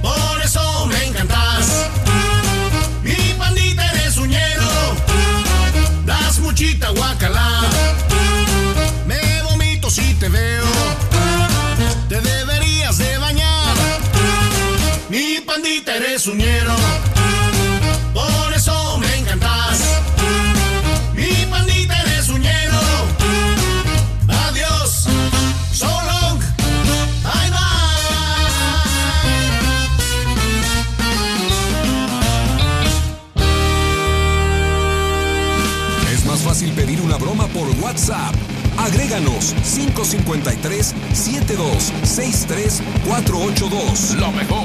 por eso me encantas. Mi pandita eres uñero, das muchita guacala. Me vomito si te veo, te deberías de bañar. Mi pandita eres uñero, WhatsApp. Agréganos 553-7263-482. Lo mejor.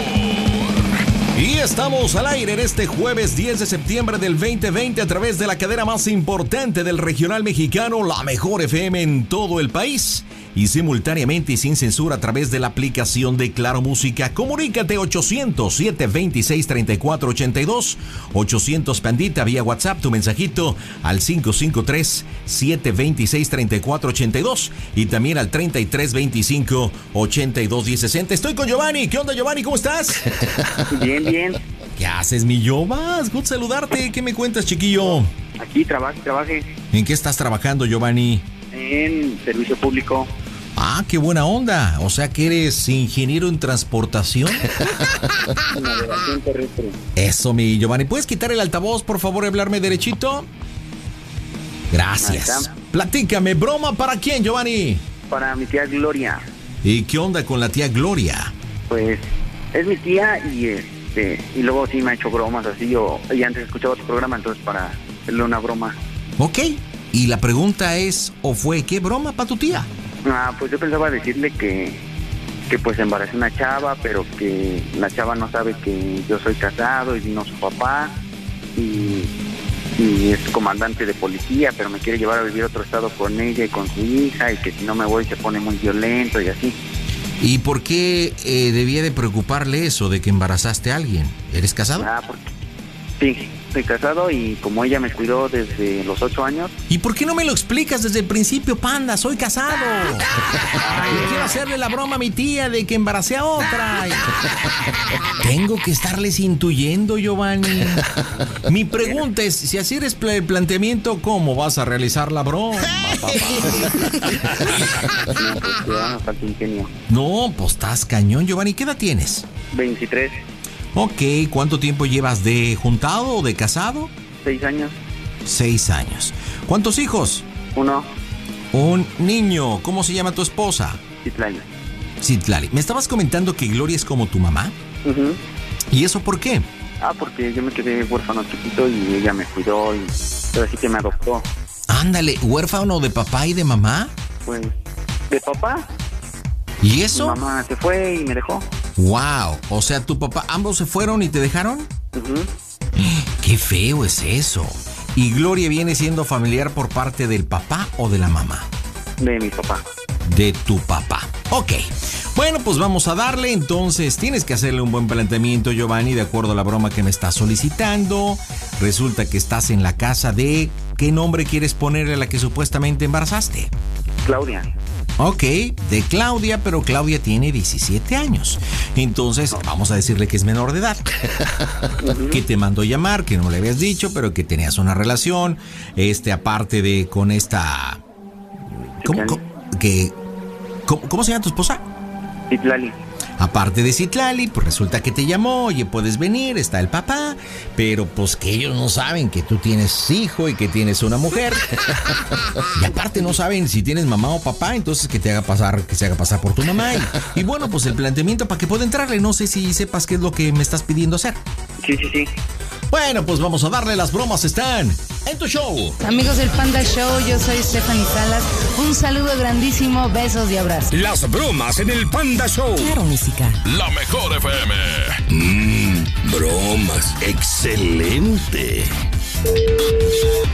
Y estamos al aire en este jueves 10 de septiembre del 2020 a través de la cadena más importante del regional mexicano, la mejor FM en todo el país. Y simultáneamente y sin censura a través de la aplicación de Claro Música. Comunícate 800-726-3482. 800 Pandita vía WhatsApp tu mensajito al 553-726-3482. Y también al 3325-821060. Estoy con Giovanni. ¿Qué onda Giovanni? ¿Cómo estás? Bien, bien. ¿Qué haces, mi Giovas? Gusto saludarte. ¿Qué me cuentas, chiquillo? Aquí trabaje, trabaje ¿En qué estás trabajando, Giovanni? En servicio público. Ah, qué buena onda. O sea que eres ingeniero en transportación. en navegación terrestre. Eso, mi Giovanni. ¿Puedes quitar el altavoz, por favor, y hablarme derechito? Gracias. Platícame, broma para quién, Giovanni. Para mi tía Gloria. ¿Y qué onda con la tía Gloria? Pues es mi tía y este y luego sí me ha hecho bromas así. Yo y antes escuchaba tu programa, entonces para hacerle una broma. Ok. Y la pregunta es, ¿o fue qué broma para tu tía? Ah, pues yo pensaba decirle que que pues embaracé una chava, pero que la chava no sabe que yo soy casado y vino su papá y, y es comandante de policía, pero me quiere llevar a vivir a otro estado con ella y con su hija y que si no me voy se pone muy violento y así. ¿Y por qué eh, debía de preocuparle eso de que embarazaste a alguien? ¿Eres casado? Ah, porque sí, estoy casado y como ella me cuidó desde los ocho años, ¿Y por qué no me lo explicas desde el principio, panda? Soy casado. Ay, quiero hacerle la broma a mi tía de que embaracé a otra. Tengo que estarles intuyendo, Giovanni. Mi pregunta es, si así eres el planteamiento, ¿cómo vas a realizar la broma, papá? no, pues ingenio. No, pues estás cañón, Giovanni. ¿Qué edad tienes? 23, Ok, ¿cuánto tiempo llevas de juntado o de casado? seis años, Seis años. ¿Cuántos hijos? uno, Un niño. ¿Cómo se llama tu esposa? Citlali. Citlali. Me estabas comentando que Gloria es como tu mamá. Ujú. ¿Y eso por qué? Ah, porque yo me quedé huérfano chiquito y ella me cuidó y pero así que me adoptó. Ándale, huérfano de papá y de mamá. Pues, de papá, ¿Y mi eso? mamá se fue y me dejó. Wow. O sea, tu papá, ambos se fueron y te dejaron. Qué feo es eso. ¿Y Gloria viene siendo familiar por parte del papá o de la mamá? De mi papá. De tu papá. Ok. Bueno, pues vamos a darle. Entonces, tienes que hacerle un buen planteamiento, Giovanni, de acuerdo a la broma que me estás solicitando. Resulta que estás en la casa de. ¿Qué nombre quieres ponerle a la que supuestamente embarazaste? Claudia. Ok, de Claudia, pero Claudia tiene 17 años. Entonces, vamos a decirle que es menor de edad. que te mandó llamar, que no le habías dicho, pero que tenías una relación. Este, aparte de con esta. ¿Cómo, cómo- que, ¿cómo, cómo se llama tu esposa? Citlali. Aparte de Citlali, pues resulta que te llamó, oye, puedes venir, está el papá, pero pues que ellos no saben que tú tienes hijo y que tienes una mujer. y aparte no saben si tienes mamá o papá, entonces que te haga pasar, que se haga pasar por tu mamá. Y, y bueno, pues el planteamiento para que pueda entrarle, no sé si sepas qué es lo que me estás pidiendo hacer. Sí, sí, sí. Bueno, pues vamos a darle, las bromas están en tu show. Amigos del Panda Show, yo soy Stephanie Salas. Un saludo grandísimo, besos y abrazos. Las bromas en el Panda Show. Claro, música. La mejor FM. Mmm, bromas. Excelente.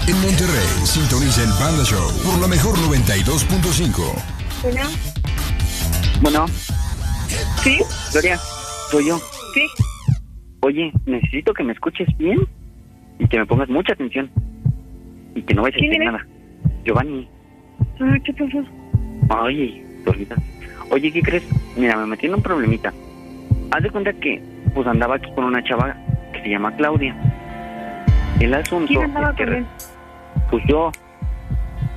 En Monterrey, sintoniza el Panda Show por la mejor 92.5. Bueno, Bueno, ¿sí? Gloria, soy yo. Sí. Oye, necesito que me escuches bien y que me pongas mucha atención. Y que no vayas a ¿Quién decir nada. Giovanni. Ah, ¿qué pasó? Oye. Oye, ¿qué crees? Mira, me metí en un problemita. Haz de cuenta que, pues andaba aquí con una chava que se llama Claudia. El asunto ¿Quién andaba es que, con él? pues yo,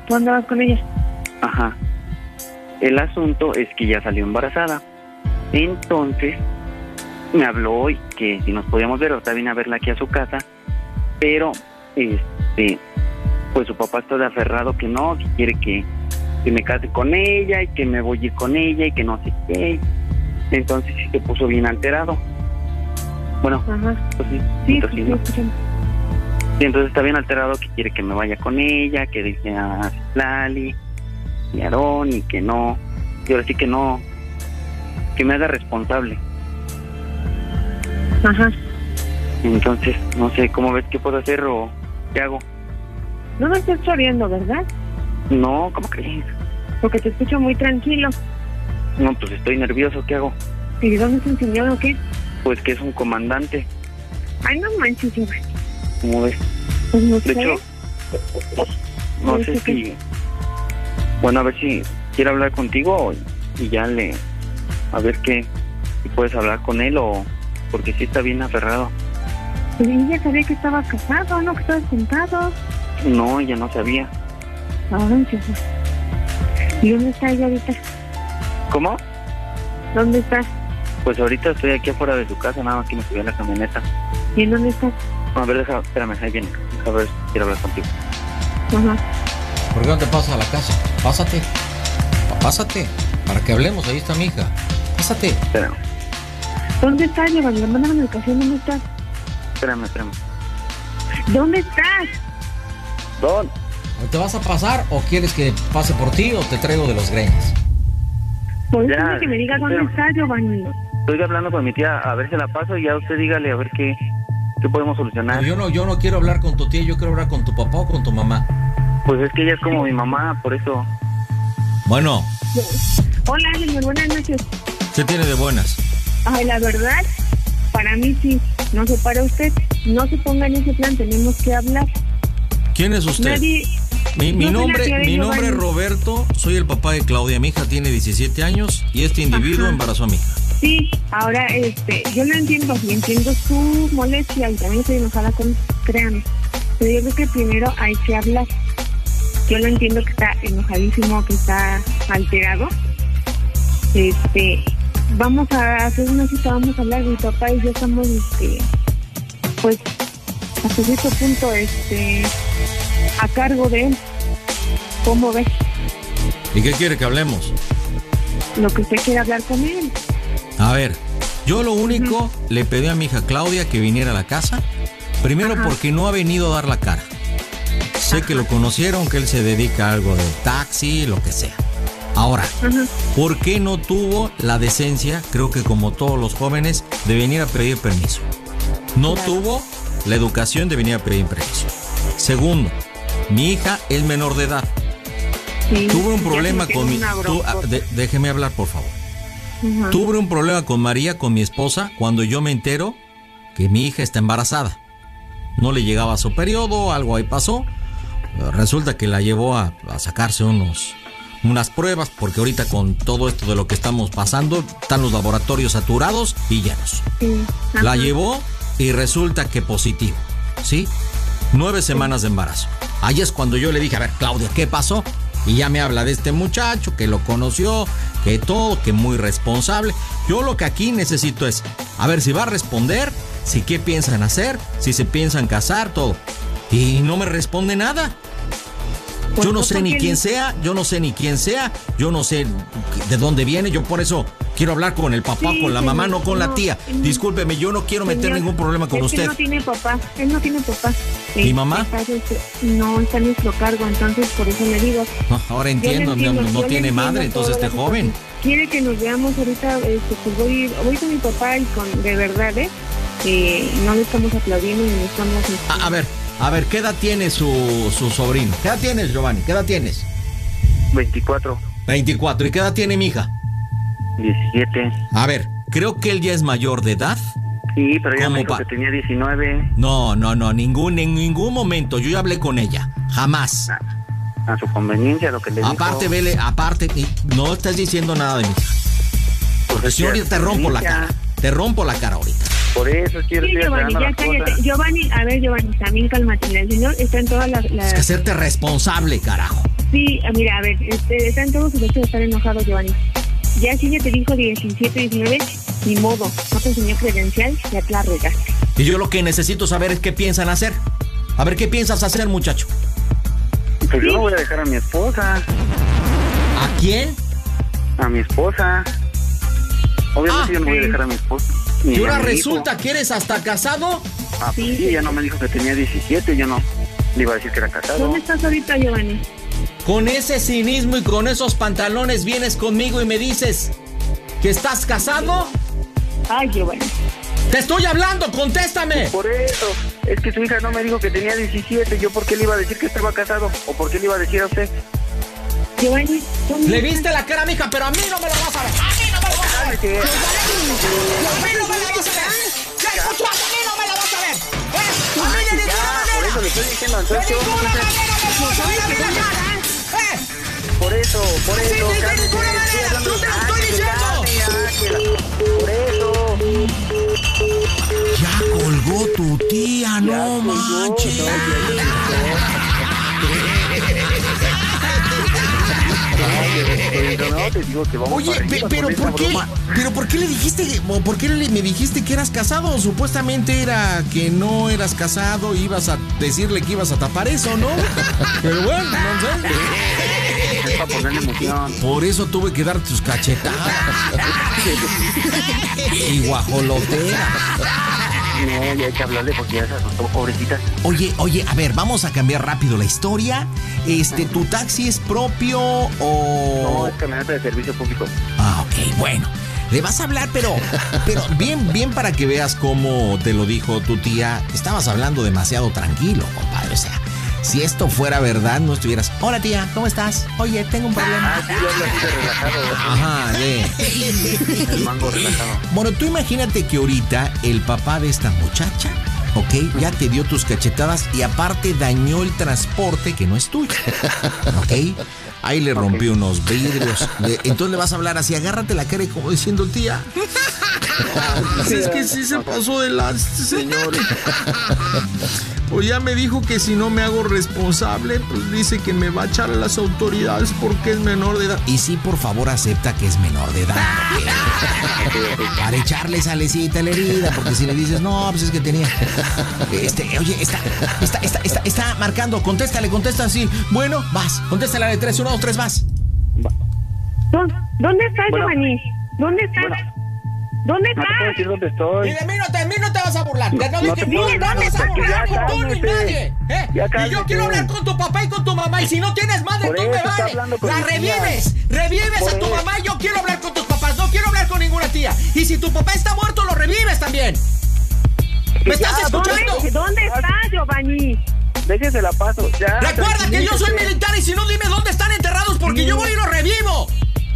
¿Tú andabas con ella? ajá. El asunto es que ya salió embarazada. Entonces, me habló hoy que si nos podíamos ver, ahorita vine a verla aquí a su casa, pero, este, pues su papá está de aferrado que no, que quiere que, que me case con ella y que me voy a ir con ella y que no sé qué. Entonces sí se puso bien alterado. Bueno, Ajá. pues sí, Sí, entonces, sí, sí, ¿no? sí, entonces está bien alterado que quiere que me vaya con ella, que dice a Lali y a Aarón y que no, y ahora sí que no, que me haga responsable. Ajá. Entonces, no sé, ¿cómo ves qué puedo hacer o qué hago? No me estás choreando, ¿verdad? No, ¿cómo crees? Porque te escucho muy tranquilo. No, pues estoy nervioso, ¿qué hago? ¿Y de dónde es el señor o qué? Pues que es un comandante, Ay, no manches. ¿cómo ves? Pues no De sé. hecho, no Pues, sé si, bueno, a ver si quiere hablar contigo y ya le, a ver qué, si puedes hablar con él o, porque sí está bien aferrado. Pues ella sabía que estaba casado, ¿no? Que estaba sentado. No, ya no sabía. Ay, qué fue. ¿Y dónde está ella ahorita? ¿Cómo? ¿Dónde está? Pues ahorita estoy aquí afuera de su casa, nada más que me subí a la camioneta. ¿Y en dónde está? A ver, deja, espérame, ahí viene. Deja ver si quiero hablar contigo. Ajá. ¿Por qué no te pasas a la casa? Pásate. Pásate. Para que hablemos. Ahí está mi hija. Pásate. Espérame, ¿Dónde está? Llévame, mándame la ubicación. ¿Dónde estás? espérame, espérame. ¿Dónde estás? Don, ¿O ¿Te vas a pasar o quieres que pase por ti o te traigo de los greñas? Por eso Ya, es que me digas dónde estás, Giovanni. estoy hablando con mi tía, a ver si la paso y ya usted dígale a ver qué, qué podemos solucionar. Yo no, yo no quiero hablar con tu tía, yo quiero hablar con tu papá o con tu mamá. Pues es que ella es como mi mamá, por eso. Bueno, Hola, señor. Buenas noches. ¿qué tiene de buenas? Ay, la verdad, para mí sí. No sé para usted. No se ponga en ese plan. Tenemos que hablar. ¿Quién es usted? Nadie... Mi, nombre, mi nombre es. Roberto, soy el papá de Claudia. Mi hija tiene 17 años y este individuo Ajá. embarazó a mi hija. Sí, ahora, este, yo lo entiendo, y entiendo su molestia y también estoy enojada con, créanme. Pero yo creo que primero hay que hablar. Yo lo entiendo que está enojadísimo, que está alterado. Este, vamos a hacer una cita, vamos a hablar. Mi papá y yo estamos, este, pues, hasta cierto punto, este, a cargo de él. ¿Cómo ves? ¿Y qué quiere que hablemos? Lo que usted quiere hablar con él. A ver, yo lo único le pedí a mi hija Claudia que viniera a la casa. Primero Ajá. porque no ha venido a dar la cara. Sé que lo conocieron, que él se dedica a algo de taxi, lo que sea. Ahora. ¿por qué no tuvo la decencia, creo que como todos los jóvenes, de venir a pedir permiso? No Claro. tuvo la educación de venir a pedir permiso. Segundo, mi hija es menor de edad. Sí, Tuve un problema con mi... tú- ah, de- déjeme hablar, por favor. Tuve un problema con María, con mi esposa, cuando yo me entero que mi hija está embarazada. No le llegaba su periodo, algo ahí pasó. Resulta que la llevó a, a sacarse unos, unas pruebas, porque ahorita con todo esto de lo que estamos pasando, están los laboratorios saturados y llenos. Sí, La llevó y resulta que positivo. ¿Sí? Nueve semanas de embarazo. Ahí es cuando yo le dije, a ver, Claudia, ¿qué pasó? Y ya me habla de este muchacho que lo conoció, que todo, que muy responsable. Yo lo que aquí necesito es, a ver si va a responder, si qué piensan hacer, si se piensan casar, todo. Y no me responde nada. Pues Yo no sé ni quién él- sea, yo no sé ni quién sea, yo no sé de dónde viene, yo por eso quiero hablar con el papá, Sí, con la mamá, no con la tía. Discúlpeme, yo no quiero meter Señor, ningún problema con es usted. no tiene papá, él no tiene papá. ¿Y Eh, mamá? este, no está a nuestro cargo, entonces por eso le digo. No, ahora entiendo, no, tiene madre, entonces este joven. Quiere que nos veamos ahorita, este, pues voy, voy con mi papá y con, de verdad, ¿eh? Eh, no le estamos aplaudiendo ni le estamos... este, A, a ver, a ver, ¿qué edad tiene su, su sobrino? ¿Qué edad tienes, Giovanni? ¿Qué edad tienes? 24, 24. ¿Y qué edad tiene mi hija? 17. A ver, creo que él ya es mayor de edad. Sí, pero ella ¿Cómo me dijo que tenía 19. No, no, no, ningún, en ningún momento. Yo ya hablé con ella. Jamás. a su conveniencia lo que le Aparte, dijo. vele, aparte, no estás diciendo nada de mí. Pues ahorita te rompo la cara. Te rompo la cara ahorita. Por eso quiero Sí, Giovanni, ya cállate. cosas. Giovanni, a ver, Giovanni, también cálmate. El señor está en todas las... las- Es que hacerte responsable, carajo. Sí, ah, mira, a ver, este, está en todo su derecho de estar enojado, Giovanni. Ya si ella te dijo 17, 19, ni modo. No te enseñó credencial, ya te la regaste. Y yo lo que necesito saber es qué piensan hacer. A ver, ¿qué piensas hacer, muchacho? Pues yo no voy a dejar a mi esposa. ¿A quién? A mi esposa. Obviamente Ah, yo no voy a dejar a mi esposa. Ni ¿Y ahora resulta que eres hasta casado? Ah, pues Sí. sí, ella no me dijo que tenía 17, yo no le iba a decir que era casado. ¿Dónde estás ahorita, Giovanni? Con ese cinismo y con esos pantalones vienes conmigo y me dices que estás casado. Ay, Giovanni. Te estoy hablando, contéstame. Por eso, es que su hija no me dijo que tenía 17, yo por qué le iba a decir que estaba casado o por qué le iba a decir a usted. Giovanni, ¿dónde Le viste la cara, mija, pero a mí no me lo vas a ver. ¿Eh? Por eso le estoy diciendo, entonces. ¿Eh? Por eso, por eso, te lo Ah, estoy diciendo. Por eso. Ya colgó tu tía, no manches. Te digo que vamos Oye, para pero ¿por qué? broma. ¿Pero por qué le dijiste, o por qué le- me dijiste que eras casado? Supuestamente era que no eras casado, ibas a decirle que ibas a tapar eso, ¿no? Pero bueno, no sé. Es para ponerle emoción. Por eso tuve que dar tus cachetadas. y guajolotera. No, ya hay que hablarle porque ya se asustó, pobrecita. Oye, oye, a ver, vamos a cambiar rápido la historia. Este, ¿tu taxi es propio No, o...? es camioneta de servicio público. Ah, ok, bueno. Le vas a hablar, pero, pero bien, bien para que veas cómo te lo dijo tu tía. Estabas hablando demasiado tranquilo, compadre. O sea, si esto fuera verdad, no estuvieras. Hola tía, ¿cómo estás? Oye, tengo un problema. Ah, sí, yo relajado. Ajá, de. El mango relajado. Bueno, tú imagínate que ahorita el papá de esta muchacha, ¿ok? Ya te dio tus cachetadas y aparte dañó el transporte que no es tuyo, ¿ok? Ahí le rompió unos vidrios. Entonces le vas a hablar así, agárrate la cara y como diciendo, tía. Es que sí se pasó de lance, señores. Pues ya me dijo que si no me hago responsable, pues dice que me va a echar a las autoridades porque es menor de edad. Y sí, por favor, acepta que es menor de edad. Para echarle salecita a la herida, porque si le dices, no, pues es que tenía. Este, oye, está, está, está, está, está marcando, contéstale, contesta así. Bueno, vas, contéstale la de tres, uno, dos, tres. ¿Dó- ¿Dónde estás, Bueno. Giovanni? ¿Dónde estás? Bueno. ¿Dónde No te puedo estás? decir dónde estoy. Y de mí no te, de mí no te vas a burlar. No No dije, te puedo "Dile, no burlar, vas a burlar ya con tú ni nadie. ¿eh? Ya Y yo quiero hablar con tu papá y con tu mamá. Y si no tienes madre, Por tú me está vale. La revives. Revives Por a tu eso. mamá y yo quiero hablar con tus papás. No quiero hablar con ninguna tía. Y si tu papá está muerto, lo revives también. ¿Me estás escuchando? ¿Dónde, ¿Dónde estás, Giovanni? Déjese la paso. Ya, Recuerda que yo soy militar y si no, dime dónde están enterrados porque yo voy y los revivo.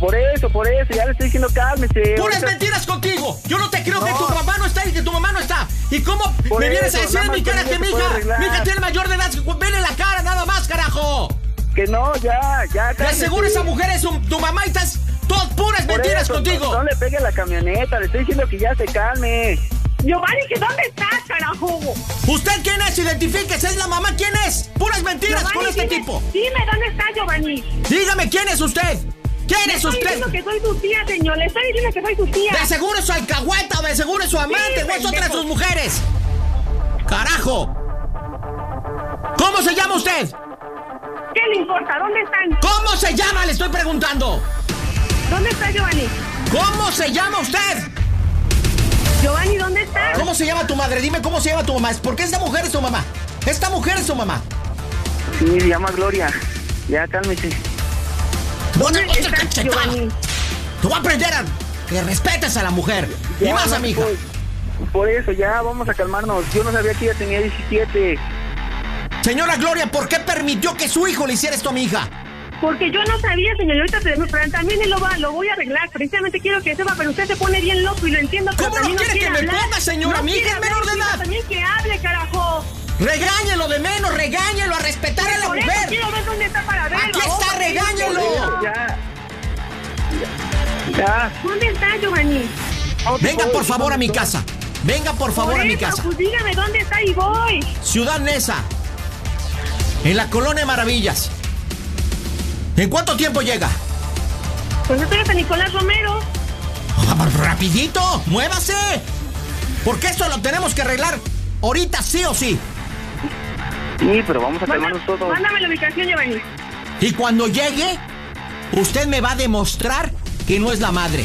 Por eso, por eso. Ya le estoy diciendo cálmese. Puras Ahorita- mentiras contigo. Yo no te creo que tu papá no está y que tu mamá no está. ¿Y cómo Por me vienes eso, a decir en mi cara que mi hija, mi hija tiene mayor de edad? Vele la cara nada más, carajo. Que no, ya, ya. De cálmese. seguro esa mujer es un- tu mamá y estás todas puras Por mentiras eso, contigo. No, no le pegue la camioneta. Le estoy diciendo que ya se calme. Giovanni, ¿que ¿dónde estás, carajo? ¿Usted quién es? Identifíquese, ¿es la mamá? ¿Quién es? Puras mentiras Giovanni, con este dime, tipo. Dime, ¿dónde estás, Giovanni? Dígame quién es usted. ¿Quién Le es estoy usted? diciendo que soy tu tía, señor. Le estoy diciendo que soy tu tía. De seguro es su alcahueta o de seguro es su amante Sí, o es otra de sus mujeres. ¡Carajo! ¿Cómo se llama usted? ¿Qué le importa? ¿Dónde están? ¿Cómo se llama? Le estoy preguntando. ¿Dónde está Giovanni? ¿Cómo se llama usted? Giovanni, ¿dónde estás? ¿Cómo se llama tu madre? Dime cómo se llama tu mamá. ¿Es porque esta mujer es tu mamá? Esta mujer es tu mamá. Sí, se llama Gloria. Ya cálmese. ¿Dónde estás, Giovanni? Te voy a aprender a que respetes a la mujer. y Ya, más a no mi hija. puedo- Por eso, ya vamos a calmarnos. Yo no sabía que ella tenía 17. Señora Gloria, ¿por qué permitió que su hijo le hiciera esto a mi hija? Porque yo no sabía, señor. Ahorita te- pero también él lo, va, lo voy a arreglar. Precisamente quiero que sepa, pero usted se pone bien loco y lo entiendo. pero ¿Cómo no quiere que me ponga, señora? Mi hija es menor de edad. También que hable, carajo. Regáñelo de menos, regáñelo a respetar a la Por eso mujer. quiero ver dónde está para verlo. Aquí está, regáñelo. Ya. Ya. ¿Dónde está, Giovanni? Venga por favor a mi casa. Venga por favor a mi casa. Pues dígame dónde está y voy. Ciudad Nesa. En la colonia Maravillas. ¿En cuánto tiempo llega? Pues San Nicolás Romero. Vamos, rapidito, muévase. Porque esto lo tenemos que arreglar ahorita sí o sí. Sí, pero vamos a calmarnos todos. Mándame la ubicación, Giovanni. Y cuando llegue, usted me va a demostrar que no es la madre.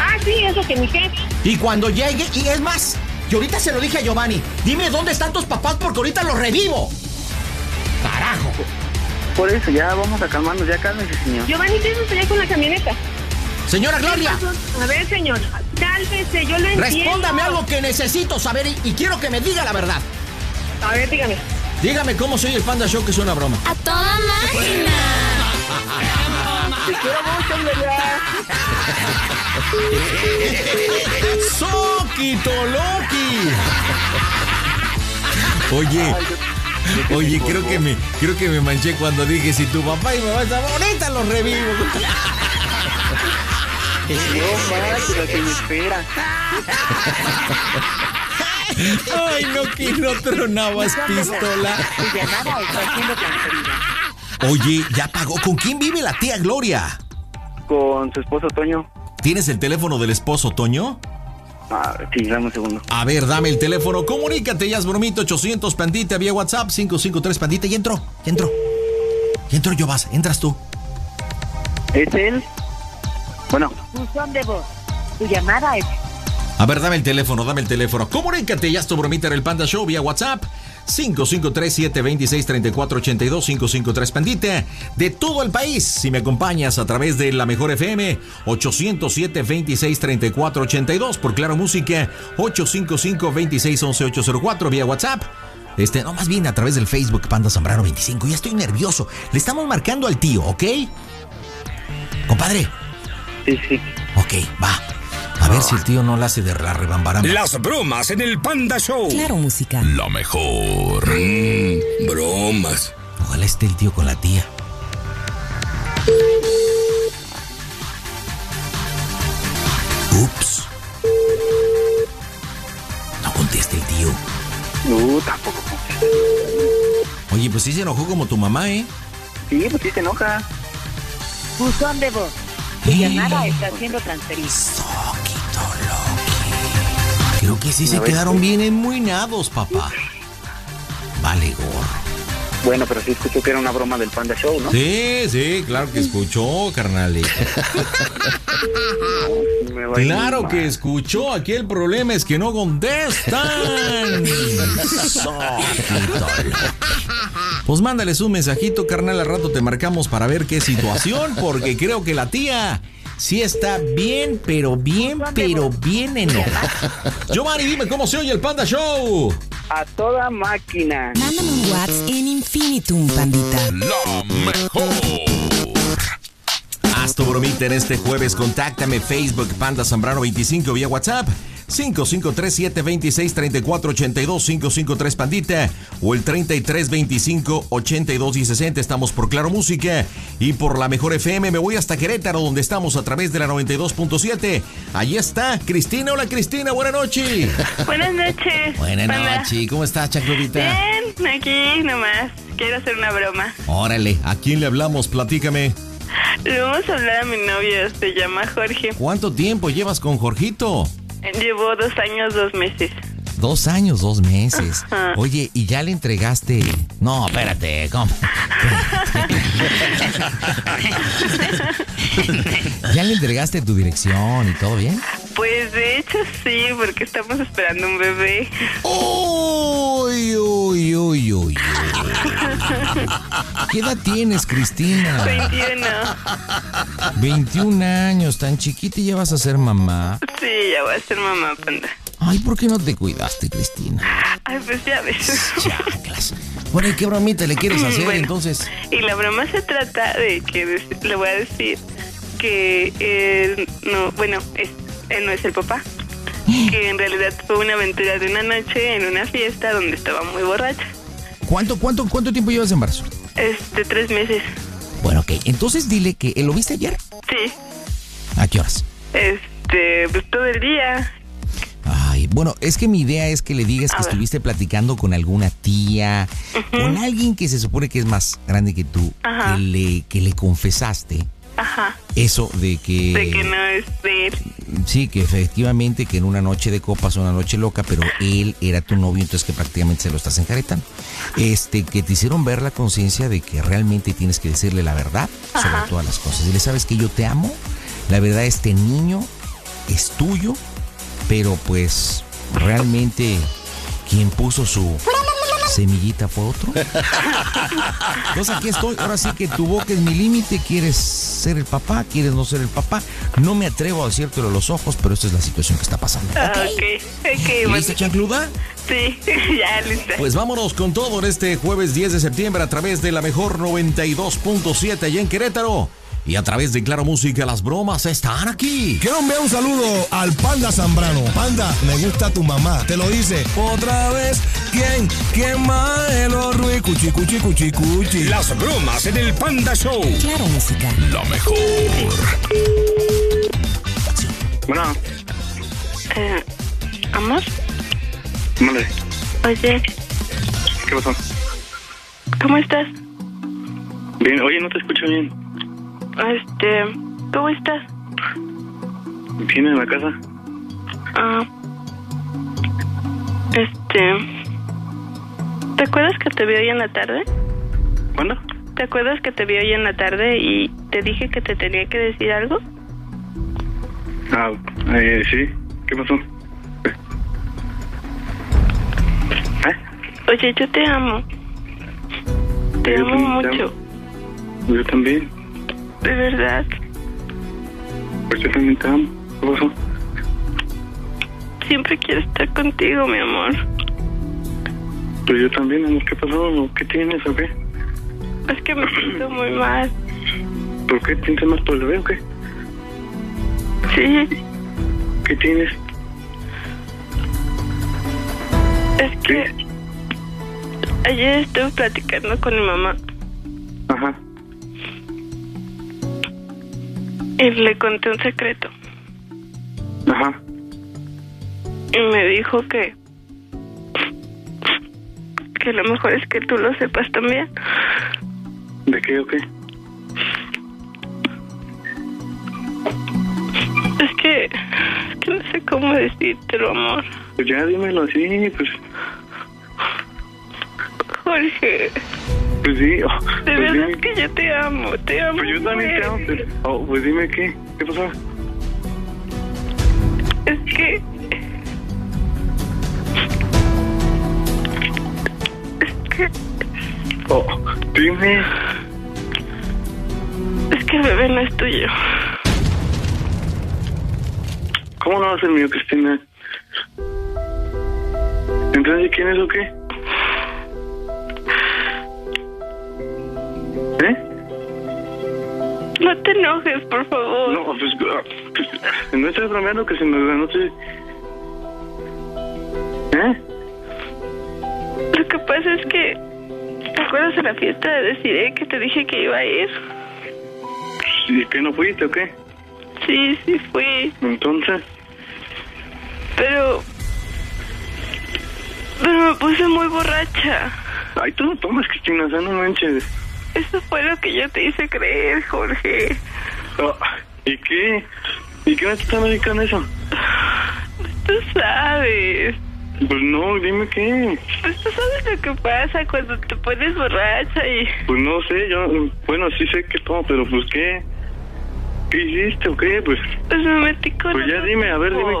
Ah, sí, eso que mi jefe. Y cuando llegue, y es más, que ahorita se lo dije a Giovanni, dime dónde están tus papás porque ahorita los revivo. Carajo. Por eso, ya vamos a calmarnos. Ya cálmese, señor. Giovanni, ¿qué es allá con la camioneta? Señora Gloria, A ver, señor, cálmese, yo lo entiendo. respóndame algo que necesito saber y, y quiero que me diga la verdad. A ver, dígame. Dígame cómo soy el Panda Show, que es una broma. A toda máquina. Te quiero mucho. ¡Soquito Loki! Oye, oye, creo que me, creo que me manché cuando dije si tu papá y mamá están ahorita los revivo. No más, lo que me espera. Ay, no, que no tronabas pistola. Oye, ya pagó. ¿Con quién vive la tía Gloria? Con su esposo Toño. ¿Tienes el teléfono del esposo, Toño? Ah, sí, dame un segundo. A ver, dame el teléfono. Comunícate, ya es bromito 800 pandita vía WhatsApp 553 pandita. Y entró, ya entró. Ya entró, yo vas, entras tú. ¿Es él? Bueno, Buzón de voz. Tu llamada es A ver, dame el teléfono, dame el teléfono. Comunícate, ya es tu bromita en el Panda Show vía WhatsApp. 553-726-3482, 553 Pandita, de todo el país. Si me acompañas a través de la Mejor FM, 807-26-3482, por Claro Música, 855-2611-804, vía WhatsApp. Este, no, más bien a través del Facebook Panda Zambrano 25. Ya estoy nervioso. Le estamos marcando al tío, ¿ok? Compadre. sí, sí. Ok, va. A ver si el tío no la hace de la rebambaramba. Las bromas en el Panda Show. Claro, música. La mejor. Mm, bromas. Ojalá esté el tío con la tía. Ups. No conteste el tío. No, tampoco. Oye, pues sí se enojó como tu mamá, ¿eh? Sí, pues sí se enoja. buzón de voz. Tu llamada está siendo transferida. Creo que sí se quedaron bien enmuinados, papá. Vale, gorro. Bueno, pero sí escuchó que era una broma del Panda Show, ¿no? Sí, sí, claro que escuchó, carnalito. Claro que escuchó. Aquí el problema es que no contestan. Pues mándales un mensajito, carnal. Al rato te marcamos para ver qué situación, porque creo que la tía sí está bien, pero bien, pero bien enojada. Giovanni, dime cómo se oye el Panda Show. A toda máquina. Mándame un WhatsApp en Infinitum, pandita. La mejor. Haz tu bromita en este jueves. Contáctame Facebook Panda Zambrano 25 vía WhatsApp. 553-726-3482, 553 Pandita o el 3325-82 y 60. Estamos por Claro Música y por la Mejor FM. Me voy hasta Querétaro, donde estamos a través de la 92.7. Allí está Cristina. Hola Cristina, buena noche. Buenas noches. Buenas noches. ¿Cómo estás, Chaclubita? Bien, aquí nomás. Quiero hacer una broma. Órale, ¿a quién le hablamos? Platícame. Le vamos a hablar a mi novio, se llama Jorge. ¿Cuánto tiempo llevas con Jorgito? Llevo dos años, dos meses. Dos años, dos meses. Ajá. Oye, ¿y ya le entregaste? No, espérate, ¿cómo? ¿Ya le entregaste tu dirección y todo bien? Pues de hecho sí, porque estamos esperando un bebé. Uy, uy, uy, uy, uy. ¿Qué edad tienes, Cristina? 21. 21 años, tan chiquita y ya vas a ser mamá. Sí, ya voy a ser mamá, panda. Ay, ¿por qué no te cuidaste, Cristina? Ay, pues ya ves. Chaclas. Bueno, ¿y qué bromita le quieres hacer Bueno. entonces? Y la broma se trata de que le voy a decir que él no, bueno, es, él no es el papá. que en realidad fue una aventura de una noche en una fiesta donde estaba muy borracha. ¿Cuánto, cuánto, cuánto tiempo llevas de embarazo? Este, tres meses. Bueno, ok. Entonces dile que ¿eh, lo viste ayer. Sí. ¿A qué horas? Este, pues todo el día. Ay, bueno, es que mi idea es que le digas A que ver. estuviste platicando con alguna tía, con alguien que se supone que es más grande que tú, que le, que le confesaste Ajá. eso de que... De que no es de él. Sí, que efectivamente que en una noche de copas, una noche loca, pero él era tu novio, entonces que prácticamente se lo estás encaretando. Este, que te hicieron ver la conciencia de que realmente tienes que decirle la verdad sobre todas las cosas. Y le sabes que yo te amo, la verdad este niño es tuyo, pero pues realmente quien puso su semillita fue otro. Entonces aquí estoy, ahora sí que tu boca es mi límite, quieres ser el papá, quieres no ser el papá. No me atrevo a decírtelo a los ojos, pero esta es la situación que está pasando. Ah, ok. Ok, bueno. ¿Lista, chancluda? Sí, ya lista. Pues vámonos con todo en este jueves 10 de septiembre a través de la mejor 92.7 allá en Querétaro. Y a través de Claro Música, las bromas están aquí. Quiero enviar un saludo al Panda Zambrano. Panda, me gusta tu mamá. Te lo dice. Otra vez, ¿quién? ¿Quién más? El Ruiz, cuchi, cuchi, cuchi, cuchi. Las bromas en el Panda Show. Claro, música. La mejor. Bueno, Eh, ¿Amor? mande, Oye, ¿qué pasó? ¿cómo estás? Bien, oye, no te escucho bien. Este, ¿cómo estás? ¿Bien en la casa? Ah, este, ¿te acuerdas que te vi hoy en la tarde? ¿Cuándo? ¿Te acuerdas que te vi hoy en la tarde y te dije que te tenía que decir algo? Ah, eh, sí. ¿Qué pasó? ¿Eh? Oye, yo te amo. Te Yo amo también te mucho, Yo también. De verdad. Pues yo también te amo. Siempre quiero estar contigo, mi amor. Pues yo también, amor. ¿Qué pasó? ¿Qué tienes o qué? Es que me siento muy mal. ¿Por qué tienes más por el bebé o qué? Sí, ¿Qué tienes? es que ayer estuve platicando con mi mamá Ajá. Y le conté un secreto. Ajá. Y me dijo que que lo mejor es que tú lo sepas también. ¿De qué o qué? Es que, es que no sé cómo decírtelo, amor. Pues ya dímelo así, pues, Jorge, pues sí. oh, de pues verdad dime. que yo te amo, te amo. Pues yo también te amo, pero... Oh, pues dime qué. ¿Qué pasó? Es que... Es que... Oh, dime. Es que el bebé no es tuyo. ¿Cómo no va a ser mío, Cristina? Entonces, ¿quién es o qué? No te enojes, por favor. No, pues, ah, no estás bromeando que se da, no sé. ¿Eh? Lo que pasa es que... ¿Te acuerdas de la fiesta de Desiree que te dije que iba a ir? ¿Y que no fuiste o qué? Sí, sí fui. Entonces, Pero... Pero me puse muy borracha. ay, tú no tomas, Cristina, o sea, no manches. Eso fue lo que yo te hice creer, Jorge. Oh, ¿Y qué? ¿Y qué me están dedicando eso? Tú sabes. Pues no, dime qué. Pues tú sabes lo que pasa cuando te pones borracha y... Pues no sé, yo, bueno, sí sé que tomo, pero pues qué. ¿Qué hiciste o qué? Pues, Pues me metí con pues ya otro dime, a ver, dime tipo.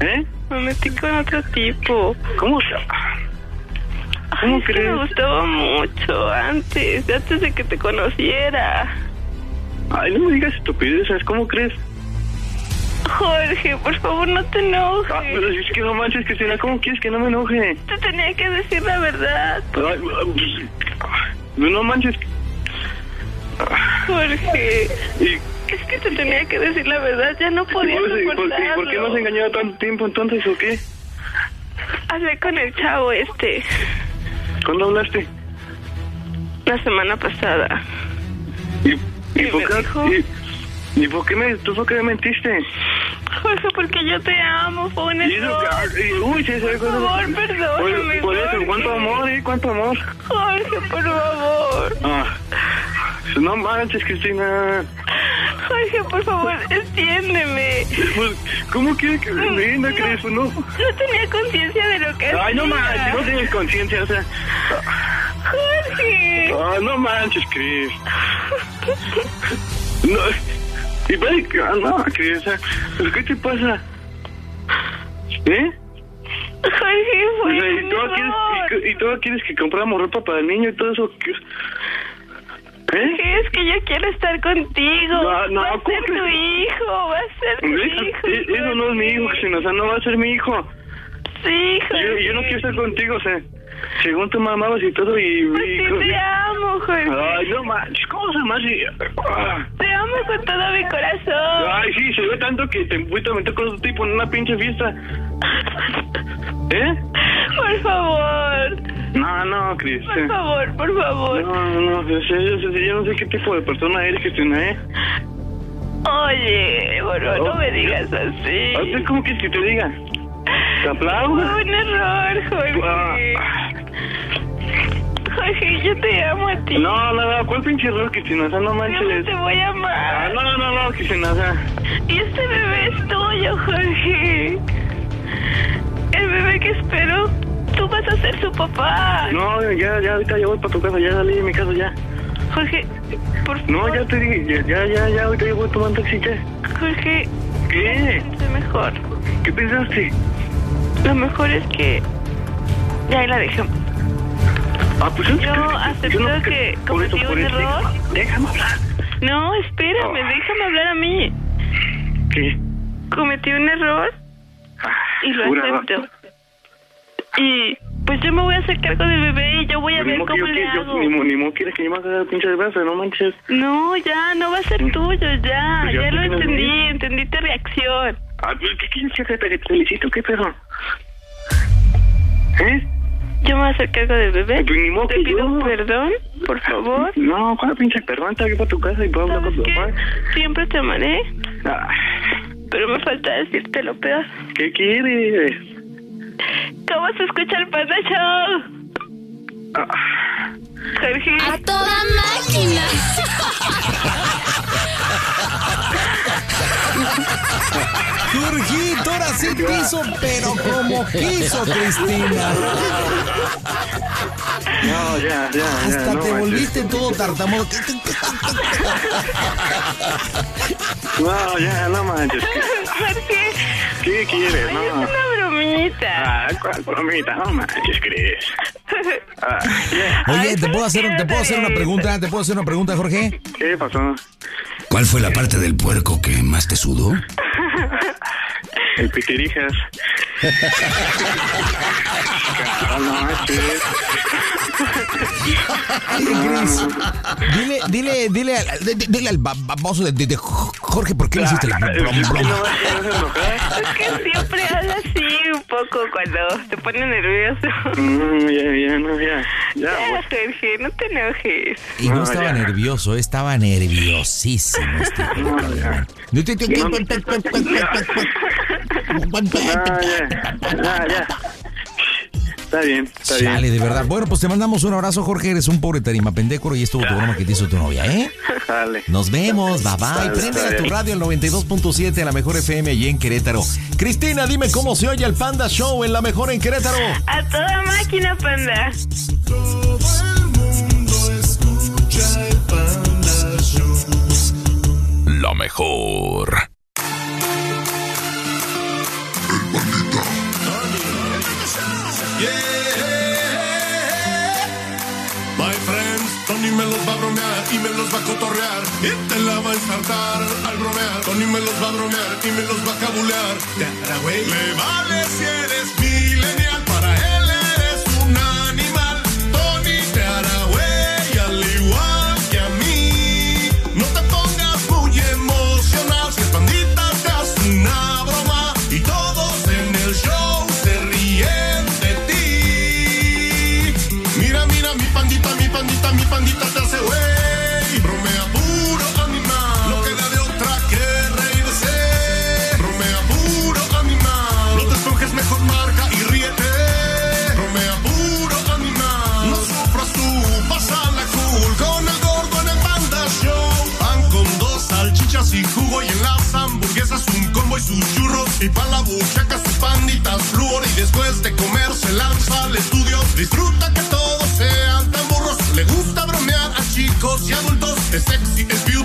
qué. ¿Eh? Me metí con otro tipo. ¿Cómo se.? ¿Cómo Ay, es que crees? me gustaba mucho antes, antes de que te conociera. Ay, no me digas estupideces, ¿cómo crees? Jorge, por favor, no te enojes. Ah, pero si es que no manches, Cristina, ¿cómo quieres que no me enoje? Te tenía que decir la verdad, Ay, no manches. Jorge. ¿Y Es que te tenía que decir la verdad, ya no podía ¿y ¿Por, qué, soportarlo. ¿Por qué nos engañó tanto tiempo entonces o qué? Hablé con el chavo este ¿Cuándo hablaste? la semana pasada. ¿Y, por qué? dijo- y- ¿Y por qué me, tú por qué me mentiste? Jorge, porque yo te amo, fue un error. uy, sí, Por favor, perdóname, Por, por eso. ¿cuánto amor, eh? ¿Cuánto amor? Jorge, por favor. Ah, no manches, Cristina. Jorge, por favor, entiéndeme. Pues, ¿Cómo quieres que me entienda, Cris? Pues no. No tenía conciencia de lo que hacía. Ay, no manches, no tienes conciencia, o sea. Jorge. Ah, no manches, Cris. No. Y ve, ah, no, Cris, o sea, ¿pero qué te pasa? ¿Eh? Jorge, O fue sea, y tú quieres, y, y quieres que compráramos ropa para el niño y todo eso. ¿qué? ¿Eh? Es que yo quiero estar contigo. No, no, va a ¿cómo ser tu hijo, va a ser tu Eso, hijo. e- eso no es mi hijo, Cristina, o sea, no va a ser mi hijo. Sí, Yo, Jorge. yo no quiero estar contigo, o sea, según tú me amabas y todo y... Pues y- sí te amo, Jorge. Ay, no manches, ¿cómo se? Ah. Te amo con todo mi corazón. Ay, sí, se ve tanto que te fuiste a meter con otro tipo en una pinche fiesta. ¿Eh? Por favor. No, no, Cris. Por favor, por favor. No, no, en serio, yo no sé qué tipo de persona eres, Cristina, ¿eh? Oye, favor, no me digas así. ¿Ahorita cómo quieres que te diga? ¿Te aplaudo? Fue un error, Jorge. Ah. Jorge, yo te amo a ti. No, no, no, ¿cuál pinche error, Cristina? O sea, no manches. te voy a Ah, amar. no, no, no, Cristina, o sea... Y este bebé es tuyo, Jorge. El bebé que espero, vas a ser su papá. No, ya, ya, ahorita ya voy para tu casa, ya salí de mi casa, ya. Jorge, por favor. No, ya te dije, ya, ya, ya, ya, ahorita ya voy a tomar taxi, ya. Jorge, ¿Qué? sé mejor. ¿Qué pensaste? Lo mejor es que ya ahí la dejamos. Ah, pues es Yo acepto no- que cometí un error. Déjame hablar. No, espérame, Ah. déjame hablar a mí. ¿Qué? Cometí un error Ah, y lo jura. acepto. Y pues yo me voy a hacer cargo del bebé y yo voy a ver cómo le hago. Ni, mo- ni modo quieres que yo me haga pinches brazos, no manches. No, ya, no va a ser tuyo, ya. Pues ya lo entendí, bebé. entendí tu reacción. Ah, pues, ¿qué quieres que te felicito? ¿Qué pedo? ¿Eh? Yo me voy a hacer cargo del bebé. Pues Te pido perdón, por favor. No, ¿cuál pinche perdón? Te voy para tu casa y puedo hablar con ¿Sabes tu papá. Siempre te amaré, Ah, pero me falta decirte lo peor. ¿Qué quieres? ¿Cómo se escucha el Panda Show? Ah, Jorge. ¡A toda máquina! Jorgito, ahora sí quiso, pero como quiso, Cristina. no, ya, ya, ya. Hasta no te manches. volviste todo tartamudo. No, ya, no manches. Jorge. ¿Qué quieres? No. Bromita. Ah, ¿cuál bromita? No manches, Cris. Ah, ya. Oye, ¿te puedo hacer, te puedo hacer una pregunta? ¿Te puedo hacer una pregunta, Jorge? ¿Qué pasó? ¿Cuál fue la parte del puerco que más te sudó? El pitirijas. Ah, dile, dile, dile, al- di- di- dile al ba- baboso de, de- de Jorge por qué le hiciste la Ah, brom- es que broma. Es que siempre habla así un poco cuando te pone nervioso. Mm, ya, ya, no, ya. Ya, Ya, pues. Jorge, no te enojes. Y no No, estaba ya. nervioso, estaba nerviosísimo este No. Ah, ya, ya. Está bien, está bien. Chale, de verdad. Bueno, pues te mandamos un abrazo, Jorge. Eres un pobre tarima pendécoro y estuvo tu broma que te hizo tu novia, ¿eh? Dale. Nos vemos, bye bye. Prende a tu bien. radio el 92.7, la mejor FM allí en Querétaro. Cristina, dime cómo se oye el Panda Show en la mejor en Querétaro. A toda máquina, panda. La mejor. Me los va a bromear y me los va a cotorrear y te la va a ensartar al bromear. Tony me los va a bromear y me los va a cabulear. Te hará. Le vale si eres millennial, para él Y pa' la buchaca sus panditas flúor y después de comer se lanza al estudio. Disfruta que todos sean tan burros. Le gusta bromear a chicos y adultos. Es sexy, es beauty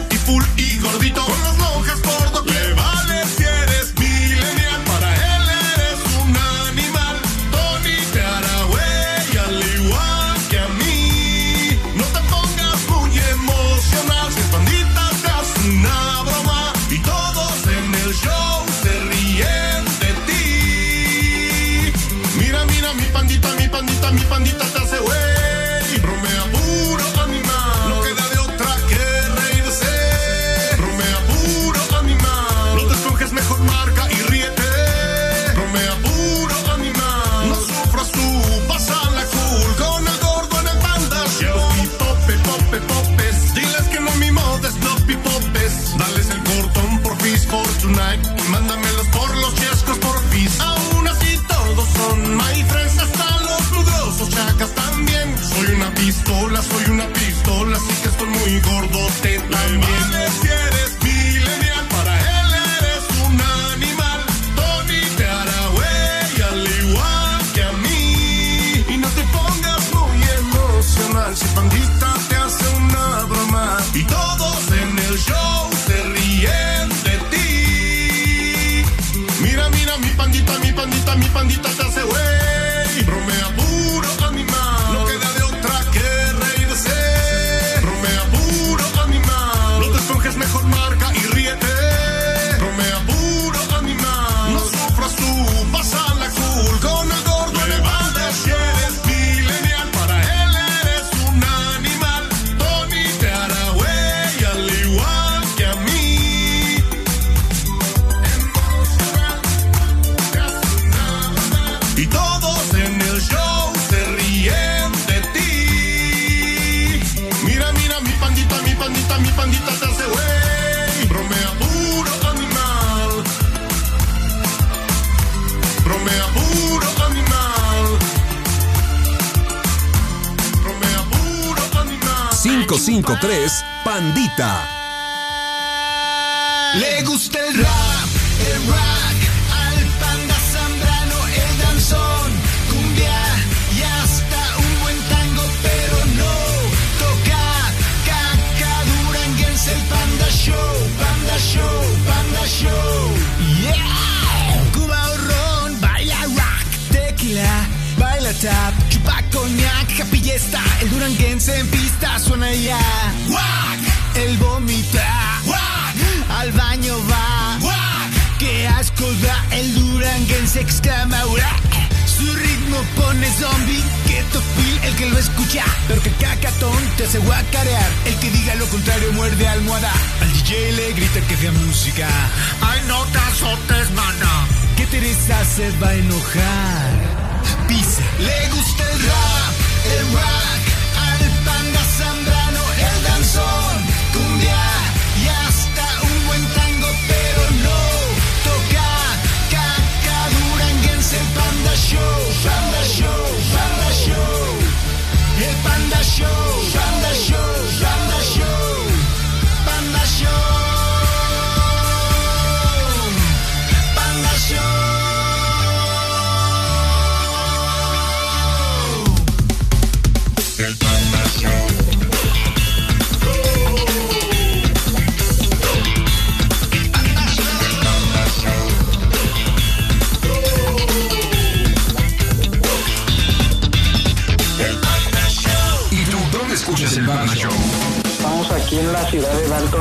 pizza. Le gusta el rap, el rap.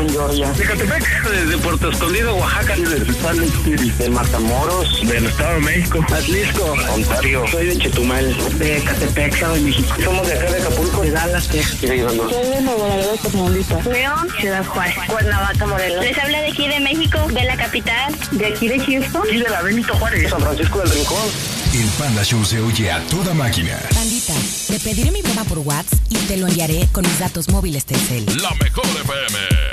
Georgia. De Catepec, desde Puerto Escondido, Oaxaca. De De Matamoros. Del Estado de México. Atlisco. Ontario. Soy de Chetumal. De Catepec, Estado de México. Somos de acá de Acapulco. De Dallas, Texas. Soy de Nuevo Laredo, Tamaulipas. León. Ciudad Juárez. Cuernavaca, Morelos. Les habla de aquí de México, de la capital. De aquí de Houston. Y de la Benito Juárez. San Francisco del Rincón. El Panda Show se oye a toda máquina. Pandita, te pediré mi broma por WhatsApp y te lo enviaré con mis datos móviles Telcel. La mejor FM.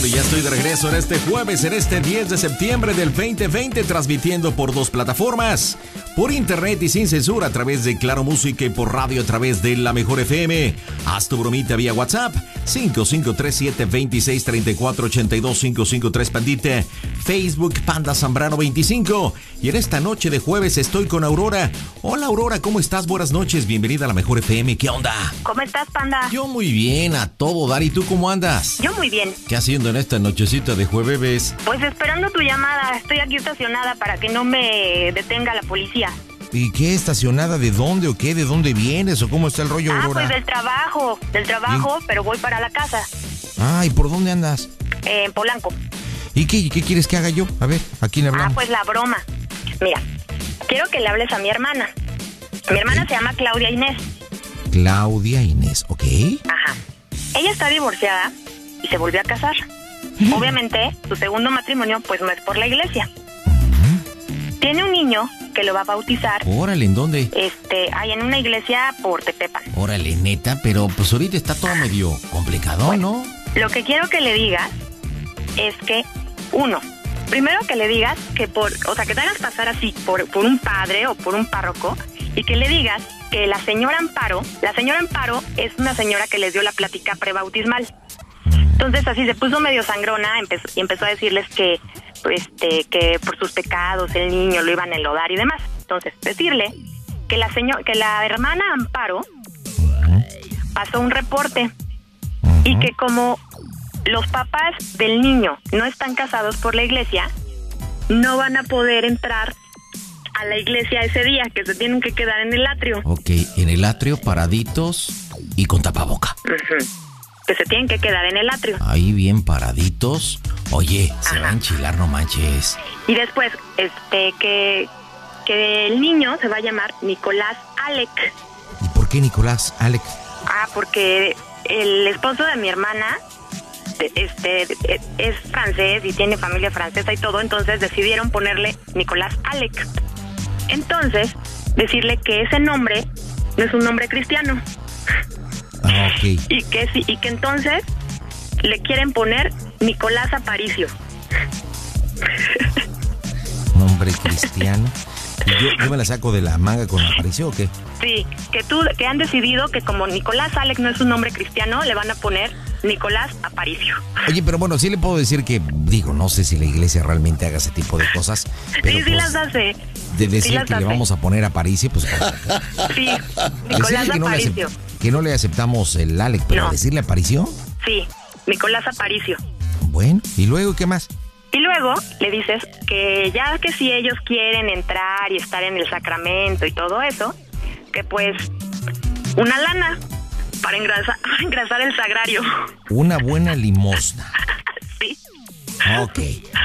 Bueno, ya estoy de regreso en este jueves, en este 10 de septiembre del 2020, transmitiendo por dos plataformas, por internet y sin censura a través de Claro Música y por radio a través de La Mejor FM. Haz tu bromita vía WhatsApp 5537 263482 553 Pandite, Facebook Panda Zambrano 25. Y en esta noche de jueves estoy con Aurora. Hola Aurora, ¿cómo estás? Buenas noches, bienvenida a La Mejor FM. ¿Qué onda? ¿Cómo estás, panda? Yo muy bien, a todo dar. ¿Y tú cómo andas? Yo muy bien. ¿Qué haciendo en esta nochecita de jueves? Pues esperando tu llamada. Estoy aquí estacionada para que no me detenga la policía. ¿Y qué estacionada? ¿De dónde o qué? ¿De dónde vienes o cómo está el rollo, Ah, Aurora? pues del trabajo. Del trabajo, pero voy para la casa. Ah, ¿y por dónde andas? eh, en Polanco. ¿Y qué, qué quieres que haga yo? A ver, ¿a quién Ah, hablamos? pues la broma. Mira, quiero que le hables a mi hermana. Mi hermana se llama Claudia Inés. Claudia Inés, ¿ok? Ajá. Ella está divorciada y se volvió a casar. Obviamente, su segundo matrimonio, pues no es por la iglesia. Tiene un niño que lo va a bautizar. Órale, ¿en dónde? Este, hay en una iglesia por Tepepan. Órale, neta, pero pues ahorita está todo medio complicado, ¿no? Lo que quiero que le digas es que, uno, primero que le digas que por, o sea, que te hagas pasar así por, por un padre o por un párroco y que le digas que la señora Amparo, la señora Amparo es una señora que les dio la plática prebautismal. Entonces así se puso medio sangrona y empezó a decirles que, este, que por sus pecados el niño lo iban a enlodar y demás. Entonces decirle que la señora, que la hermana Amparo pasó un reporte y que como los papás del niño no están casados por la iglesia, no van a poder entrar a la iglesia ese día, que se tienen que quedar en el atrio. Ok, en el atrio, paraditos y con tapaboca. Que se tienen que quedar en el atrio. Ahí bien paraditos. Oye, se va a enchilar, no manches. Y después, este, que, que el niño se va a llamar Nicolás Alec. ¿Y por qué Nicolás, Alex? Ah, porque el esposo de mi hermana este es francés y tiene familia francesa y todo, entonces decidieron ponerle Nicolás Alec. Entonces, decirle que ese nombre no es un nombre cristiano Y que sí, y que entonces le quieren poner Nicolás Aparicio. Nombre cristiano. ¿Y yo, yo me la saco de la manga con aparicio o qué? Sí, que tú que han decidido que como Nicolás Alec no es un nombre cristiano, le van a poner Nicolás Aparicio. Oye, pero bueno, sí le puedo decir que, digo, no sé si la iglesia realmente haga ese tipo de cosas, pero sí, sí pues, las hace. de decir que le vamos a poner aparicio, pues Sí, Nicolás no, Aparicio. Que no le aceptamos el Alec, pero No. decirle aparicio, Sí, Nicolás Aparicio. bueno, y luego, ¿qué más? Y luego le dices que ya que si ellos quieren entrar y estar en el sacramento y todo eso, que pues una lana para engrasar, para engrasar el sagrario. Una buena limosna. Sí. Ok.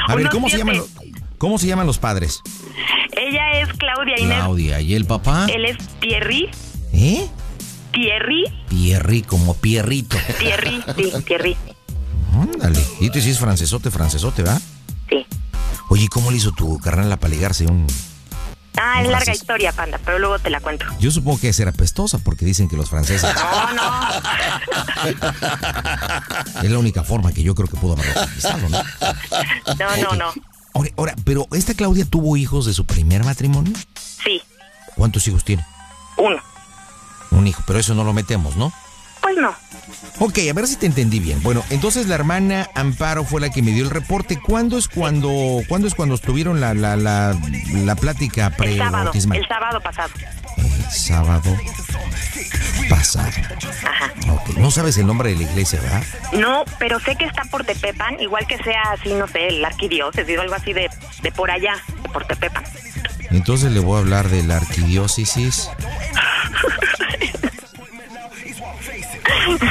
A ver, ¿cómo se llaman los, cómo se llaman los padres? Ella es Claudia Inés. Claudia. ¿Y el papá? Él es Thierry. ¿Eh? Thierry. Pierri, como Pierrito. Thierry, sí, Thierry. Ándale. Y tú sí es francesote, francesote, ¿va? Sí. Oye, ¿cómo le hizo tu carnal para ligarse un...? Ah, es larga historia, panda, pero luego te la cuento. Yo supongo que es ser apestosa porque dicen que los franceses... No, no. Es la única forma que yo creo que pudo haberlo conquistado, ¿no? No, no, no. Ahora, ahora, pero ¿esta Claudia tuvo hijos de su primer matrimonio? Sí, ¿Cuántos hijos tiene? uno. Un hijo, pero eso no lo metemos, ¿no? Pues no. Ok, a ver si te entendí bien. Bueno, entonces la hermana Amparo fue la que me dio el reporte. ¿Cuándo es cuando, ¿cuándo es cuando estuvieron la, la, la, la plática El sábado, pre-bautismal? el sábado pasado. El sábado pasado. Ok, No sabes el nombre de la iglesia, ¿verdad? No, pero sé que está por Tepepan, igual que sea así, no sé, el arquidiócesis o algo así de, de por allá, de por Tepepan. Entonces le voy a hablar de la arquidiócesis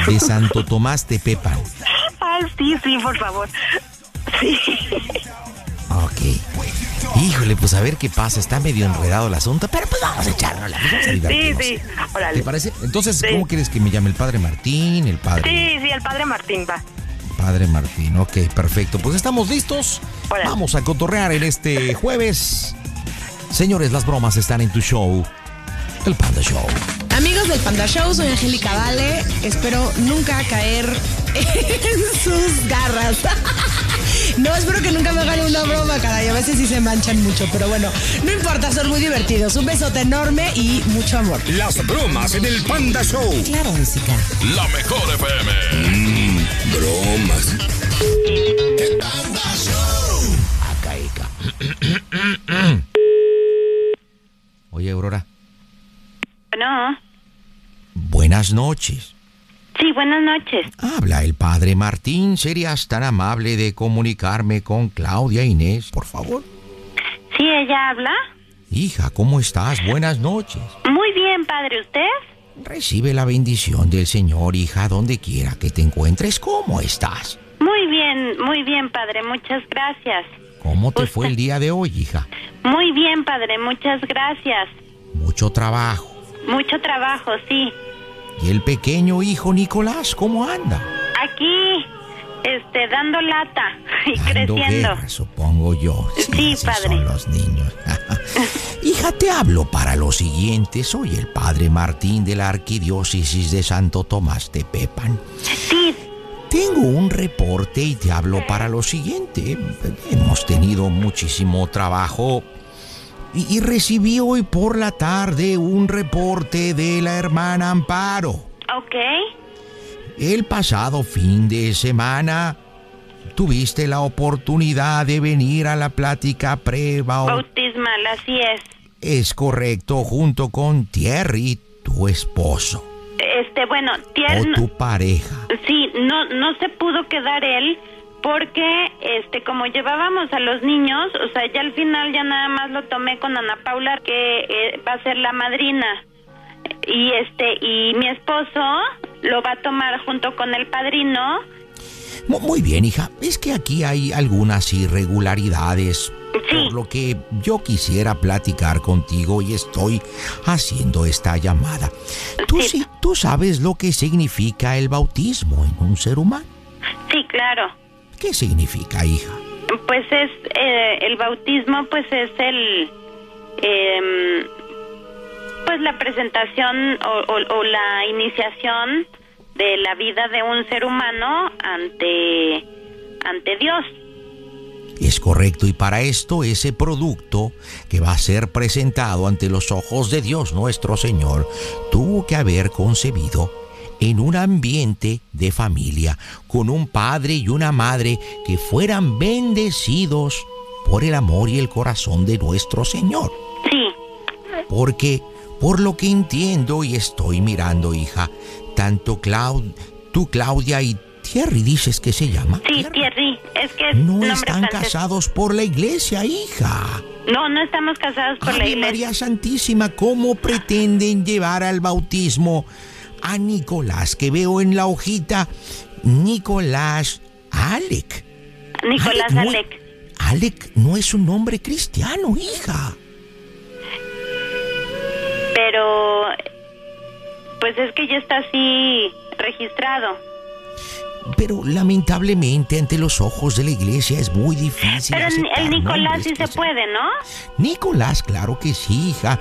de Santo Tomás Tepepan. Ay, sí, sí, por favor. Sí. Ok. Híjole, pues a ver qué pasa. Está medio enredado el asunto, pero pues vamos a echarnos la Sí, sí. Órale. ¿Te parece? Entonces, ¿cómo quieres que me llame el padre Martín? El padre, Sí, sí, el padre Martín va. padre Martín. Ok, perfecto. Pues estamos listos. Órale. Vamos a cotorrear en este jueves. Señores, las bromas están en tu show. El Panda Show. Amigos del Panda Show, soy Angélica Vale. Espero nunca caer en sus garras. No, espero que nunca me hagan una broma, caray. A veces sí se manchan mucho, pero bueno, no importa, son muy divertidos. Un besote enorme y mucho amor. Las bromas en el Panda Show. Claro, música. La mejor FM. Mmm, bromas. El Panda Show. Oye, Aurora, Bueno, buenas noches. sí, buenas noches. Habla el padre Martín. ¿Serías tan amable de comunicarme con Claudia Inés, por favor? Sí, ella habla. Hija, ¿cómo estás? Buenas noches. Muy bien, padre, ¿usted? Recibe la bendición del Señor, hija, donde quiera que te encuentres. ¿Cómo estás? Muy bien, muy bien, padre, muchas gracias. ¿Cómo te fue el día de hoy, hija? Muy bien, padre, muchas gracias. Mucho trabajo. Mucho trabajo, sí. ¿Y el pequeño hijo Nicolás, cómo anda? Aquí, este, dando lata y Dando creciendo. guerra, supongo yo. Sí, así padre. son los niños. Hija, te hablo para lo siguiente. Soy el padre Martín de la Arquidiócesis de Santo Tomás de Pepan. Sí. Tengo un reporte y te hablo para lo siguiente. Hemos tenido muchísimo trabajo y, y recibí hoy por la tarde un reporte de la hermana Amparo. Ok. El pasado fin de semana tuviste la oportunidad de venir a la plática prebao. Bautismal, así es. Es correcto, junto con Thierry, tu esposo Este, bueno, o tierno. tu pareja. Sí, no, no se pudo quedar él porque, este, como llevábamos a los niños, o sea, ya al final ya nada más lo tomé con Ana Paula, que eh, va a ser la madrina. Y este, y mi esposo lo va a tomar junto con el padrino. Mu- Muy bien, hija. Es que aquí hay algunas irregularidades. Por lo que yo quisiera platicar contigo y estoy haciendo esta llamada. ¿Tú, sí, ¿Tú sabes lo que significa el bautismo en un ser humano? Sí, claro. ¿Qué significa, hija? Pues es, eh, el bautismo, pues es el, em, pues la presentación o, o- o la iniciación de la vida de un ser humano ante, ante Dios. Es correcto, y para esto ese producto que va a ser presentado ante los ojos de Dios nuestro Señor tuvo que haber concebido en un ambiente de familia, con un padre y una madre que fueran bendecidos por el amor y el corazón de nuestro Señor. Sí. Porque, por lo que entiendo y estoy mirando, hija, tanto Clau- tú, Claudia y Thierry dices que se llama. Sí, Thierry, es que es No están francés. casados por la iglesia, hija. No, no estamos casados por la iglesia. María Santísima, ¿cómo pretenden llevar al bautismo a Nicolás, que veo en la hojita? Nicolás Alec. Nicolás no- Alec. Alec no es un nombre cristiano, hija. Pero, pues es que ya está así registrado. Pero lamentablemente ante los ojos de la iglesia es muy difícil. Pero el Nicolás sí se puede, ¿no? Nicolás, claro que sí, hija.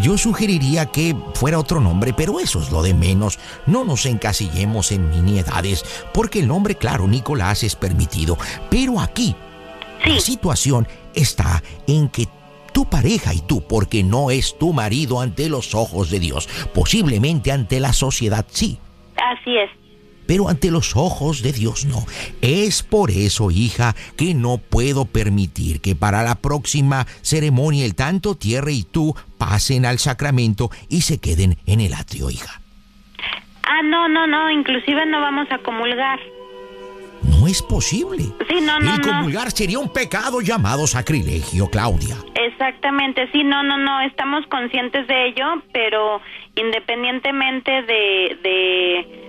Yo sugeriría que fuera otro nombre, pero eso es lo de menos. No nos encasillemos en miniedades, porque el nombre, claro, Nicolás es permitido. Pero aquí, la situación está en que tu pareja y tú, porque no es tu marido ante los ojos de Dios, posiblemente ante la sociedad sí, Así es. Pero ante los ojos de Dios no. Es por eso, hija, que no puedo permitir que para la próxima ceremonia el tanto tierra y tú pasen al sacramento y se queden en el atrio, hija. Ah, no, no, no, inclusive no vamos a comulgar. No es posible. Sí, no, no, el no. comulgar sería un pecado llamado sacrilegio, Claudia. Exactamente, sí, no, no, no, estamos conscientes de ello, pero independientemente de, de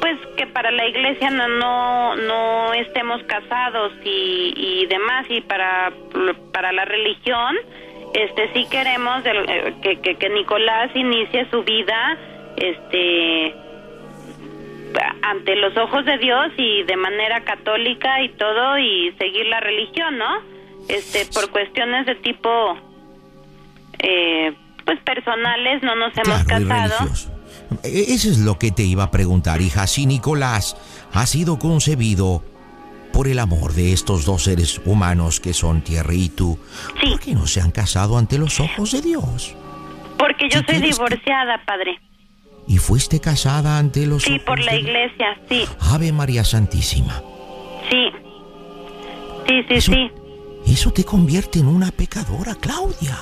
pues que para la iglesia no no, no estemos casados y, y demás y para para la religión este sí queremos eh, que, que, que Nicolás inicie su vida este ante los ojos de Dios y de manera católica y todo y seguir la religión, ¿no? Este, por cuestiones de tipo, eh, pues personales, no nos hemos Claro, casado. E- Eso es lo que te iba a preguntar, hija. Si Nicolás ha sido concebido por el amor de estos dos seres humanos que son tierra y tú, ¿por qué no se han casado ante los ojos de Dios? Porque yo soy que- divorciada, padre. ¿Y fuiste casada ante los Sí, ojos por la de iglesia, sí, Ave María Santísima? sí. Sí, sí, sí. Eso te convierte en una pecadora, Claudia.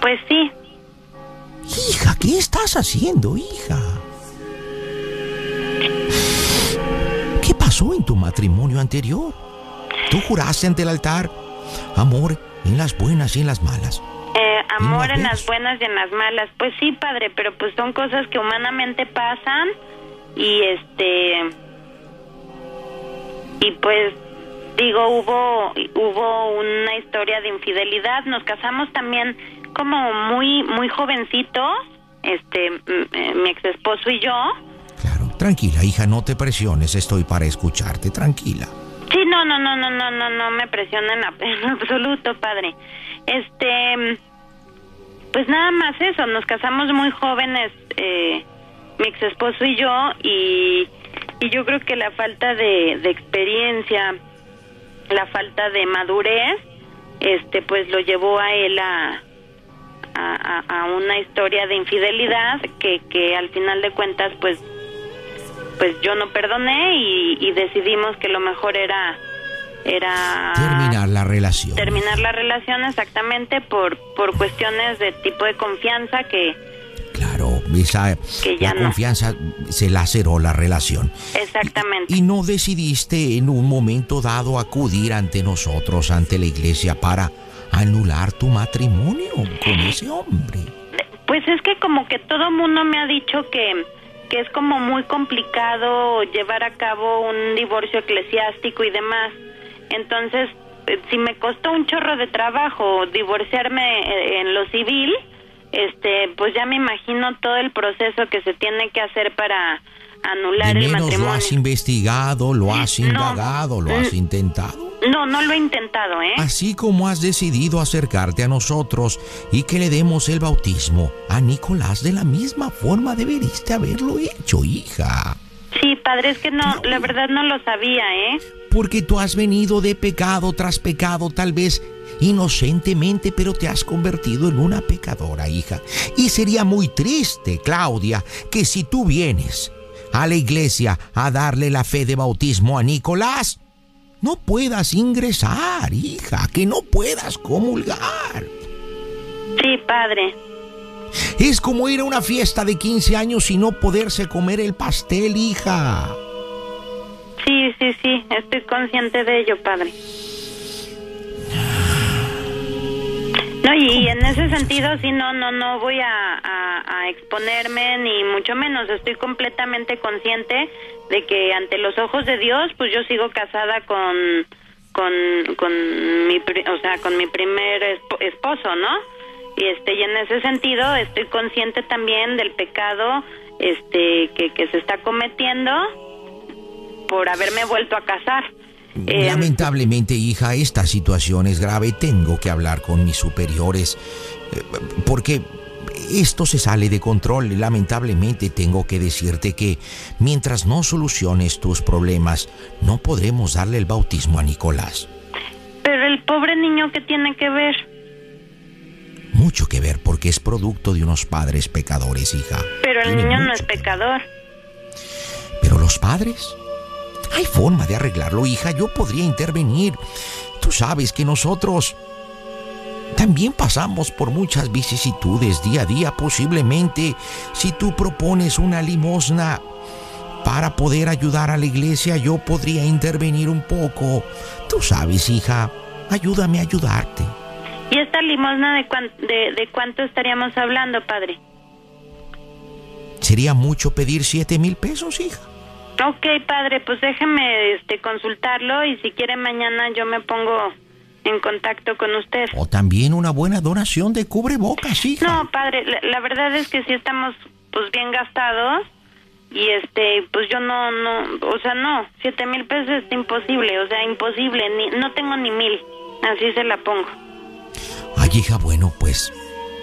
Pues sí. Hija, ¿qué estás haciendo, hija? ¿Qué pasó en tu matrimonio anterior? Tú juraste ante el altar amor en las buenas y en las malas. Eh, amor ¿Y no en las buenas y en las malas. Pues sí, padre, pero pues son cosas que humanamente pasan y este y pues digo hubo hubo una historia de infidelidad. Nos casamos también como muy muy jovencitos, este eh, mi ex esposo y yo. Tranquila, hija, no te presiones, estoy para escucharte, tranquila. Sí, no, no, no, no, no, no, no me presiona en, la- en absoluto, padre. Este, pues nada más eso, nos casamos muy jóvenes, eh, mi ex esposo y yo, y, y yo creo que la falta de, de experiencia, la falta de madurez, este, pues lo llevó a él a, a, una historia de infidelidad que, que al final de cuentas, pues pues yo no perdoné y, y decidimos que lo mejor era era Terminar la relación. terminar la relación exactamente por por cuestiones de tipo de confianza que Claro, esa, Que ya la no. confianza se laceró la relación. exactamente Y no decidiste en un momento dado acudir ante nosotros, ante la iglesia, para anular tu matrimonio con ese hombre. pues es que como que todo mundo me ha dicho que que es como muy complicado llevar a cabo un divorcio eclesiástico y demás entonces eh, si me costó un chorro de trabajo divorciarme eh, en lo civil este pues ya me imagino todo el proceso que se tiene que hacer para anular De el menos lo has investigado, lo has No. indagado, lo has Mm. intentado. no no lo he intentado eh Así como has decidido acercarte a nosotros y que le demos el bautismo a Nicolás de la misma forma deberiste haberlo hecho, hija. sí padre es que no la verdad no lo sabía eh Porque tú has venido de pecado tras pecado, tal vez inocentemente, pero te has convertido en una pecadora, hija. Y sería muy triste, Claudia, que si tú vienes a la iglesia a darle la fe de bautismo a Nicolás, no puedas ingresar, hija, que no puedas comulgar. sí padre Es como ir a una fiesta de 15 años y no poderse comer el pastel, hija. Sí, sí, sí, estoy consciente de ello, padre. No, y en ese sentido, sí, no, no, no voy a, exponerme, ni mucho menos. Estoy completamente consciente de que ante los ojos de Dios, pues yo sigo casada con, con, con mi, o sea, con mi primer esp- esposo, ¿no? Y este, y en ese sentido, estoy consciente también del pecado, este, que, que se está cometiendo por haberme vuelto a casar. Eh, Lamentablemente, hija, esta situación es grave. Tengo que hablar con mis superiores eh, porque esto se sale de control. Lamentablemente, tengo que decirte que mientras no soluciones tus problemas, no podremos darle el bautismo a Nicolás. pero el pobre niño, ¿qué tiene que ver? Mucho que ver porque es producto de unos padres pecadores, hija. Pero el Tiene niño no es pecador. Pero los padres, hay forma de arreglarlo, hija. Yo podría intervenir. Tú sabes que nosotros también pasamos por muchas vicisitudes día a día. Posiblemente, si tú propones una limosna para poder ayudar a la iglesia, yo podría intervenir un poco. Tú sabes, hija, ayúdame a ayudarte. ¿Y esta limosna de, cuán- de, de cuánto estaríamos hablando, padre? ¿Sería mucho pedir siete mil pesos, hija? Ok, padre, pues déjeme este, consultarlo y si quiere mañana yo me pongo en contacto con usted. O también una buena donación de cubrebocas, hija. No, padre, la, la verdad es que sí estamos pues bien gastados y este, pues yo no, no, o sea, no, siete mil pesos es imposible, o sea, imposible, ni, no tengo ni mil, así se la pongo. Ay, hija, bueno, pues,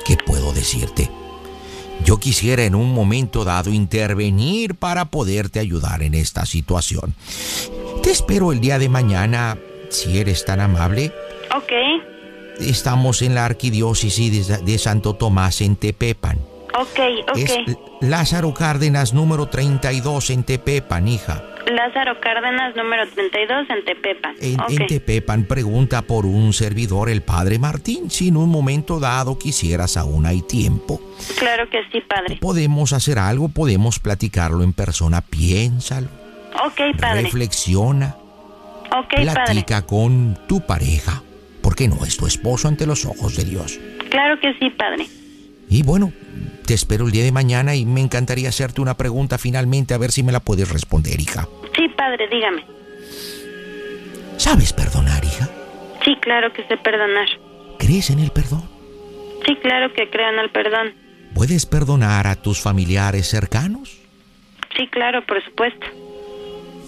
¿qué puedo decirte? Yo quisiera en un momento dado intervenir para poderte ayudar en esta situación. Te espero el día de mañana, si eres tan amable. Ok, Estamos en la arquidiócesis de, de Santo Tomás en Tepepan. ok, ok. Es Lázaro Cárdenas número 32 en Tepepan, hija. Lázaro Cárdenas, número 32, en Tepepan. En, Tepepan pregunta por un servidor, el padre Martín. Si en un momento dado quisieras, aún hay tiempo. Claro que sí, padre. Podemos hacer algo, podemos platicarlo en persona. Piénsalo, Ok, padre. reflexiona, Ok, padre. platica con tu pareja, porque no es tu esposo ante los ojos de Dios. Claro que sí, padre. Y bueno, te espero el día de mañana y me encantaría hacerte una pregunta finalmente, a ver si me la puedes responder, hija. Sí, padre, dígame. ¿Sabes perdonar, hija? Sí, claro que sé perdonar. ¿Crees en el perdón? Sí, claro que creo en el perdón. ¿Puedes perdonar a tus familiares cercanos? Sí, claro, por supuesto.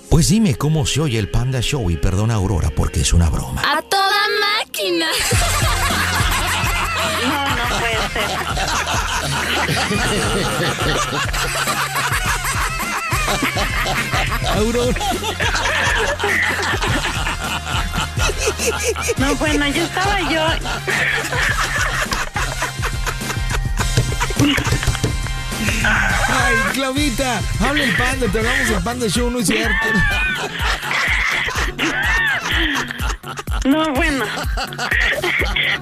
Pues dime cómo se oye el Panda Show y perdona a Aurora porque es una broma. A toda máquina. No, no puede ser. Aurora. No, bueno, yo estaba yo. Ay, Claudita, habla el panda, te hablamos el Panda Show, no es cierto. No, bueno.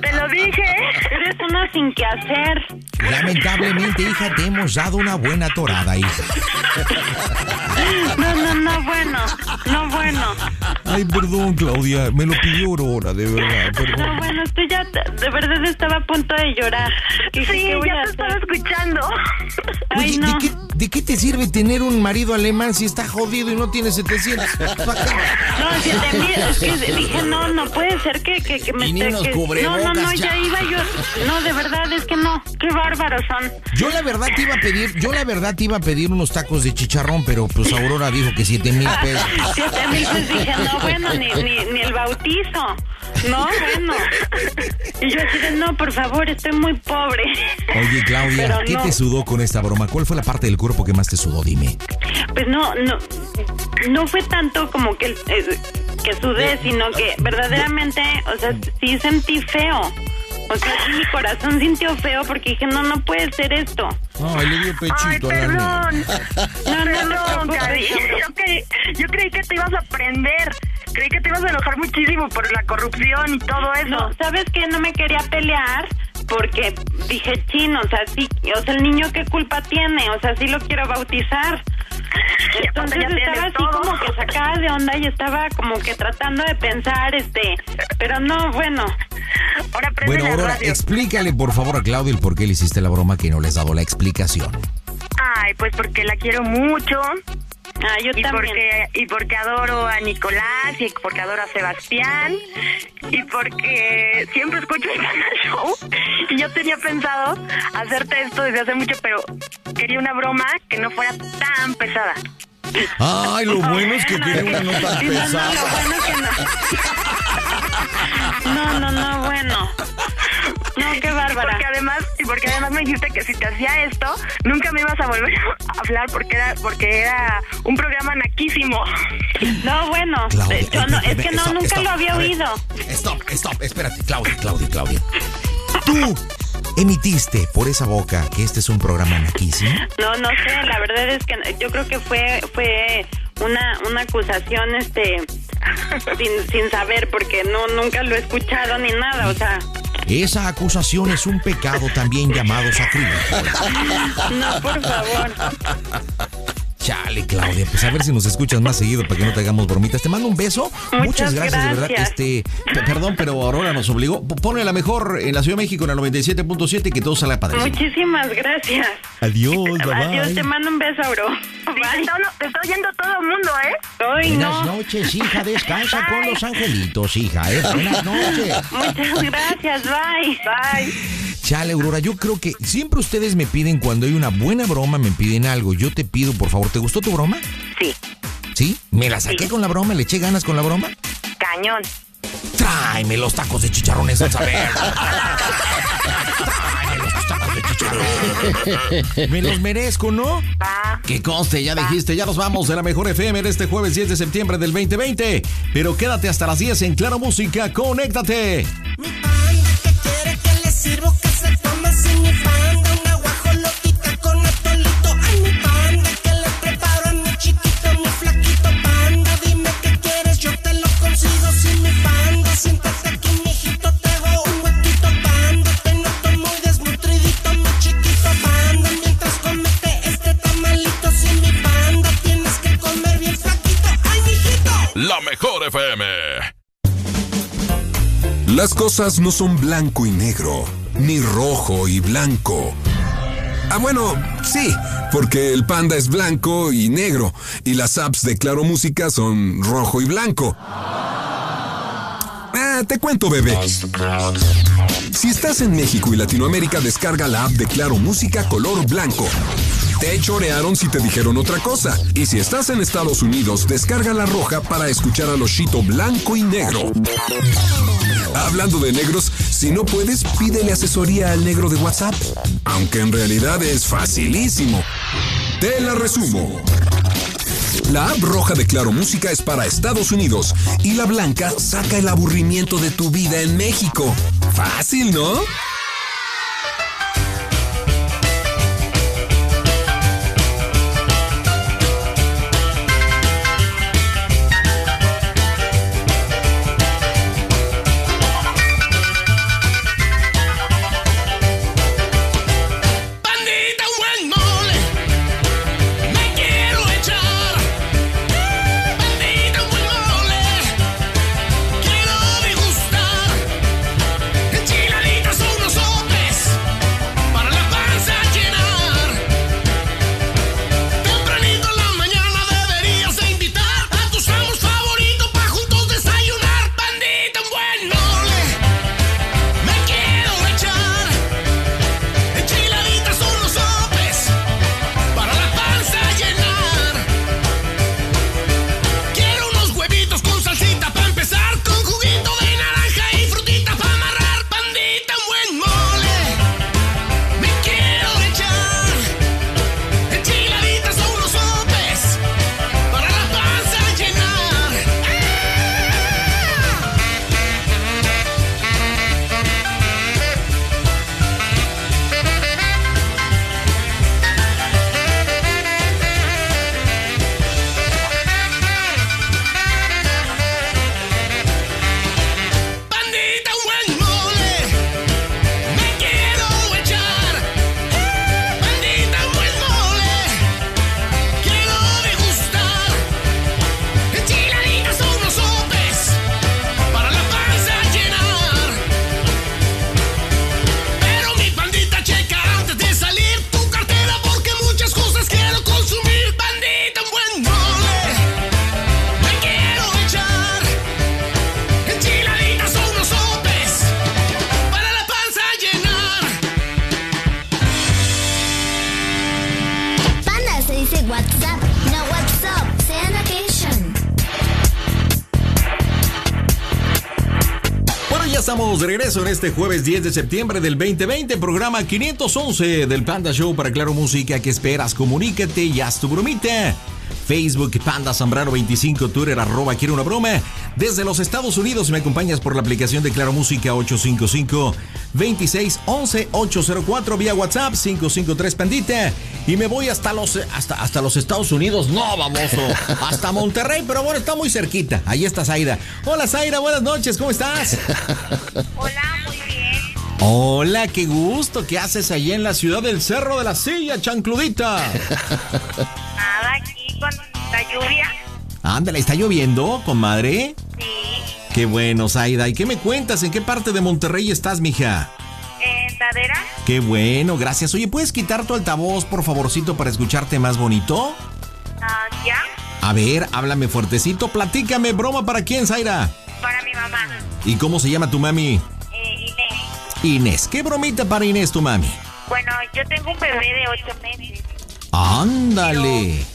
Te lo dije. Eres una sin que hacer. Lamentablemente, hija, te hemos dado una buena torada, hija. No, no, no, bueno. No, bueno. Ay, perdón, Claudia, me lo pidió Aurora, de verdad, No, perdón. bueno, estoy ya, de verdad estaba a punto de llorar. Sí, ya te estaba escuchando. Ay, Oye, no. ¿de, qué, de qué te sirve tener un marido alemán si está jodido y no tiene 700? No, siete mil, es que dije, no, no puede ser que, que, que me... Y ni que- no, no, no, ya ya. iba yo... No, de verdad, es que no. Qué bárbaros son. Yo la verdad te iba a pedir, yo la verdad te iba a pedir unos tacos de chicharrón, pero pues Aurora dijo que 7 mil pesos. Siete mil, pues dije, no, bueno, ni, ni, ni el bautizo. No, bueno. Y yo así de, no, por favor, estoy muy pobre. Oye, Claudia, Pero ¿qué no. te sudó con esta broma? ¿Cuál fue la parte del cuerpo que más te sudó? Dime. Pues no, no, no fue tanto como que, eh, que sudé, sino que verdaderamente, o sea, sí sentí feo. O sea, sí, mi corazón sintió feo porque dije, no, no puede ser esto. Ay, le dio pechito a la niña. No, no, no, Perdón, Cari. Yo, creí, yo creí que te ibas a prender. Creí que te ibas a enojar muchísimo por la corrupción y todo eso. No, ¿sabes qué? No me quería pelear porque dije, chino, o sea, sí, o sea, el niño qué culpa tiene, o sea, sí lo quiero bautizar. Entonces estaba así todo. como que sacada de onda y estaba como que tratando de pensar, este, pero no, bueno. Ahora Bueno, Aurora, explícale por favor a Claudia el por qué le hiciste la broma que no les has dado la explicación. Ay, pues porque la quiero mucho. Ah, yo y también. Porque, y porque adoro a Nicolás y porque adoro a Sebastián y porque siempre escucho el Panda Show y yo tenía pensado hacerte esto desde hace mucho, pero quería una broma que no fuera tan pesada. Ay, lo bueno es que quería una no tan Sí, no, no, pesada. lo bueno que no. No, no, no, bueno. No, qué bárbara. Porque además, y porque además me dijiste que si te hacía esto, nunca me ibas a volver a hablar porque era, porque era un programa naquísimo. No, bueno, Claudia, yo no, es que no, stop, nunca stop, lo había ver. oído. Stop, stop, espérate, Claudia, Claudia, Claudia. Tú emitiste por esa boca que este es un programa naquísimo. No, no sé, la verdad es que yo creo que fue fue una una acusación este sin, sin saber porque no nunca lo he escuchado ni nada, o sea, Esa acusación es un pecado también llamado sacrilegio. no, por favor. Chale, Claudia, pues a ver si nos escuchas más seguido para que no te hagamos bromitas. Te mando un beso. Muchas gracias, de verdad. Este, perdón, pero Aurora nos obligó. Ponle la mejor en la Ciudad de México en el 97.7 y que todo salga padre. Muchísimas gracias. Adiós, bye Adiós, bye. te mando un beso, bro. Te está, te está oyendo todo el mundo, ¿eh? Ay, Buenas no. noches, hija. Descansa con los angelitos, hija. ¿eh? Buenas noches. Muchas gracias, bye. Bye. Chale, Aurora, yo creo que siempre ustedes me piden cuando hay una buena broma, me piden algo. Yo te pido, por favor, ¿te gustó tu broma? Sí. ¿Sí? ¿Me la saqué con la broma? ¿Le eché ganas con la broma? Cañón. Tráeme los tacos de chicharrón en salsa verde. Tráeme los tacos de chicharrón. Me los merezco, ¿no? Que conste, ya dijiste, ya nos vamos de la mejor FM en este jueves 10 de septiembre del 2020. Pero quédate hasta las 10 en Claro Música, conéctate. quiere que le sirvo que se toma sin mi panda La mejor FM. Las cosas no son blanco y negro, ni rojo y blanco. Ah, bueno, sí, porque el panda es blanco y negro, y las apps de Claro Música son rojo y blanco. Ah, te cuento, bebé. Si estás en México y Latinoamérica, descarga la app de Claro Música color blanco. Te chorearon si te dijeron otra cosa. Y si estás en Estados Unidos, descarga la roja para escuchar a los blanco y negro. Hablando de negros, si no puedes, pídele asesoría al negro de WhatsApp. Aunque en realidad es facilísimo. Te la resumo. La app roja de Claro Música es para Estados Unidos y la blanca saca el aburrimiento de tu vida en México. Fácil, ¿no? En este jueves 10 de septiembre del 2020, programa 511 del Panda Show para Claro Música. ¿Qué esperas? Comunícate y haz tu bromita. Facebook Panda Zambrano 25, Twitter arroba quiero una broma. Desde los Estados Unidos me acompañas por la aplicación de Claro Música 855 26 11 804 vía WhatsApp 553 Pandita. Y me voy hasta los hasta, hasta los Estados Unidos. No, baboso. Hasta Monterrey, pero bueno, está muy cerquita. Ahí está Zaira. Hola Zaira, buenas noches, ¿cómo estás? Hola, qué gusto. ¿Qué haces allí en la ciudad del Cerro de la Silla, chancludita? Nada, aquí con la lluvia. Ándale, ¿está lloviendo, comadre? Sí. Qué bueno, Zaida. ¿Y qué me cuentas? ¿En qué parte de Monterrey estás, mija? En Tadera. Qué bueno, gracias. Oye, ¿puedes quitar tu altavoz, por favorcito, para escucharte más bonito? Ah, ¿Ya? A ver, háblame fuertecito, platícame, broma para quién, Zaira. Para mi mamá. ¿Y cómo se llama tu mami? Eh, Inés. ¿Qué bromita para Inés, tu mami? Bueno, yo tengo un bebé de ocho meses. Ándale.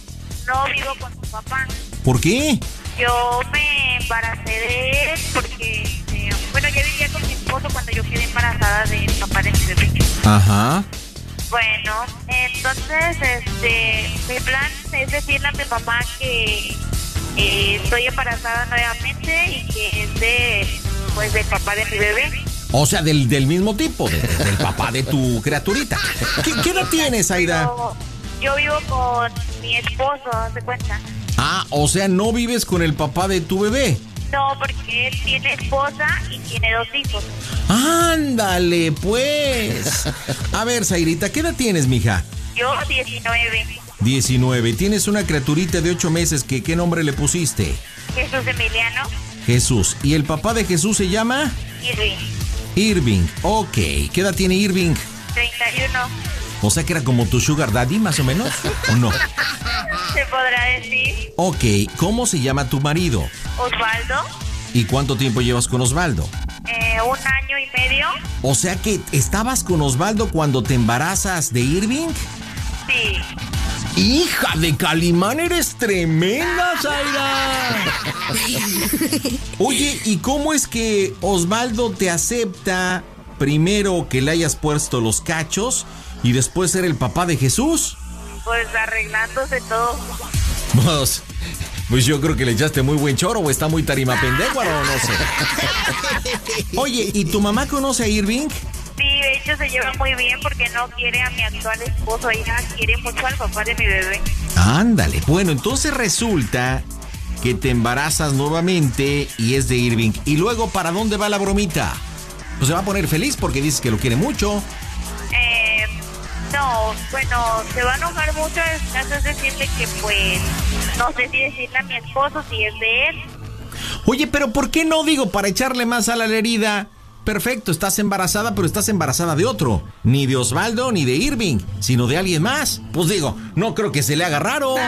No vivo con su papá. ¿Por qué? Yo me embaracé de él porque este, todavía vivía con mi esposo cuando yo quedé embarazada del papá de mi bebé. Ajá. Bueno, entonces, este, mi plan es decirle a mi mamá que eh, estoy embarazada nuevamente y que es de, pues, del papá de mi bebé. O sea, del, del mismo tipo, de- de- del papá de tu criaturita. ¿Qué, qué edad tienes, Aida? Yo, yo vivo con mi esposo, ¿haz de cuenta? Ah, o sea, no vives con el papá de tu bebé. No, porque él tiene esposa y tiene dos hijos. Ándale, pues. A ver, Zairita, ¿qué edad tienes, mija? Yo 19, 19. Tienes una criaturita de 8 meses que ¿qué nombre le pusiste? Jesús Emiliano, Jesús. ¿Y el papá de Jesús se llama? Irving, Irving. Ok. ¿Qué edad tiene Irving? 31. O sea que era como tu sugar daddy, más o menos. ¿O no? Se podrá decir Ok. ¿Cómo se llama tu marido? Osvaldo, ¿Y cuánto tiempo llevas con Osvaldo? eh, un año y medio. O sea que estabas con Osvaldo cuando te embarazas de Irving. Sí. Hija de Calimán, eres tremenda, Zaira. Oye, ¿y cómo es que Osvaldo te acepta primero que le hayas puesto los cachos y después ser el papá de Jesús? Pues arreglándose todo. Pues, pues yo creo que le echaste muy buen choro o está muy tarima pendejo, no sé. Oye, ¿y tu mamá conoce a Irving? Sí, de hecho se lleva muy bien porque no quiere a mi actual esposo, ella quiere mucho al papá de mi bebé. Ándale, bueno, entonces resulta que te embarazas nuevamente y es de Irving. ¿Y luego para dónde va la bromita? Pues se va a poner feliz porque dices que lo quiere mucho. Eh, no, bueno, se va a enojar mucho, el caso es decirle que pues no sé si decirle a mi esposo si es de él. Oye, pero ¿por qué no digo para echarle más a la herida? Perfecto, estás embarazada, pero estás embarazada de otro. Ni de Osvaldo ni de Irving, sino de alguien más. Pues digo, no creo que se le haga raro.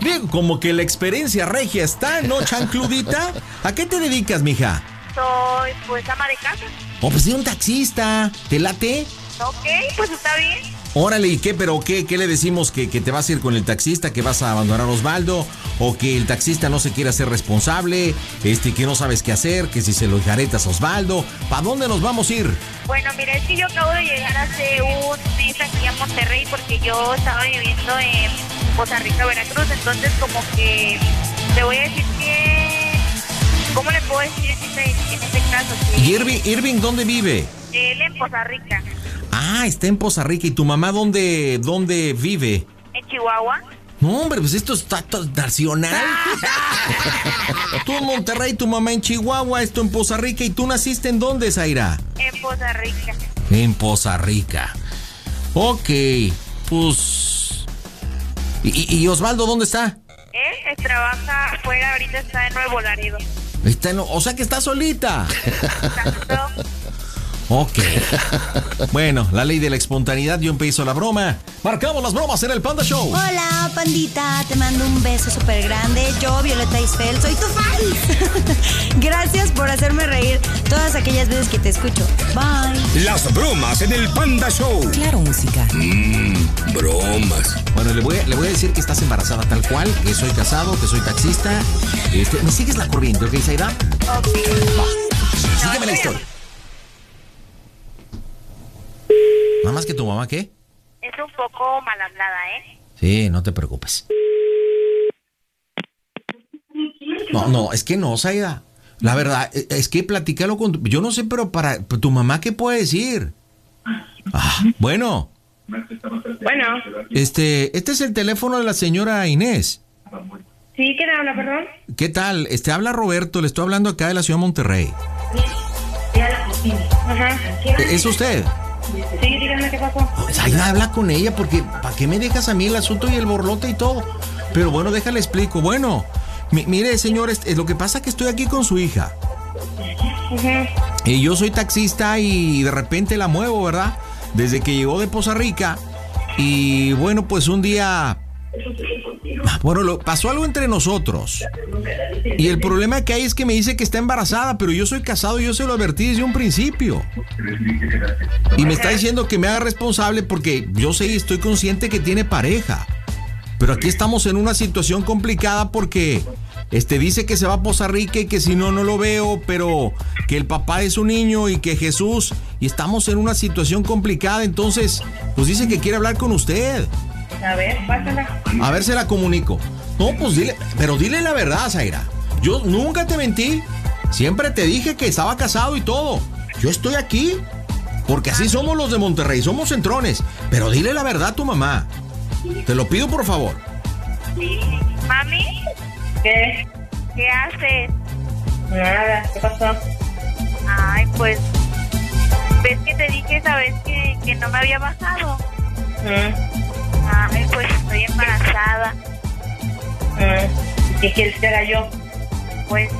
Digo, como que la experiencia regia está, ¿no, chancludita? ¿A qué te dedicas, mija? Soy pues ama de casa. Oh, pues de un taxista. ¿Te late? Ok, pues está bien. Órale, ¿y qué? ¿Pero qué? ¿Qué le decimos? ¿Que, que te vas a ir con el taxista? ¿Que vas a abandonar a Osvaldo? ¿O que el taxista no se quiere hacer responsable? Este, que no sabes qué hacer, que si se lo enjaretas a Osvaldo. ¿Para dónde nos vamos a ir? Bueno, mira, es que yo acabo de llegar hace un mes aquí a Monterrey porque yo estaba viviendo en Costa Rica, Veracruz, entonces como que te voy a decir que... ¿Cómo le puedo decir en este, en este caso? Que ¿Y Irving, Irving dónde vive? Él en Costa Rica, Ah, está en Poza Rica. ¿Y tu mamá dónde, dónde vive? en Chihuahua. No, hombre, pues esto to- nacional. tú en Monterrey, tu mamá en Chihuahua, esto en Poza Rica. ¿Y tú naciste en dónde, Zaira? En Costa Rica. En Poza Rica. Ok, pues... ¿Y, y- y Osvaldo dónde está? Él eh, trabaja afuera, ahorita está en Nuevo Laredo. Está en- o sea que está solita. Ok. Bueno, la ley de la espontaneidad, yo empiezo la broma. Marcamos las bromas en el Panda Show. Hola, pandita, te mando un beso súper grande. Yo, Violeta Isfel, soy tu fan. Gracias por hacerme reír todas aquellas veces que te escucho. Bye. Las bromas en el Panda Show. Claro, música. Mmm, bromas. Bueno, le voy, a, le voy a decir que estás embarazada tal cual, que soy casado, que soy taxista. Este, ¿Me sigues la corriente, ok, Zaira? Va. Sígueme la historia. Nada más que tu mamá, ¿qué? Es un poco mal hablada, ¿eh? Sí, no te preocupes. No, no, es que no, Zaida. La verdad, e- es que platícalo con tu... Yo no sé, pero para tu mamá, ¿qué puede decir? Ah, bueno, Bueno, este, este es el teléfono de la señora Inés. ¿sí? ¿Quién habla, perdón? ¿Qué tal? Este habla Roberto, le estoy hablando acá de la ciudad de Monterrey. Ajá. ¿E- ¿Es usted? Dígame qué pasó. Habla con ella porque ¿para qué me dejas a mí el asunto y el borlote y todo? Pero bueno, déjale explico. Bueno, mi- mire, señor, este, lo que pasa es que estoy aquí con su hija. Y yo soy taxista y de repente la muevo, ¿verdad? Desde que llegó de Poza Rica. Y bueno, pues un día... Bueno, lo- pasó algo entre nosotros. Y el problema que hay es que me dice que está embarazada, pero yo soy casado y yo se lo advertí desde un principio. Y me está diciendo que me haga responsable porque yo sé y estoy consciente que tiene pareja. Pero aquí estamos en una situación complicada porque Este dice que se va a Poza Rica y que si no, no lo veo, pero que el papá es un niño y que Jesús, y estamos en una situación complicada, entonces, pues dice que quiere hablar con usted. A ver, pásala. A ver, se la comunico. No, pues dile, pero dile la verdad, Zaira. Yo nunca te mentí. Siempre te dije que estaba casado y todo. Yo estoy aquí. Porque así somos los de Monterrey, somos centrones. Pero dile la verdad a tu mamá. Te lo pido por favor. Sí. Mami, ¿Qué? ¿qué haces? Nada, ¿qué pasó? Ay, pues, ves que te dije esa vez que, que no me había bajado. Mm, Ay, pues estoy embarazada. ¿Qué quieres que haga yo? Pues,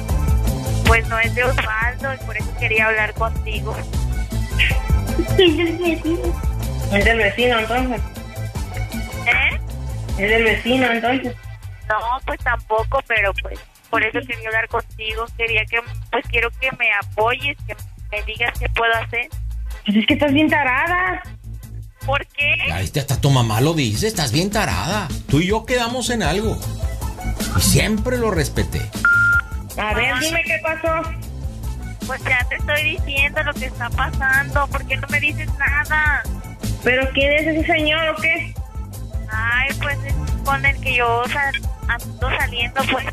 pues no es de Osvaldo y por eso quería hablar contigo. Es del vecino, entonces. ¿Eh? Es del vecino, entonces. No, pues tampoco, pero pues por eso quería hablar contigo. Quería que, pues quiero que me apoyes, que me digas qué puedo hacer. Pues es que estás bien tarada. ¿Por qué? Ya este hasta tu mamá lo dice, estás bien tarada. Tú y yo quedamos en algo. Y siempre lo respeté. A ver, dime qué pasó. Pues ya te estoy diciendo lo que está pasando. ¿Por qué no me dices nada? ¿Pero quién es ese señor o qué? Ay, pues es con el que yo sal- ando saliendo, pues.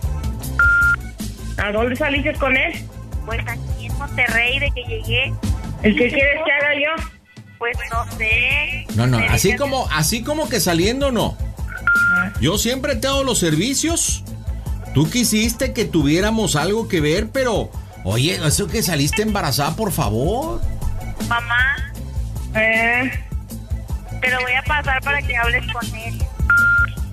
¿A dónde saliste con él? Pues aquí en Monterrey, de que llegué. ¿Y qué quieres que haga yo? Pues no sé. No, no, así como, así como que saliendo no. Yo siempre te hago los servicios. Tú quisiste que tuviéramos algo que ver, pero oye, eso que saliste embarazada, por favor. Mamá, Eh, te lo voy a pasar para que hables con él.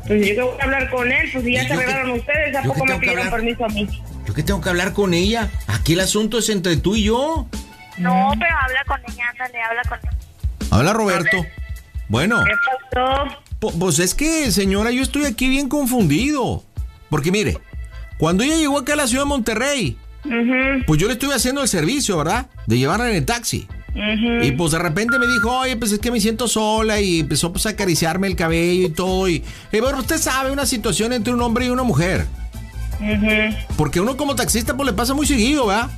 pues yo que voy a hablar con él, pues si ya ¿Y se qué- arreglaron ustedes, ¿a poco qué me pidieron hablar? permiso a mí? Yo que tengo que hablar con ella. Aquí el asunto es entre tú y yo. No, pero habla con ella, ándale, habla con ella. Habla Roberto. Bueno, ¿Qué pasó? pues es que, señora, yo estoy aquí bien confundido. Porque mire, cuando ella llegó acá a la ciudad de Monterrey, pues yo le estuve haciendo el servicio, ¿verdad? De llevarla en el taxi. Y pues de repente me dijo, oye, pues es que me siento sola y empezó pues a acariciarme el cabello y todo. Y, y bueno, usted sabe una situación entre un hombre y una mujer. Porque uno como taxista pues le pasa muy seguido, ¿verdad?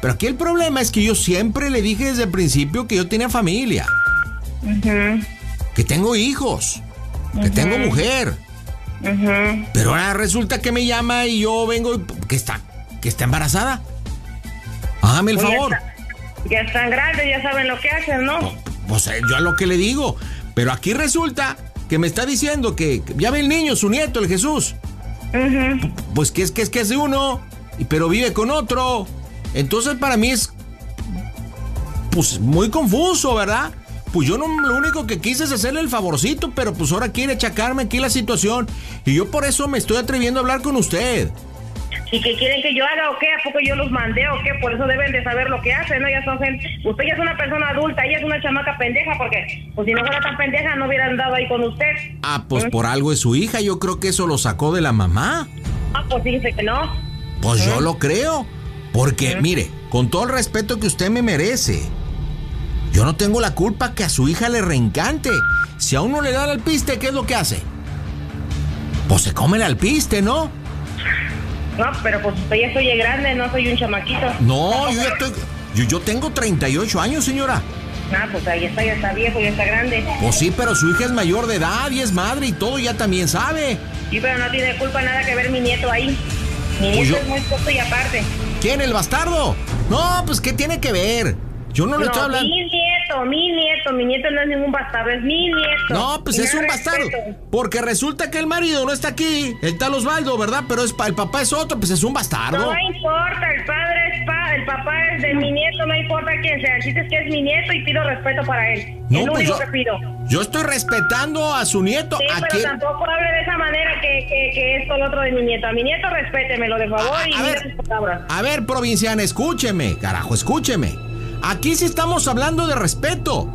Pero aquí el problema es que yo siempre le dije desde el principio que yo tenía familia, Que tengo hijos, que tengo mujer. Pero ahora resulta que me llama y yo vengo y que está, que está embarazada. Hágame el Pues ya favor. está- Ya están grandes, ya saben lo que hacen, ¿no? Pues eh, yo a lo que le digo. Pero aquí resulta que me está diciendo que que ya ve el niño, su nieto, el Jesús. Pues que es que es que es de uno, y- pero vive con otro. Entonces para mí es pues muy confuso, ¿verdad? Pues yo no lo único que quise es hacerle el favorcito, pero pues ahora quiere achacarme aquí la situación y yo por eso me estoy atreviendo a hablar con usted. ¿Y qué quieren que yo haga o qué? ¿A poco yo los mandé o qué? Por eso deben de saber lo que hacen, ¿no? Ya son gente... Usted ya es una persona adulta, ella es una chamaca pendeja, porque pues si no fuera tan pendeja no hubieran dado ahí con usted. Ah, pues por algo es su hija, yo creo que eso lo sacó de la mamá. Ah, pues fíjese que no. Pues yo lo creo. Porque, mire, con todo el respeto que usted me merece, yo no tengo la culpa que a su hija le reencante. Si a uno le da el alpiste, ¿qué es lo que hace? Pues se come el alpiste, ¿no? No, pero pues usted ya soy grande, no soy un chamaquito. No, yo ya estoy. Yo, yo tengo 38 años, señora. Ah, pues ahí está, ya está viejo, ya está grande. Pues sí, pero su hija es mayor de edad y es madre y todo, ya también sabe. Sí, pero no tiene culpa nada que ver mi nieto ahí. Mi Pues nieto yo- es muy corto y aparte. ¿Quién, el bastardo? No, pues ¿qué tiene que ver? Yo no le estoy hablando. mi nieto, mi nieto, mi nieto no es ningún bastardo, es mi nieto. No, pues Y es un respeto. bastardo. Porque resulta que el marido no está aquí. El tal Osvaldo, ¿verdad? Pero es pa- el papá es otro, pues es un bastardo. No importa, el padre es pa, el papá es de mi nieto, no importa quién sea. El chiste es que es mi nieto y pido respeto para él. No, es lo pues único yo- que pido. Yo estoy respetando a su nieto. Sí, ¿A pero tampoco hable de esa manera que, que, que esto el otro de mi nieto. A mi nieto respétemelo, de favor, y mira sus palabras. A ver, provinciana, escúcheme, carajo, escúcheme. Aquí sí estamos hablando de respeto.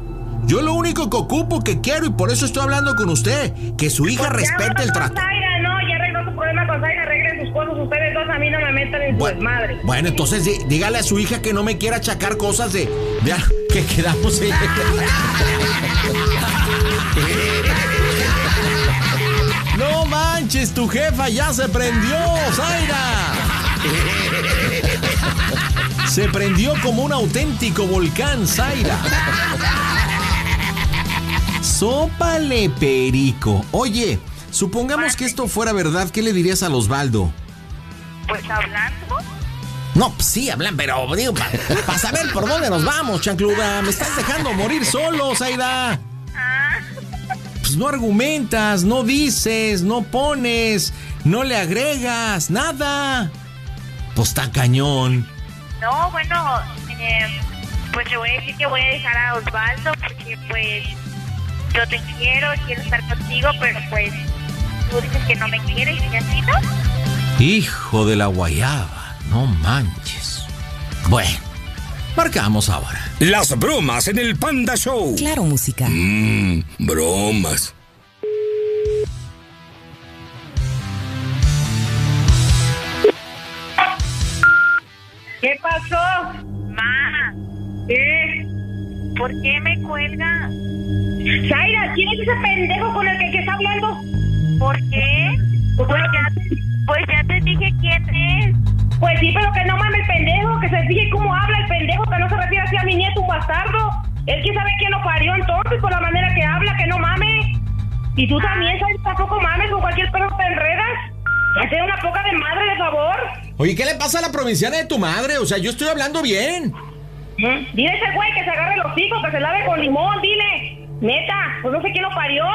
Yo lo único que ocupo, que quiero, y por eso estoy hablando con usted, que su hija Pues ya respete el trato. Zaira, no, ya arregló su problema con Zaira, arreglen sus cosas ustedes dos, a mí no me metan en su desmadre. Bueno, entonces dí- dígale a su hija que no me quiera achacar cosas de, de que quedamos en... No manches, tu jefa ya se prendió, Zaira. Se prendió como un auténtico volcán, Zaira. Sópale perico. Oye, supongamos que esto fuera verdad, ¿qué le dirías a Osvaldo? Pues hablando. No, pues sí, hablan, pero digo, para saber por dónde nos vamos, chancluda. Me estás dejando morir solo, Zaida. Pues no argumentas, no dices, no pones, no le agregas, nada. Pues está cañón. No, bueno, eh, pues le voy a decir que voy a dejar a Osvaldo porque pues yo te quiero, quiero estar contigo, pero pues tú dices que no me quieres y así, ¿no? Hijo de la guayaba, no manches. Bueno, marcamos ahora. Las bromas en el Panda Show. Claro, música. Mmm, bromas. ¿Qué pasó? Ma. ¿Qué? ¿Por qué me cuelga? Zaira, ¿quién es ese pendejo con el que, que está hablando? ¿Por qué? Pues ya, pues ya te dije quién es. Pues sí, pero que no mames el pendejo, que se fije cómo habla el pendejo, que no se refiere así a mi nieto, un bastardo. Él quién sabe quién lo parió entonces, por la manera que habla, que no mames. Y tú también, Zaira, tampoco mames, con cualquier perro te enredas. Hacer una poca de madre, de favor. Oye, ¿qué le pasa a la provinciana de tu madre? O sea, yo estoy hablando bien. ¿Eh? Dile a ese güey que se agarre los hijos, que se lave con limón, dile. Neta, pues no sé quién lo parió.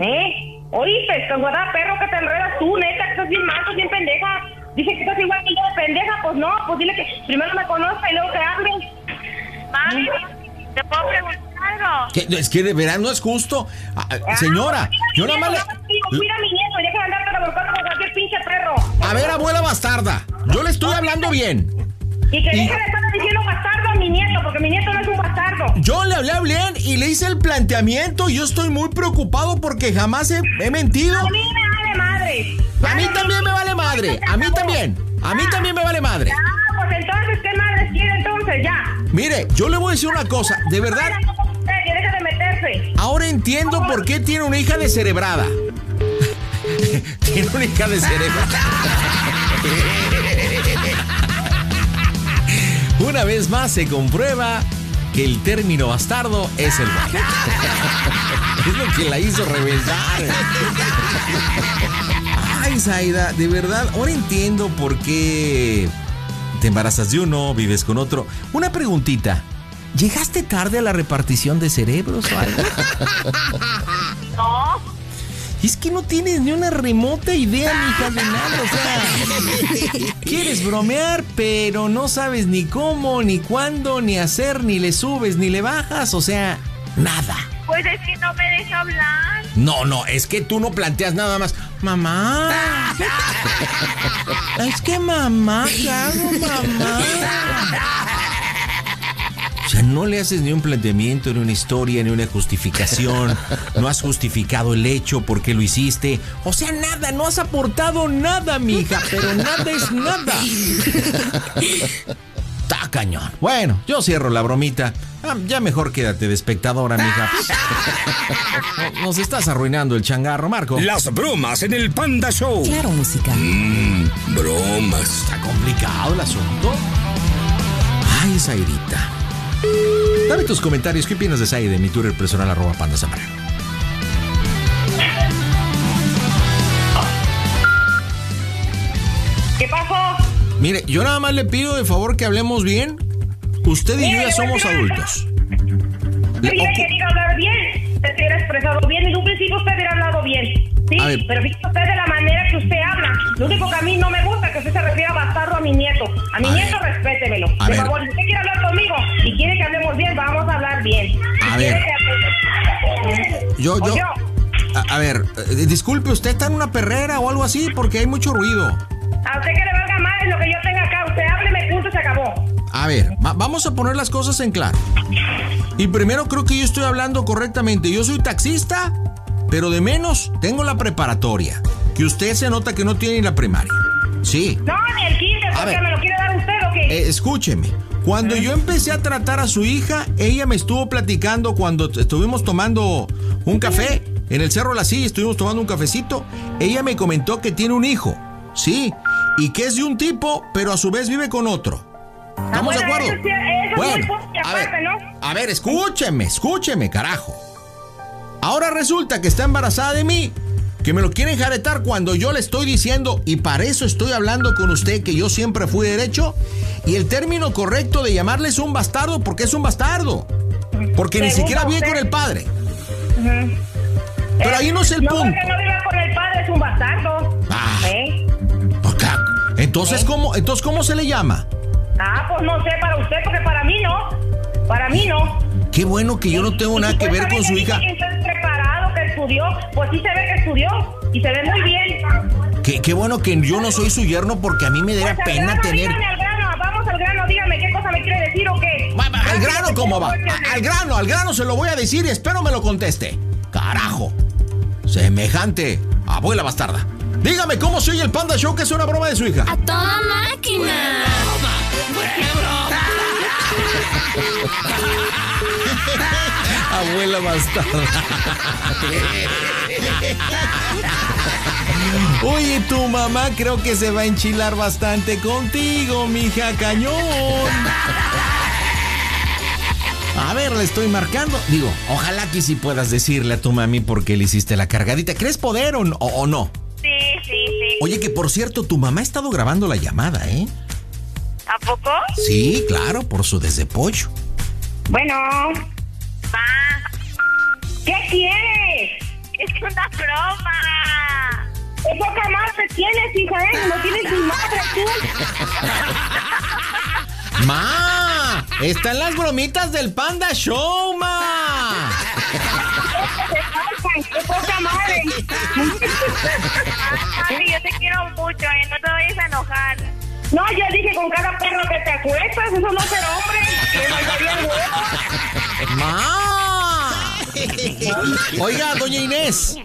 ¿Eh? Oíste, canguada perro que te enredas tú, neta, que estás bien manso, bien pendeja. Dice que estás igual que yo de pendeja, pues no, pues dile que primero me conozca y luego te hable. Mami, ¿te puedo preguntar algo? ¿Qué? Es que de verdad no es justo. Ah, ah, señora, yo nada más le... Cuida a mi nieto, deja de con cualquier pinche perro. A ver, abuela bastarda, yo le estoy hablando bien. Y que Y- deje de estar diciendo bastardo a mi nieto, porque mi nieto no es un bastardo. Yo le hablé bien y le hice el planteamiento. Yo estoy muy preocupado porque jamás he, he mentido. A mí me vale madre. A mí también me vale madre. A mí también. A mí también me vale madre. Ah, pues entonces, ¿qué madres quiere entonces? Ya. Mire, yo le voy a decir una cosa. De verdad, Deja de meterse. ahora entiendo por qué tiene una hija descerebrada. tiene una hija descerebrada. Una vez más se comprueba que el término bastardo es el bueno. es lo que la hizo reventar. Ay, Zaida, de verdad, ahora entiendo por qué te embarazas de uno, vives con otro. Una preguntita. ¿Llegaste tarde a la repartición de cerebros o algo? No. Es que no tienes ni una remota idea, mija, de nada. O sea, quieres bromear, pero no sabes ni cómo, ni cuándo, ni hacer, ni le subes, ni le bajas. O sea, nada. Pues es que no me deja hablar. No, no, es que tú no planteas nada más. Mamá. Es que mamá, ¿qué hago, mamá? O sea, no le haces ni un planteamiento, ni una historia, ni una justificación. No has justificado el hecho, por qué lo hiciste. O sea, nada, no has aportado nada, mija, pero nada es nada. Está cañón. Bueno, yo cierro la bromita. Ah, ya mejor quédate de espectadora, mija. Nos estás arruinando el changarro, Marco. Las bromas en el Panda Show. Claro, música. Mmm, bromas. Está complicado el asunto. Ay, Zairita. Dame tus comentarios. ¿Qué opinas de Zaire de mi Twitter personal arroba panda zambrano? ¿Qué pasó? Mire, yo nada más le pido de favor que hablemos bien. Usted y yo ya somos adultos. Yo hubiera querido hablar bien, se hubiera expresado bien, en un principio usted hubiera hablado bien. Sí, A ver. pero fíjese usted de la manera que usted habla. Lo único que a mí no me gusta es que usted se refiera bastardo a mi nieto. A mi A nieto, respétemelo. A De ver. favor, si usted quiere hablar conmigo y quiere que hablemos bien, vamos a hablar bien. Si A ver. que- Yo, O yo. A, a ver, eh, disculpe, ¿usted está en una perrera o algo así? Porque hay mucho ruido. A usted que le valga más lo que yo tenga acá. Usted hábleme, punto, se acabó. A ver, va- vamos a poner las cosas en claro. Y primero creo que yo estoy hablando correctamente. Yo soy taxista, pero de menos tengo la preparatoria. Que usted se nota que no tiene ni la primaria. Sí. No, ni el kinder, porque ver. me lo quiere dar usted o qué. Eh, escúcheme. Cuando yo empecé a tratar a su hija, ella me estuvo platicando cuando estuvimos tomando un café en el Cerro la Silla, estuvimos tomando un cafecito. Ella me comentó que tiene un hijo, sí, y que es de un tipo, pero a su vez vive con otro. ¿Estamos de bueno, acuerdo? eso es Bueno, muy poco y a ver, aparte, ¿no? a ver, escúcheme, escúcheme, carajo. Ahora resulta que está embarazada de mí, que me lo quieren jaretar cuando yo le estoy diciendo, y para eso estoy hablando con usted, que yo siempre fui derecho, y el término correcto de llamarle es un bastardo, porque es un bastardo. Porque ni siquiera vive con el padre. Pero ahí no es el no, punto. porque no viva con el padre, es un bastardo. Ah. ¿Eh? Entonces, ¿cómo, entonces, ¿cómo se le llama? Ah, pues no sé para usted, porque para mí no. Para mí no. Qué bueno que yo no tengo nada que ver con su hija. Estudió. Pues sí se ve que estudió. Y se ve muy bien. Qué, qué bueno que yo no soy su yerno porque a mí me daría Pues pena grano, tener... dígame al grano, vamos al grano, dígame qué cosa me quiere decir o qué. Al grano, ¿cómo va? A- Al grano, al grano se lo voy a decir y espero me lo conteste. Carajo. Semejante abuela bastarda. Dígame cómo soy el Panda Show que es una broma de su hija. Toda máquina. Abuela bastarda. Oye, tu mamá creo que se va a enchilar bastante contigo, mija cañón. A ver, le estoy marcando. Digo, ojalá que sí puedas decirle a tu mami por qué le hiciste la cargadita. ¿Crees poder o, no- o no? Sí, sí, sí. Oye, que por cierto, tu mamá ha estado grabando la llamada, ¿eh? ¿A poco? Sí, claro, por su desde pollo. Bueno. Pa. ¿Qué quieres? Es una broma. ¿Qué poca madre tienes, hija, eh? No tienes ni madre tú. ¡Ma! Están las bromitas del Panda Show, ma. ¡Qué poca madre! Ay, yo te quiero mucho, ¿eh? No te vayas a enojar. No, yo dije con cada perro que te acuestas, eso no es ser hombre. Le mandaría el huevo. ¡Ma! Oiga, doña Inés,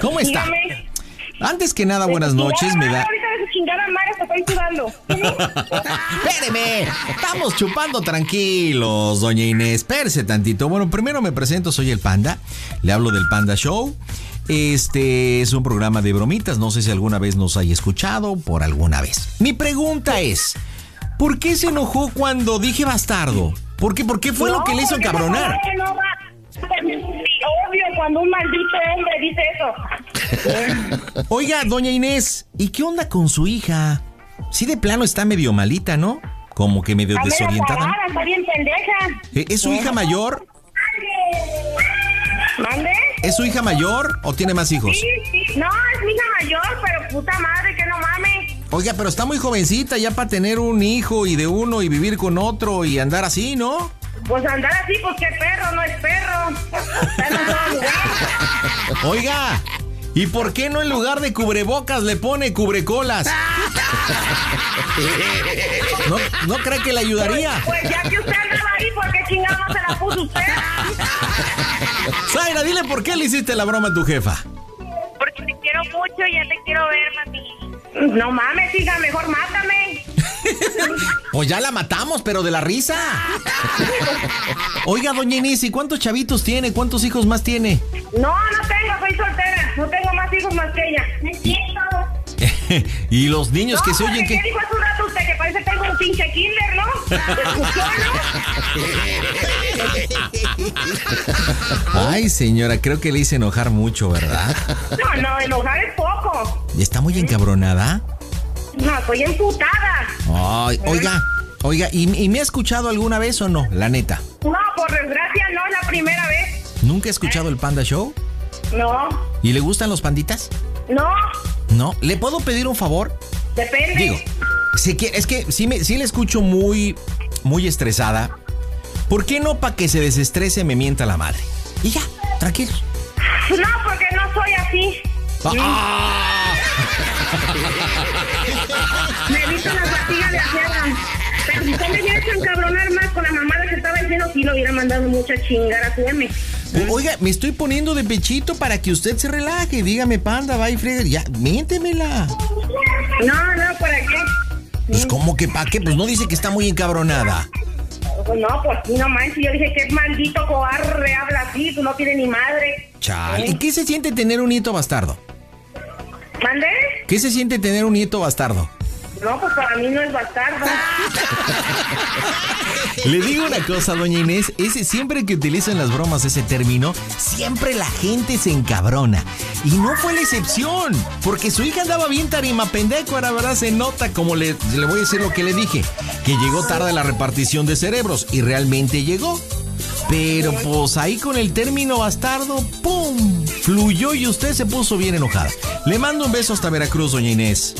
¿cómo está? Dígame. Antes que nada, buenas noches, me da... Espéreme, estamos chupando tranquilos, doña Inés. Espérese tantito. Bueno, primero me presento, soy el Panda. Le hablo del Panda Show. Este es un programa de bromitas. No sé si alguna vez nos haya escuchado, por alguna vez. Mi pregunta es: ¿por qué se enojó cuando dije bastardo? ¿Por qué, por qué fue lo que le hizo va- Obvio, cuando un maldito hombre dice eso. Oiga, doña Inés, ¿y qué onda con su hija? Sí, de plano está medio malita, ¿no? Como que medio desorientada. Está bien pendeja. Eh, ¿Es su hija mayor? ¿Mande? ¿Es su hija mayor o tiene más hijos? Sí, sí. No, es mi hija mayor, pero puta madre, que no mames. Oiga, pero está muy jovencita ya para tener un hijo y de uno y vivir con otro y andar así, ¿no? Pues andar así, pues qué perro, no es perro. Oiga, ¿y por qué no en lugar de cubrebocas le pone cubrecolas? ¿No, ¿no cree que le ayudaría? Pues ya que usted ahí, ¿por qué chingado no se la puso usted? Zaira, dile por qué le hiciste la broma a tu jefa. Porque te quiero mucho y ya te quiero ver, mami. No mames, hija, mejor mátame. Pues ya la matamos, pero de la risa. Oiga, doña Inés, ¿y cuántos chavitos tiene? ¿Cuántos hijos más tiene? No, no tengo, soy soltera. No tengo más hijos más que ella. Me siento. y los niños que se oyen ¿Qué que... dijo hace un rato usted? Que parece que tengo un pinche kinder, ¿no? ¿Escuchó, Ay, señora, creo que le hice enojar mucho, ¿verdad? no? No, enojar es poco. ¿Y está muy encabronada? No, estoy emputada. Ay, oiga, oiga, ¿y, y me ha escuchado alguna vez o no? La neta. No, por desgracia no es la primera vez. ¿Nunca ha escuchado el Panda Show? No, ¿Y le gustan los panditas? no, No. ¿Le puedo pedir un favor? depende. Digo, si que- es que sí, me, sí la escucho muy, muy estresada. ¿Por qué no para que se desestrese me mienta la madre? Y ya, tranquilo. No, porque no soy así. Ah. Me evito las pastillas de acerra. Pero si usted me hubiera hecho encabronar más con la mamada que estaba diciendo, sí lo hubiera mandado mucho a chingar a su M. Oiga, me estoy poniendo de pechito para que usted se relaje. Dígame, panda, va y frega. Ya, miéntemela. No, no, ¿para qué? Pues, ¿cómo que pa' qué? Pues no dice que está muy encabronada. No, pues no manches. Yo dije, qué maldito cobarde habla así, pues no tiene ni madre. Chale. ¿Y qué se siente tener un nieto bastardo? ¿Mande? ¿Qué se siente tener un nieto bastardo? No, pues para mí no es bastardo. Le digo una cosa, doña Inés, ese, siempre que utilizan las bromas ese término, siempre la gente se encabrona. Y no fue la excepción, porque su hija andaba bien tarima pendejo, ahora verdad se nota como le, le voy a decir lo que le dije, que llegó tarde la repartición de cerebros y realmente llegó. Pero pues ahí con el término bastardo, ¡pum! Fluyó y usted se puso bien enojada. Le mando un beso hasta Veracruz, doña Inés.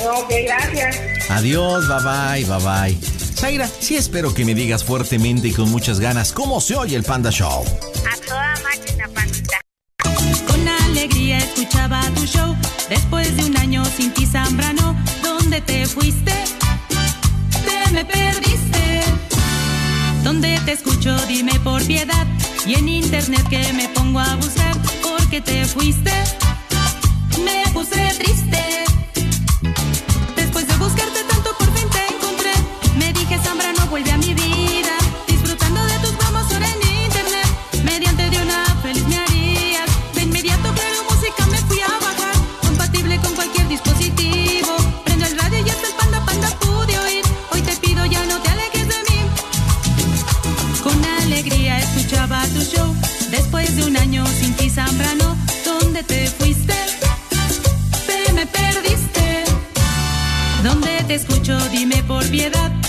Ok, gracias. Adiós, bye bye, bye bye. Zaira, sí espero que me digas fuertemente y con muchas ganas cómo se oye el Panda Show. A toda máquina, pandita. Con alegría escuchaba tu show. Después de un año sin ti, Zambrano, ¿dónde te fuiste? Te me perdiste. ¿Dónde te escucho? Dime por piedad. Y en internet que me pongo a buscar. ¿Por qué te fuiste? Me puse triste. Te fuiste? Te me perdiste. ¿Dónde te escucho? Dime por piedad.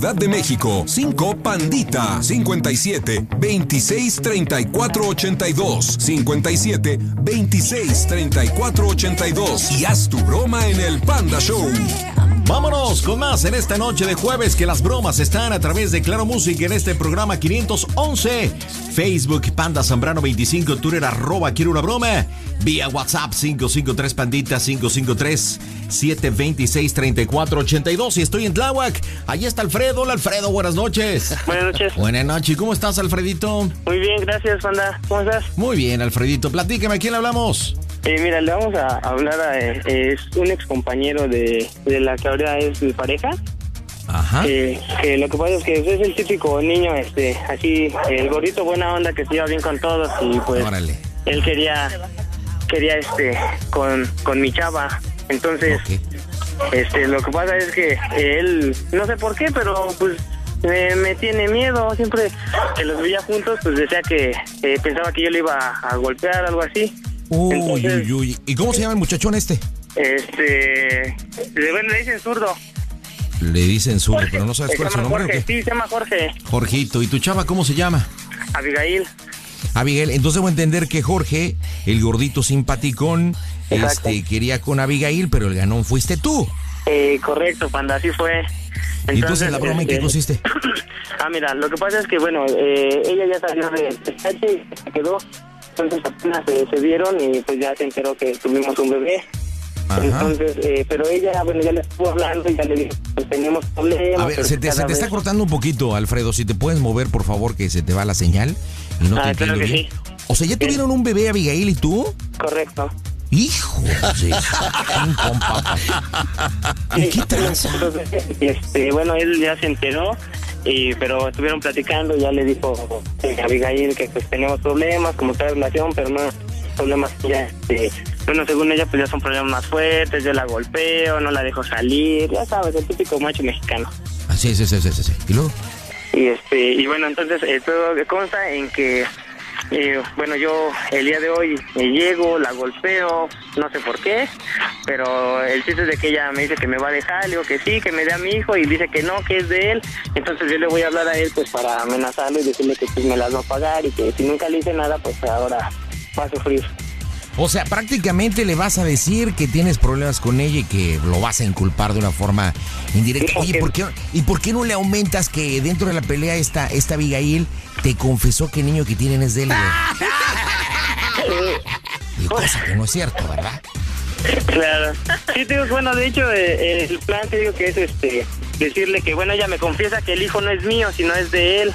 Ciudad de México. 5 Pandita 57 26 34 82 57 26 34 82 y haz tu broma en el Panda Show. Vámonos con más en esta noche de jueves que las bromas están a través de Claro Music en este programa 511. Facebook Panda Zambrano 25, Twitter arroba quiero una broma. Vía WhatsApp 553 Pandita 553 726 3482 y estoy en Tláhuac. Ahí está Alfredo. Hola Alfredo, buenas noches. Buenas noches. Buenas noches. ¿Cómo estás Alfredito? Muy bien, gracias, Panda. ¿Cómo estás? Muy bien Alfredito. Platícame, ¿a quién le hablamos? Eh, mira, le vamos a hablar a eh, es un ex compañero de, de la que ahora es mi pareja. Ajá. Eh, que lo que pasa es que es el típico niño, este, así, el gordito buena onda que se lleva bien con todos y pues Órale. él quería, quería este, con, con mi chava. Entonces, este, lo que pasa es que él, no sé por qué, pero pues me, me tiene miedo. Siempre que los veía juntos, pues decía que eh, pensaba que yo le iba a golpear, algo así. Uy, Entonces- uy, uy. ¿Y cómo se llama el muchachón este? Este, le, bueno, le dicen zurdo. Le dicen zurdo, pero no sabes Se cuál es su nombre. ¿o Jorge, qué? sí, se llama Jorge. Jorgito. ¿Y tu chava cómo se llama? Abigail. Abigail, entonces voy a entender que Jorge, el gordito simpaticón, Exacto. este, quería con Abigail, pero el ganón fuiste tú. Eh, correcto, panda, así fue. ¿Y entonces la broma en qué este, consiste? Ah, mira, lo que pasa es que, bueno, eh, ella ya salió de TH y se quedó. Entonces apenas se, se vieron y pues ya se enteró que tuvimos un bebé. Entonces, eh, pero ella, bueno, ya le estuvo hablando y ya le dijo, pues tenemos problemas. A ver, se te, se te está cortando un poquito, Alfredo. Si te puedes mover, por favor, que se te va la señal y no te Ah, entiendo claro que bien. O sea, ¿ya tuvieron un bebé, Abigail y tú? Correcto. Hijo de. ¿Y qué tranza? Este, bueno, él ya se enteró, y, pero estuvieron platicando, ya le dijo eh, a Abigail que pues teníamos problemas, como toda relación, pero no problemas ya, este, bueno, según ella, pues ya son problemas más fuertes, yo la golpeo, no la dejo salir, ya sabes, el típico macho mexicano. Ah, sí, sí, sí, sí, sí, sí. ¿Y luego? Y este, y bueno, entonces eh, todo consta en que eh, bueno, yo el día de hoy eh, llego, la golpeo, no sé por qué, pero el chiste es de que ella me dice que me va a dejar, le digo que sí, que me dé a mi hijo y dice que no, que es de él. Entonces yo le voy a hablar a él pues para amenazarlo y decirle que pues me las va a pagar y que si nunca le hice nada pues ahora va a sufrir. O sea, prácticamente le vas a decir que tienes problemas con ella y que lo vas a inculpar de una forma indirecta. Oye, ¿por qué, ¿y por qué no le aumentas que dentro de la pelea esta, esta Abigail te confesó que el niño que tienen es de él? Y cosa que no es cierto, ¿verdad? Claro. Sí, te digo, bueno, de hecho, eh, el plan te digo que es este decirle que, bueno, ella me confiesa que el hijo no es mío, sino es de él.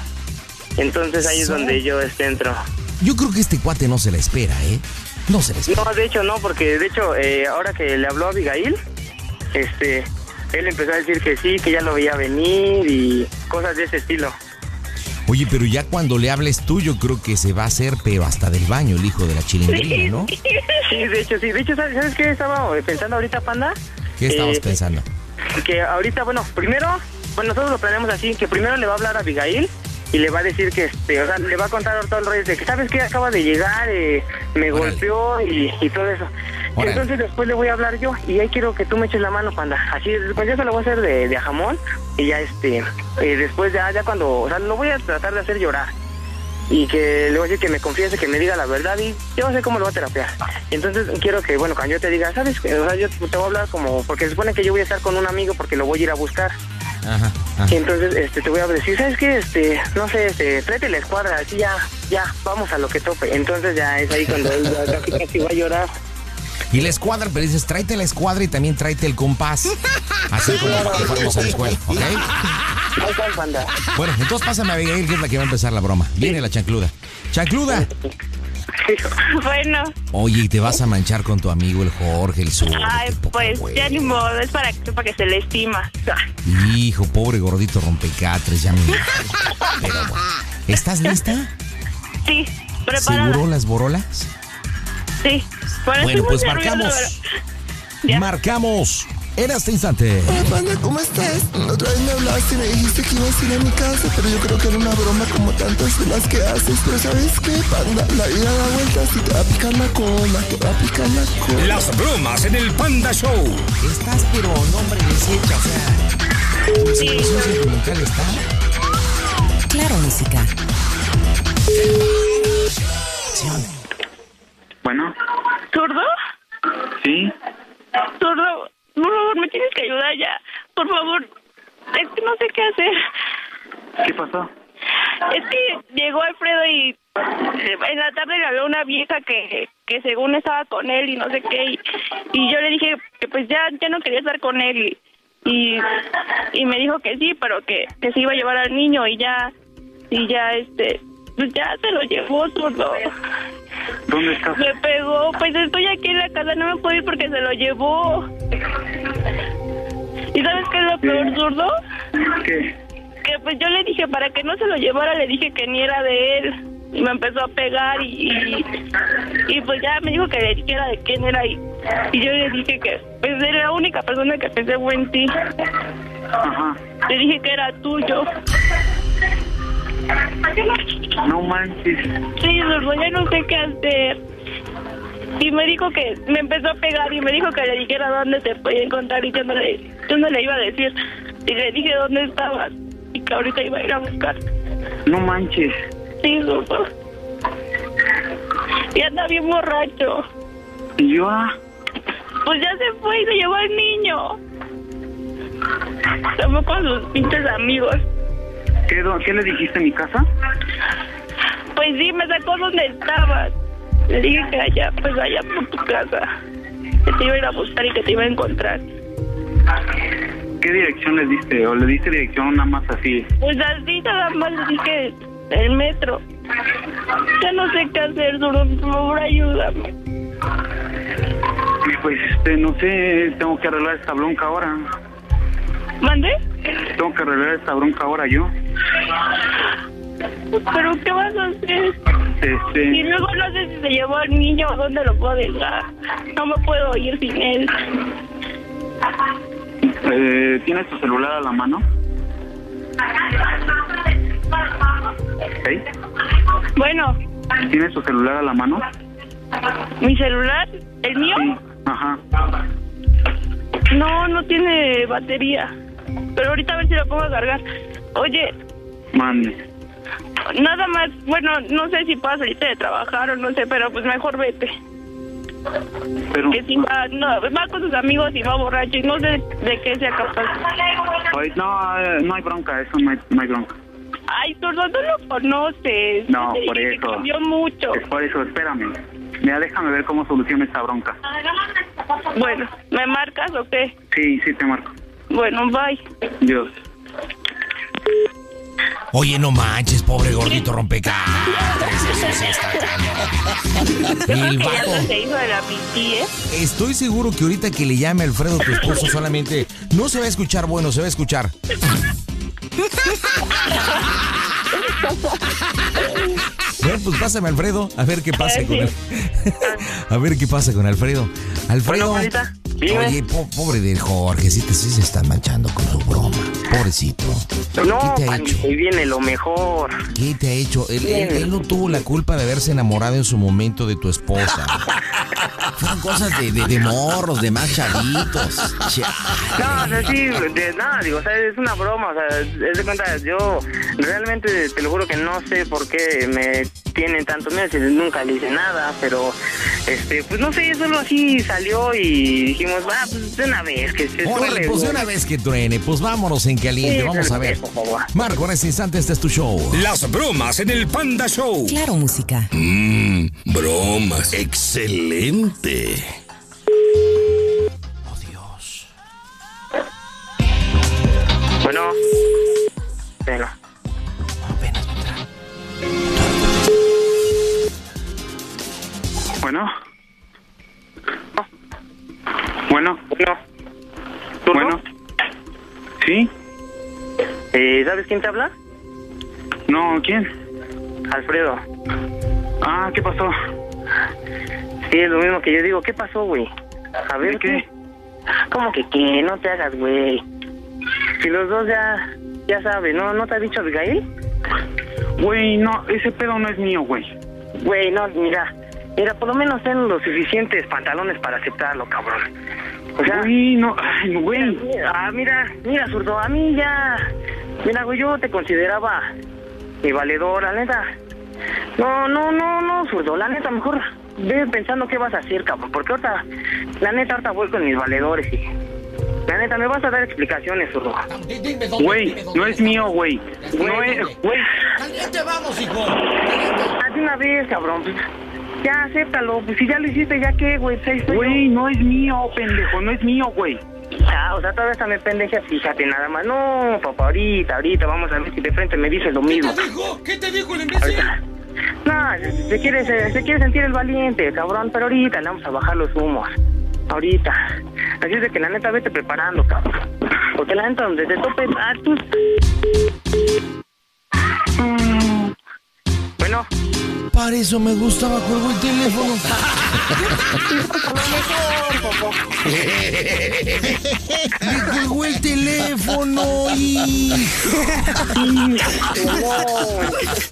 Entonces ahí es donde yo este, entro. Yo creo que este cuate no se la espera, ¿eh? No se espera. No, de hecho no, porque de hecho eh, ahora que le habló a Abigail, este, él empezó a decir que sí, que ya lo veía venir y cosas de ese estilo. Oye, pero ya cuando le hables tú, yo creo que se va a hacer, pero hasta del baño, el hijo de la chilindrina, ¿no? Sí, de hecho, sí. De hecho, ¿sabes, sabes qué estaba pensando ahorita, Panda? ¿Qué estabas Eh, pensando? Que ahorita, bueno, primero, bueno, nosotros lo planeamos así, que primero le va a hablar a Abigail y le va a decir que, este, o sea, le va a contar todo el rollo de que, ¿sabes qué? Acaba de llegar, eh, me golpeó y, y todo eso. Órale. Entonces después le voy a hablar yo y ahí quiero que tú me eches la mano, Panda. Así, pues ya se lo voy a hacer de, de a jamón y ya, este, eh, después ya, ya cuando, o sea, lo voy a tratar de hacer llorar y que le voy a decir que me confiese, que me diga la verdad y yo no sé cómo lo voy a terapiar. Entonces quiero que, bueno, cuando yo te diga, ¿sabes? O sea, yo te voy a hablar como, porque se supone que yo voy a estar con un amigo porque lo voy a ir a buscar. Ajá. Y entonces este, te voy a decir, ¿sabes qué? Este, no sé, este, tráete la escuadra, así ya, ya, vamos a lo que tope. Entonces ya es ahí cuando él ya casi, casi va a llorar. Y la escuadra, pero dices, tráete la escuadra y también tráete el compás. Así como fuéramos a la escuela, ¿ok? Bueno, entonces pásame a Abigail, que es la que va a empezar la broma. Viene la chancluda. ¡Chancluda! Bueno, Oye, y te vas a manchar con tu amigo el Jorge, el sur. ay, pues ya ni modo, es para que sepa que se le estima. Hijo, pobre gordito rompecatres, ya me... Pero bueno. ¿Estás lista? Sí, preparada. ¿Seguro las borolas? Sí. Bueno, Bueno, pues marcamos. Marcamos en este instante. Hola, Panda, ¿cómo estás? Otra vez me hablaste y me dijiste que ibas a ir a mi casa, pero yo creo que era una broma como tantas de las que haces. Pero ¿sabes qué, Panda? La vida da vueltas y te va a picar la cola, te va a picar la cola. Las bromas en el Panda Show. Estás, pero nombre deshecha, o sea. ¿Tu situación sentimental está? Claro, música. Bueno, ¿Zurdo? sí. Zurdo, por favor, me tienes que ayudar ya. Por favor, es que no sé qué hacer. ¿Qué pasó? Es que llegó Alfredo y eh, en la tarde le habló una vieja que, que según estaba con él y no sé qué. Y, y yo le dije que pues ya, ya no quería estar con él. Y, y, y me dijo que sí, pero que, que se iba a llevar al niño y ya, y ya este, ya se lo llevó zurdo. ¿Dónde estás? Me pegó, pues estoy aquí en la casa, no me puedo ir porque se lo llevó. ¿Y sabes qué es lo peor, zurdo? ¿Qué? Que pues yo le dije, para que no se lo llevara, le dije que ni era de él. Y me empezó a pegar y, y, y, pues ya me dijo que le dijera de quién era y, y yo le dije que pues era la única persona que pensé fue en ti. Le dije que era tuyo. No manches. Sí, zurdo, ya no sé qué hacer. Y me dijo que me empezó a pegar y me dijo que le dijera dónde te podía encontrar y yo no le, yo no le iba a decir. Y le dije dónde estabas y que ahorita iba a ir a buscar. No manches. Sí, zurdo. Y anda bien borracho. ¿Y yo? Pues ya se fue y se llevó al niño. Se fue con sus pinches amigos. ¿Qué, ¿Qué le dijiste a mi casa? Pues sí, me sacó donde estabas. Le dije que allá, pues allá por tu casa. Que te iba a ir a buscar y que te iba a encontrar. ¿Qué dirección le diste? ¿O le diste dirección nada más así? Pues así nada más le dije el metro. Ya no sé qué hacer, Duro. Por favor, ayúdame. pues este, no sé, tengo que arreglar esta bronca ahora. ¿Mande? Tengo que arreglar esta bronca ahora yo. ¿Pero qué vas a hacer? Este, Y luego no sé si se llevó al niño o dónde lo puedo dejar. No me puedo ir sin él. eh, ¿tienes tu celular a la mano? ¿Sí? Bueno, ¿Tienes tu celular a la mano? ¿mi celular? ¿El mío? Ajá. No, no tiene batería. Pero ahorita a ver si lo pongo a cargar. Oye, Mande. nada más, bueno, no sé si puedas salirte de trabajar o no sé, pero pues mejor vete. Pero, Que si va, no, va con sus amigos y va borracho y no sé de qué sea capaz. ay, no, eh, no hay bronca, eso no hay, no hay bronca. Ay, tú no, lo conoces. No, por eso. cambió mucho. Es por eso, espérame. Mira, déjame ver cómo soluciona esta bronca. Bueno, ¿me marcas o qué? Sí, sí, te marco. Bueno, bye. Dios. Oye, no manches, pobre gordito rompecabezas. El vato. ¿eh? Estoy seguro que ahorita que le llame Alfredo, tu esposo, solamente no se va a escuchar bueno, se va a escuchar. Bueno, pues pásame Alfredo, a ver qué pasa con él. A ver qué pasa con Alfredo. Alfredo. Dime. Oye, po- pobre del Jorge, sí, te, sí se está manchando con su broma. Pobrecito. No, ¿Qué te ha Pancho, hecho? ahí viene lo mejor. ¿Qué te ha hecho? Él, él- él no tuvo la culpa de haberse enamorado en su momento de tu esposa. Fueron cosas de, de, de morros, de. Chale. No, o sea, sí, de nada, digo, o sea, es una broma, o sea, es de cuenta, yo realmente te lo juro que no sé por qué me tienen tantos meses, nunca le hice nada, pero, este, pues no sé, solo así salió y dijimos, va, pues de una vez, que se Órale, pues de una vez que truene, pues vámonos en caliente, Sí, vamos a ver. Marco, en este instante este es tu show. Las bromas en el Panda Show. Claro, música. Mmm, bromas. Excelente. Bueno, bueno. Bueno. Bueno. Bueno. Bueno. ¿Sí? Eh, ¿Sabes quién te habla? No, ¿quién? Alfredo. Ah, ¿qué pasó? Sí, es lo mismo que yo digo, ¿qué pasó, güey? A ver, ¿qué? ¿Cómo que qué? No te hagas, güey. Si los dos ya, ya saben, ¿no? ¿No te ha dicho Abigail? Güey, no, ese pedo no es mío, güey. Güey, no, mira, mira, por lo menos ten los suficientes pantalones para aceptarlo, cabrón. O sea, Güey, no, ay, no, güey. Mira, ah, mira, mira, zurdo, a mí ya, mira, güey, yo te consideraba mi valedor, la neta. No, no, no, no, zurdo, la neta, mejor ve pensando qué vas a hacer, cabrón, porque ahorita, la neta, ahorita voy con mis valedores y, la neta, me vas a dar explicaciones, zurdo. Güey, no es mío, güey. No es, güey. Caliente, vamos, hijo. Haz de una vez, cabrón, ya, acéptalo, pues si ya lo hiciste, ya qué, güey, pues. Güey, no es mío, pendejo, no es mío, güey. Ah, o sea, todavía hasta me pendeja, fíjate nada más. No, papá, ahorita, ahorita, vamos a ver si de frente me dices lo mismo. dijo? ¿Qué te dijo el Ahorita. No, se, se quiere, se, se quiere sentir el valiente, cabrón, pero ahorita le vamos a bajar los humos. Ahorita. Así es de que la neta vete preparando, cabrón. Porque la neta donde te tope, ah, tú... Mm. Bueno. Para eso me gustaba, colgó el teléfono. Me colgó el teléfono, hijo.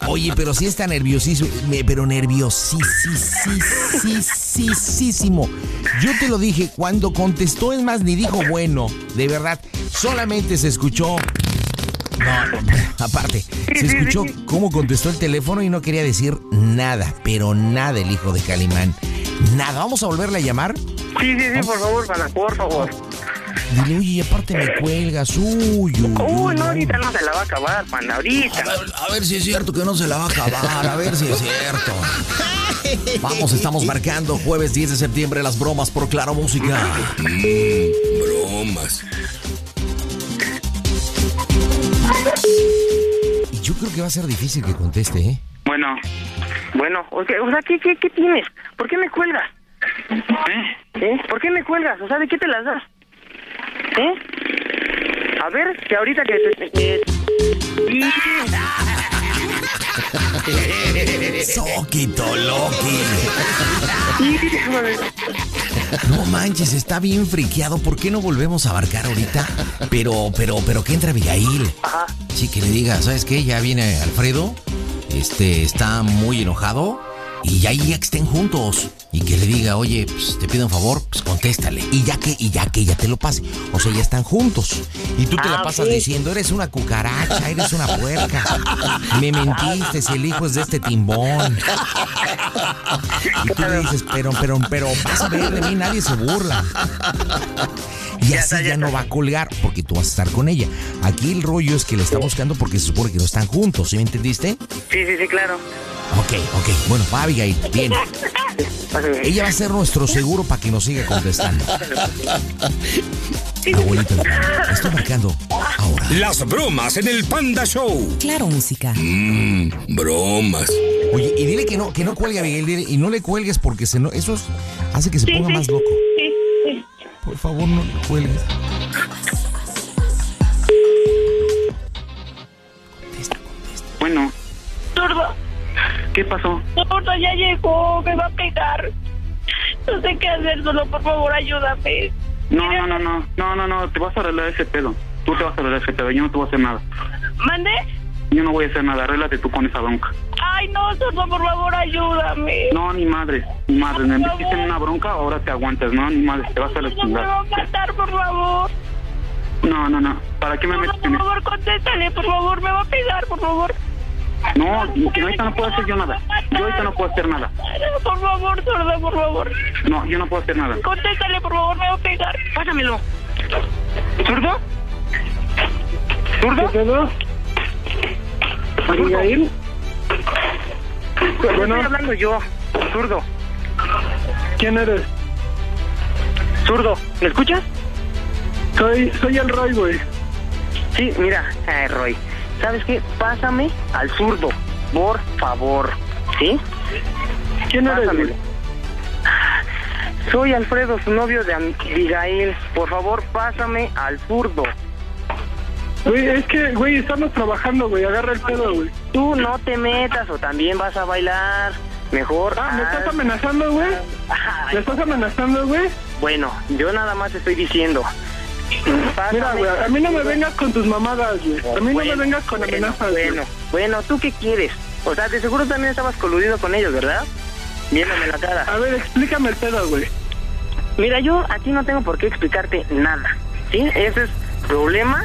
Oye, pero sí está nerviosísimo, pero nerviosísimo. Yo te lo dije, cuando contestó, es más, ni dijo bueno, de verdad, solamente se escuchó. No, aparte, se escuchó cómo contestó el teléfono y no quería decir nada, pero nada el hijo de Calimán. Nada, vamos a volverle a llamar. Sí, sí, sí, por favor, pana, por favor. Dile, oye, y aparte me cuelgas, uy, uy, Uy, uy, no, ahorita no se la va a acabar, pana, ahorita. A ver si es cierto que no se la va a acabar, a ver si es cierto. Vamos, estamos marcando jueves 10 de septiembre las bromas por Claro Música. Mmm, bromas. Y yo creo que va a ser difícil que conteste, ¿eh? Bueno. Bueno, o sea, ¿qué, qué, qué tienes? ¿Por qué me cuelgas? ¿Eh? ¿Por qué me cuelgas? O sea, ¿de qué te las das? ¿Eh? A ver, que ahorita que... te- que- Soquito Loki. No manches, está bien friqueado. ¿Por qué no volvemos a abarcar ahorita? Pero, pero, pero que entra Abigail. Sí, que le diga, ¿sabes qué? Ya viene Alfredo. Este está muy enojado. Y ya, ya que estén juntos. Y que le diga, oye, pues, te pido un favor, pues contéstale. Y ya que, y ya que ya te lo pase. O sea, ya están juntos. Y tú te la Ah, pasas diciendo, eres una cucaracha, eres una puerca. Me mentiste si el hijo es de este timbón. Y tú le dices, pero, pero, pero, vas a ver de mí, nadie se burla. Y así ya no va a colgar porque tú vas a estar con ella. Aquí el rollo es que le está buscando porque se supone que no están juntos, ¿sí me entendiste? Sí, sí, sí, claro. Ok, ok. Bueno, va Abigail, bien. Ella va a ser nuestro seguro para que nos siga contestando. Abuelita, estoy marcando ahora. Las bromas en el Panda Show. Claro, música. Mmm, bromas. Oye, y dile que no, que no cuelgue Abigail, dile, y no le cuelgues porque se no, eso es- hace que se ponga más loco. Por favor, no le cuelgues. Bueno, Zurdo, ¿qué pasó? zurdo, ya llegó, me va a pegar. No sé qué hacer, solo por favor ayúdame. No, no, no, no, no, no, no, te vas a arreglar ese pedo. Tú te vas a arreglar ese pedo, yo no te voy a hacer nada. ¿Mande? Yo no voy a hacer nada, arréglate tú con esa bronca. Ay, no, zurdo, por favor ayúdame. No, ni madre, ni madre, me metiste en una bronca, ahora te aguantas, no, ni madre, te vas a la Zurdo, me va a matar, por favor. No, no, no, ¿para qué me metes por favor, contéstale, por favor, me va a pegar, por favor. No, que ahorita no puedo hacer yo nada. Yo ahorita no puedo hacer nada. Por favor, zurdo, por favor. No, yo no puedo hacer nada. Contéstale, por favor, me va a pegar. Pásamelo. ¿Zurdo? ¿Zurdo? ¿Zurdo? ¿Abigail? Bueno. Estoy hablando yo, zurdo. ¿Quién eres? Zurdo, ¿me escuchas? Soy, soy el Roy, güey. Sí, mira, eh, Roy, ¿sabes qué? Pásame al zurdo, por favor, ¿sí? ¿Quién eres, Pásamelo. Soy Alfredo, su novio de Abigail. Por favor, pásame al zurdo. Güey, es que, güey, estamos trabajando, güey, agarra el pedo, güey. Tú no te metas o también vas a bailar. Mejor. Ah, ¿me estás amenazando, güey? ¿Me estás amenazando, güey? Bueno, yo nada más estoy diciendo. Mira, güey, a mí no me vengas con tus mamadas, güey. A mí no me vengas con bueno, amenazas, güey. Bueno, bueno, ¿tú qué quieres? O sea, de seguro también estabas coludido con ellos, ¿verdad? Viéndome la cara. A ver, explícame el pedo, güey. Mira, yo aquí no tengo por qué explicarte nada, ¿sí? Ese es problema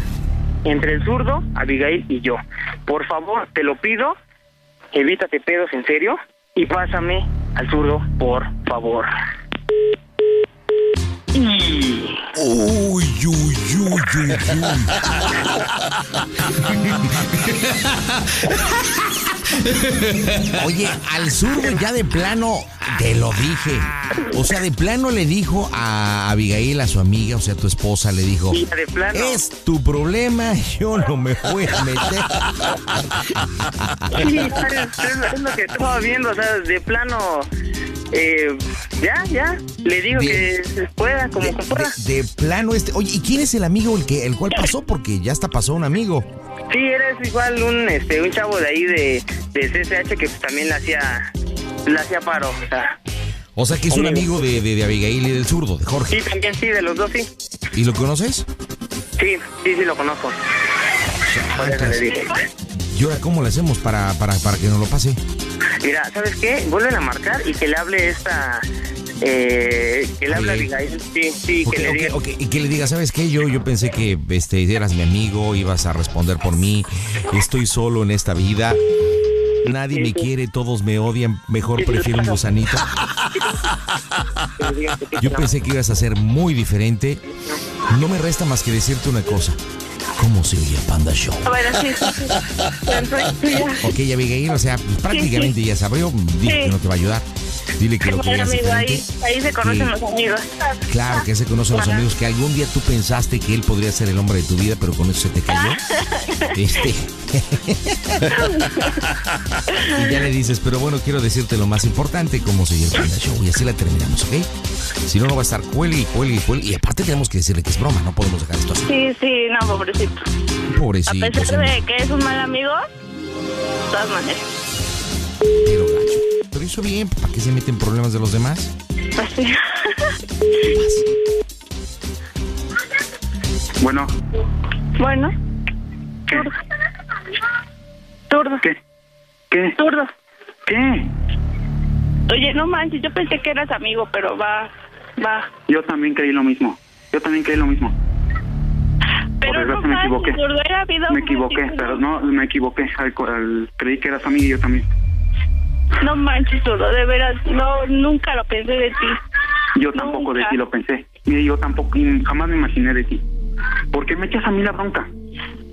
entre el zurdo, Abigail y yo. Por favor, te lo pido, evítate pedos en serio y pásame al zurdo, por favor. Y... Oye, al zurdo ya de plano te lo dije. O sea, de plano le dijo a Abigail, a su amiga, o sea, tu esposa, le dijo: de plano. Es tu problema, yo no me voy a meter. Sí, es, lo que estaba viendo, o sea, de plano, eh, ya, ya, le digo que se pueda, como que pueda. De plano este. Oye, ¿y quién es el amigo el que el cual pasó? Porque ya hasta pasó un amigo. Sí, eres igual un, este, un chavo de ahí de, de CSH que pues, también le hacía, le hacía paro, o sea, O sea, que es un amigo de, de, de Abigail y del zurdo, de Jorge. sí, también sí, de los dos sí, ¿Y lo conoces? sí, sí, sí lo conozco. Por eso le dije. ¿Y ahora cómo le hacemos para, para, para que nos lo pase? Mira, ¿sabes qué? Vuelven a marcar y que le hable esta, eh, que le hable a Abigail, sí, sí, Ok, que le diga. Y que le diga, ¿sabes qué? Yo, yo pensé que este, eras mi amigo, ibas a responder por mí. Estoy solo en esta vida. Nadie me quiere, todos me odian. Mejor prefiero un gusanito. Yo pensé que ibas a ser muy diferente. No me resta más que decirte una cosa. ¿Cómo se oye el Panda Show? Bueno, sí, sí, sí. Ok, Abigail, o sea, prácticamente ya se abrió. Dijo Sí. que no te va a ayudar. Dile que lo querías amigo, ahí, ahí se conocen los amigos. Claro, que se conocen los amigos, que algún día tú pensaste que él podría ser el hombre de tu vida, pero con eso se te cayó. Este. y ya le dices, pero bueno, quiero decirte lo más importante, cómo se el Panda Show, y así la terminamos, ¿ok? Si no, no va a estar cuelgue y cuelgue y cuelgue. Y aparte tenemos que decirle que es broma, no podemos dejar esto así. Sí, sí, no, pobrecito. Pobrecito. A pesar de que es un mal amigo, de todas maneras. Hizo bien, ¿para qué se mete en problemas de los demás? Pues sí. Bueno, Bueno. Turdo. Turdo. ¿Qué? ¿Qué? Turdo. ¿qué? Oye, no manches, yo pensé que eras amigo, pero va, va. Yo también creí lo mismo. Yo también creí lo mismo. Pero no me manches, equivoqué. Turdo, era vida Me equivoqué, pero no, me equivoqué. Al- al- creí que eras amiga y yo también. No manches, Turdo, de veras, no, nunca lo pensé de ti. Yo tampoco de ti lo pensé. Mire, yo tampoco, jamás me imaginé de ti. ¿Por qué me echas a mí la bronca?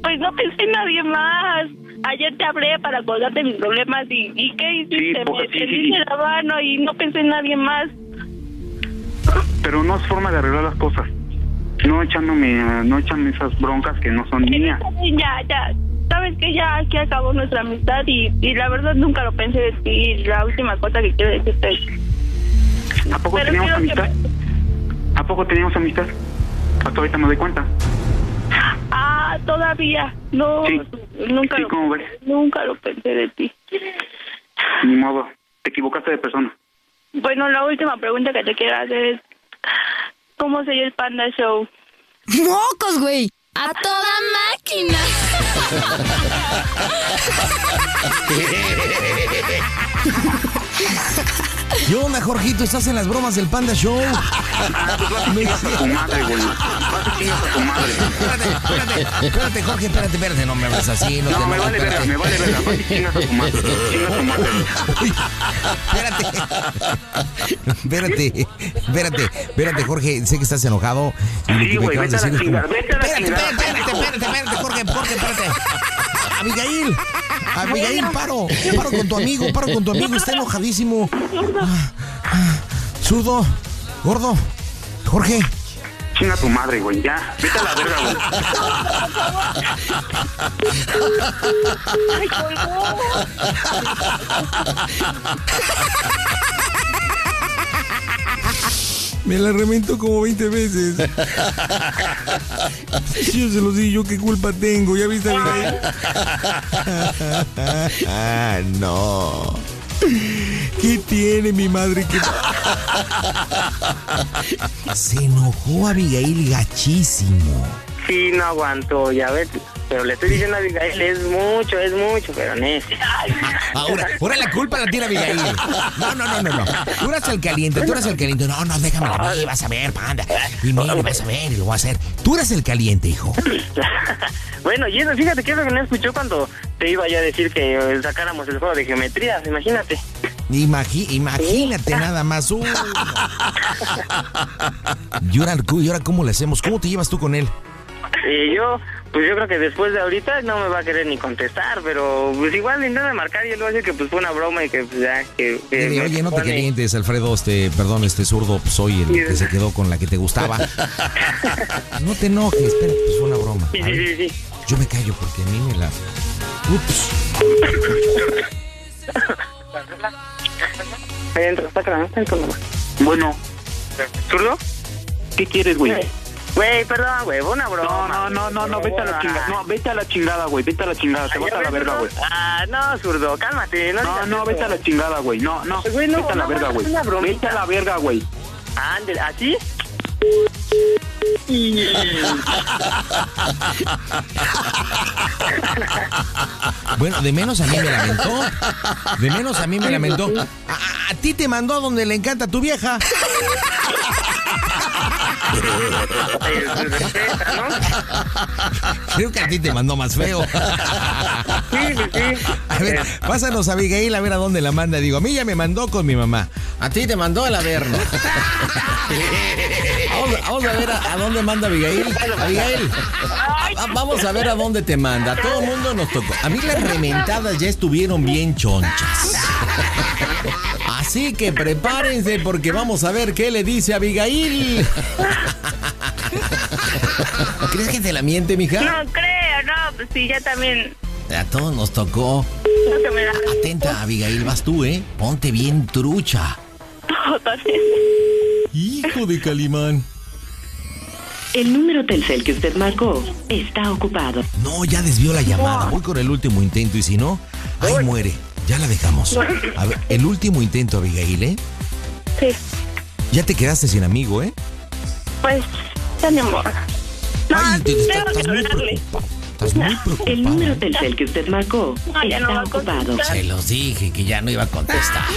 Pues no pensé en nadie más. Ayer te hablé para acordarte de mis problemas y, ¿y qué hiciste? Me sí, tendiste sí. la mano y no pensé en nadie más. Pero no es forma de arreglar las cosas. No echándome, no echan esas broncas que no son mías. Ya, ya, sabes que ya aquí acabó nuestra amistad y, y la verdad nunca lo pensé de ti. Y La última cosa que quiero decirte es... ¿A poco Pero teníamos que amistad? ¿A poco teníamos amistad? Hasta ahorita me doy cuenta. Ah, todavía. No, Sí. nunca, Sí, lo, ¿cómo ves? nunca lo pensé de ti. Ni modo. Te equivocaste de persona. Bueno, la última pregunta que te quiero hacer es... ¿Cómo sería el Panda Show? ¡Mocos, güey! ¡A toda máquina! ha ha ha ¿Qué onda, Jorgito? ¿Estás en las bromas del Panda Show? Me- a tu madre, güey. Vas a chingas a tu madre. Espérate, espérate, espérate, Jorge, espérate, espérate, no me hables así. No, No, te me vale verga, espérate. me vale verga. Vas a chingas a tu madre. Chingas a tu madre. Espérate, espérate, espérate, Jorge. Sé que estás enojado. Sí, me güey, vete a la chingada, vete a la Espérate, chingada, espérate, espérate, espérate, espérate, Jorge, Jorge, espérate. Abigail, Abigail, paro, paro con tu amigo, paro con tu amigo, está enojadísimo. Ah, ah, Zurdo, gordo, Jorge. Chinga tu madre, güey. Ya. Vete a la verga, güey. ¡Ay, colgó! Me la reventó como 20 veces. Si yo se los di, yo qué culpa tengo. ¿Ya viste, Abigail? ah, no. ¿Qué tiene mi madre? ¿Qué... Se enojó Abigail gachísimo. Sí, no aguanto, ya ves. Pero le estoy diciendo a Abigail, es mucho, es mucho, pero necio. Ahora, ahora la culpa la tiene Abigail. No, no, no, no, no. Tú eres el caliente, tú eres el caliente. No, no, déjame a mí, vas a ver, panda. Y mira, vas a ver, y lo voy a hacer. Tú eres el caliente, hijo. Bueno, y eso, fíjate que es lo que no escuchó cuando te iba yo a decir que sacáramos el juego de geometría, imagínate. Imagi- imagínate nada más. Uh. Ahora, y ahora, ¿cómo le hacemos? ¿Cómo te llevas tú con él? Y yo, pues yo creo que después de ahorita no me va a querer ni contestar, pero pues igual intenta marcar y él va a decir que pues fue una broma y que pues ya, que... que oye, no te calientes, Alfredo, este, perdón, este zurdo, soy el que se quedó con la que te gustaba. No te enojes, espera, pues fue una broma. Sí, sí, sí, sí. Yo me callo porque a mí me la... Ups. Bueno, ¿Zurdo? ¿qué quieres, güey? Güey, perdón, güey, fue una No, broma. no, no, no, no, vete a la chingada. No, vete a la chingada, güey. Vete a la chingada. Te vas a la verga, güey. Ah, no, zurdo, cálmate. No, No, no, vete a la chingada, güey. No, no. No, Vete a la no, verga, güey. Vete a la verga, güey. Ándale, ¿así? Bueno, de menos a mí me lamentó. De menos a mí me lamentó. A, a- a ti te mandó a donde le encanta tu vieja. Creo que a ti te mandó más feo. A ver, pásanos a Abigail a ver a dónde la manda. Digo, a mí ya me mandó con mi mamá. A ti te mandó el averno. Vamos, vamos a ver a, a dónde manda Abigail. Abigail, va- vamos a ver a dónde te manda. A todo mundo nos tocó. A mí las rementadas ya estuvieron bien chonchas. Así que prepárense porque vamos a ver qué le dice Abigail. ¿Crees que te la miente, mija? No creo, no, pues sí, ya también. A todos nos tocó. No me. Atenta, Abigail, vas tú, ¿eh? Ponte bien trucha. No. Hijo de Calimán. El número Telcel que usted marcó está ocupado. No, ya desvió la llamada. Voy con el último intento y si no, ahí muere. Ya la dejamos. A ver, el último intento, Abigail, ¿eh? Sí, Ya te quedaste sin amigo, ¿eh? pues, ya ni modo. No, Ay, te- tengo estás- que hablarle. Estás muy preocupada. El número Telcel que usted marcó No, ya no está a ocupado. Se los dije que ya no iba a contestar.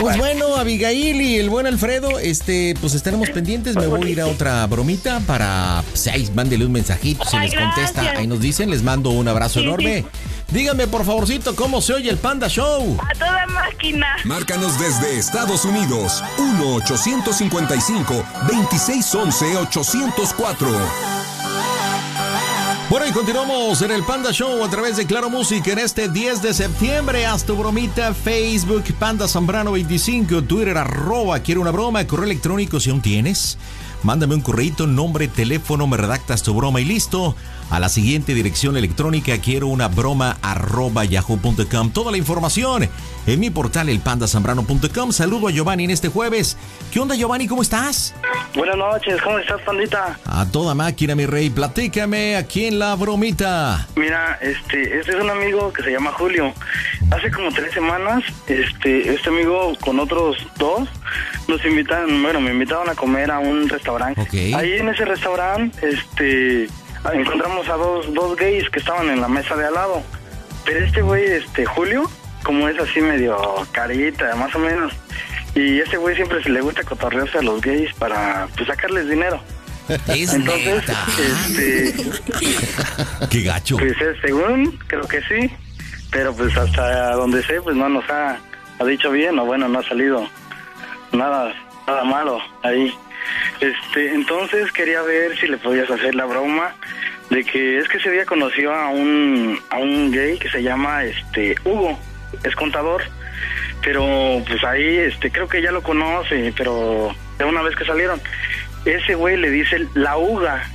Pues bueno, Abigail y el buen Alfredo, este, pues estaremos pendientes. Me voy a ir a otra bromita para, pues ahí, mándele un mensajito. Si Ay, les contesta, gracias. ahí nos dicen. Les mando un abrazo Sí, enorme. Díganme, por favorcito, cómo se oye el Panda Show. A toda máquina. Márcanos desde Estados Unidos 1-855-2611-804. Bueno, y continuamos en el Panda Show a través de Claro Música en este 10 de septiembre. Haz tu bromita, Facebook, Panda Zambrano 25, Twitter, arroba, quiero una broma, correo electrónico si aún tienes. Mándame un correíto, nombre, teléfono, me redactas tu broma y listo. A la siguiente dirección electrónica, quiero una broma, arroba yahoo.com. Toda la información en mi portal elpandasambrano.com. Saludo a Giovanni en este jueves. ¿Qué onda, Giovanni? ¿Cómo estás? Buenas noches, ¿cómo estás, pandita? A toda máquina, mi rey. Platícame aquí en la bromita. Mira, este, este es un amigo que se llama Julio. Hace como tres semanas, este, este amigo con otros dos nos invitan, bueno, me invitaron a comer a un restaurante. Ahí en ese restaurante, este, encontramos a dos, dos gays que estaban en la mesa de al lado. Pero este güey, este, Julio, como es así medio carita, más o menos. Y ese güey siempre se le gusta cotorrearse a los gays para pues, sacarles dinero. Es Entonces, neta. este, Qué gacho. pues según, creo que sí, pero pues hasta donde sé, pues no nos ha, ha dicho bien, o bueno, no ha salido nada, nada malo ahí. Este, entonces quería ver si le podías hacer la broma de que es que ese día conoció a un, a un gay que se llama este Hugo, es contador, pero pues ahí este creo que ya lo conoce, pero de una vez que salieron, ese güey le dice la uga,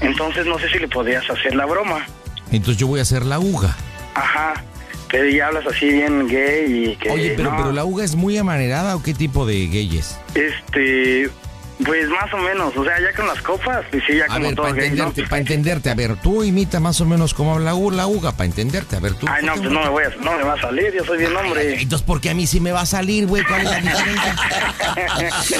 entonces no sé si le podías hacer la broma. Entonces yo voy a hacer la uga. Ajá, pero ya hablas así bien gay y que Oye, pero, no, pero la uga es muy amanerada o qué tipo de gayes? este, pues más o menos, o sea, ya con las copas, pues sí, ya A como ver, todo para gay, ¿no? entenderte, para entenderte, a ver, tú imita más o menos cómo habla u- la uga, para entenderte, a ver, tú. Ay, no, pues no me voy a, no me va a salir, yo soy bien hombre. Entonces, ¿por qué a mí sí me va a salir, güey? ¿Cuál es la diferencia?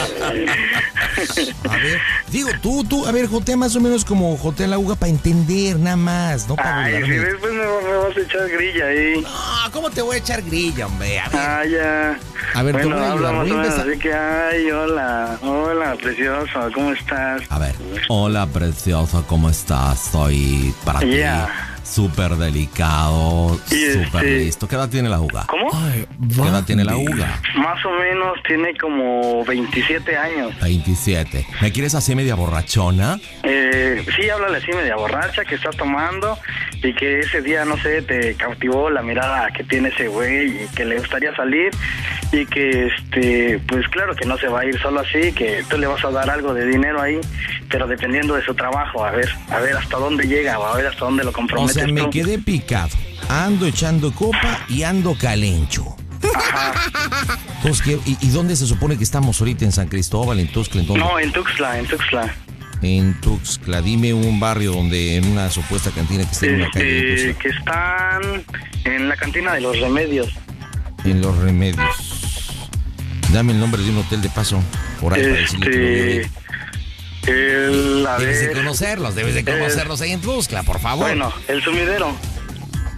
A ver, digo, tú, tú, a ver, jotea más o menos como jotea la uga para entender, nada más, no para Ay, si después me, va- me vas a echar grilla ahí. No, ¿cómo te voy a echar grilla, hombre? A ver. Ah, ya. A ver, te bueno, voy a ayudar, habla más voy a empezar. así que, ay, hola, hola, precioso, ¿cómo estás? A ver. Hola, preciosa, ¿cómo estás? Soy para Yeah. Súper delicado, Y súper este- listo. ¿Qué edad tiene la uga? ¿Cómo? ¿Qué edad tiene la uga? Más o menos tiene como 27 años. 27. ¿Me quieres así media borrachona? Eh, sí, háblale así media borracha que estás tomando y que ese día, no sé, te cautivó la mirada que tiene ese güey y que le gustaría salir y que, este, pues claro que no se va a ir solo así, que tú le vas a dar algo de dinero ahí, pero dependiendo de su trabajo, a ver, a ver hasta dónde llega, a ver hasta dónde lo O me quedé picado. Ando echando copa y ando calencho. Entonces, ¿qué- y, y dónde se supone que estamos ahorita? ¿En San Cristóbal, en Tuxtla? ¿En? No, en Tuxtla, en Tuxtla. En Tuxtla. Dime un barrio donde, en una supuesta cantina que esté en una calle de Este, que están en la cantina de los remedios. En Los Remedios. Dame el nombre de un hotel de paso. Por ahí para decirle que el, a Debes de conocerlos, debes de conocerlos ahí en Tuxtla, por favor. Bueno, el sumidero.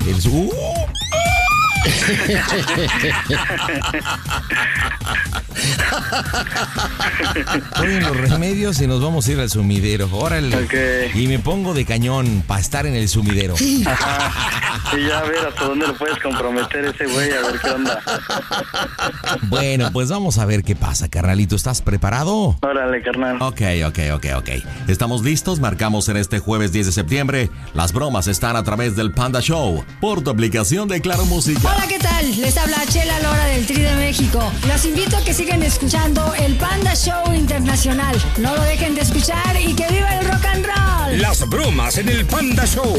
El su- Estoy en los remedios y nos vamos a ir al sumidero. Órale. Y me pongo de cañón para estar en el sumidero. Ajá. Y ya a ver hasta dónde lo puedes comprometer ese güey, a ver qué onda. Bueno, pues vamos a ver qué pasa, carnalito. ¿Estás preparado? Órale, carnal. Ok, ok, ok, ok. ¿Estamos listos? Marcamos en este jueves 10 de septiembre. Las bromas están a través del Panda Show por tu aplicación de Claro Música. Hola, ¿qué tal? Les habla Chela Lora del Tri de México. Los invito a que sigan escuchando el Panda Show Internacional. No lo dejen de escuchar y que viva el rock and roll. Las bromas en el Panda Show.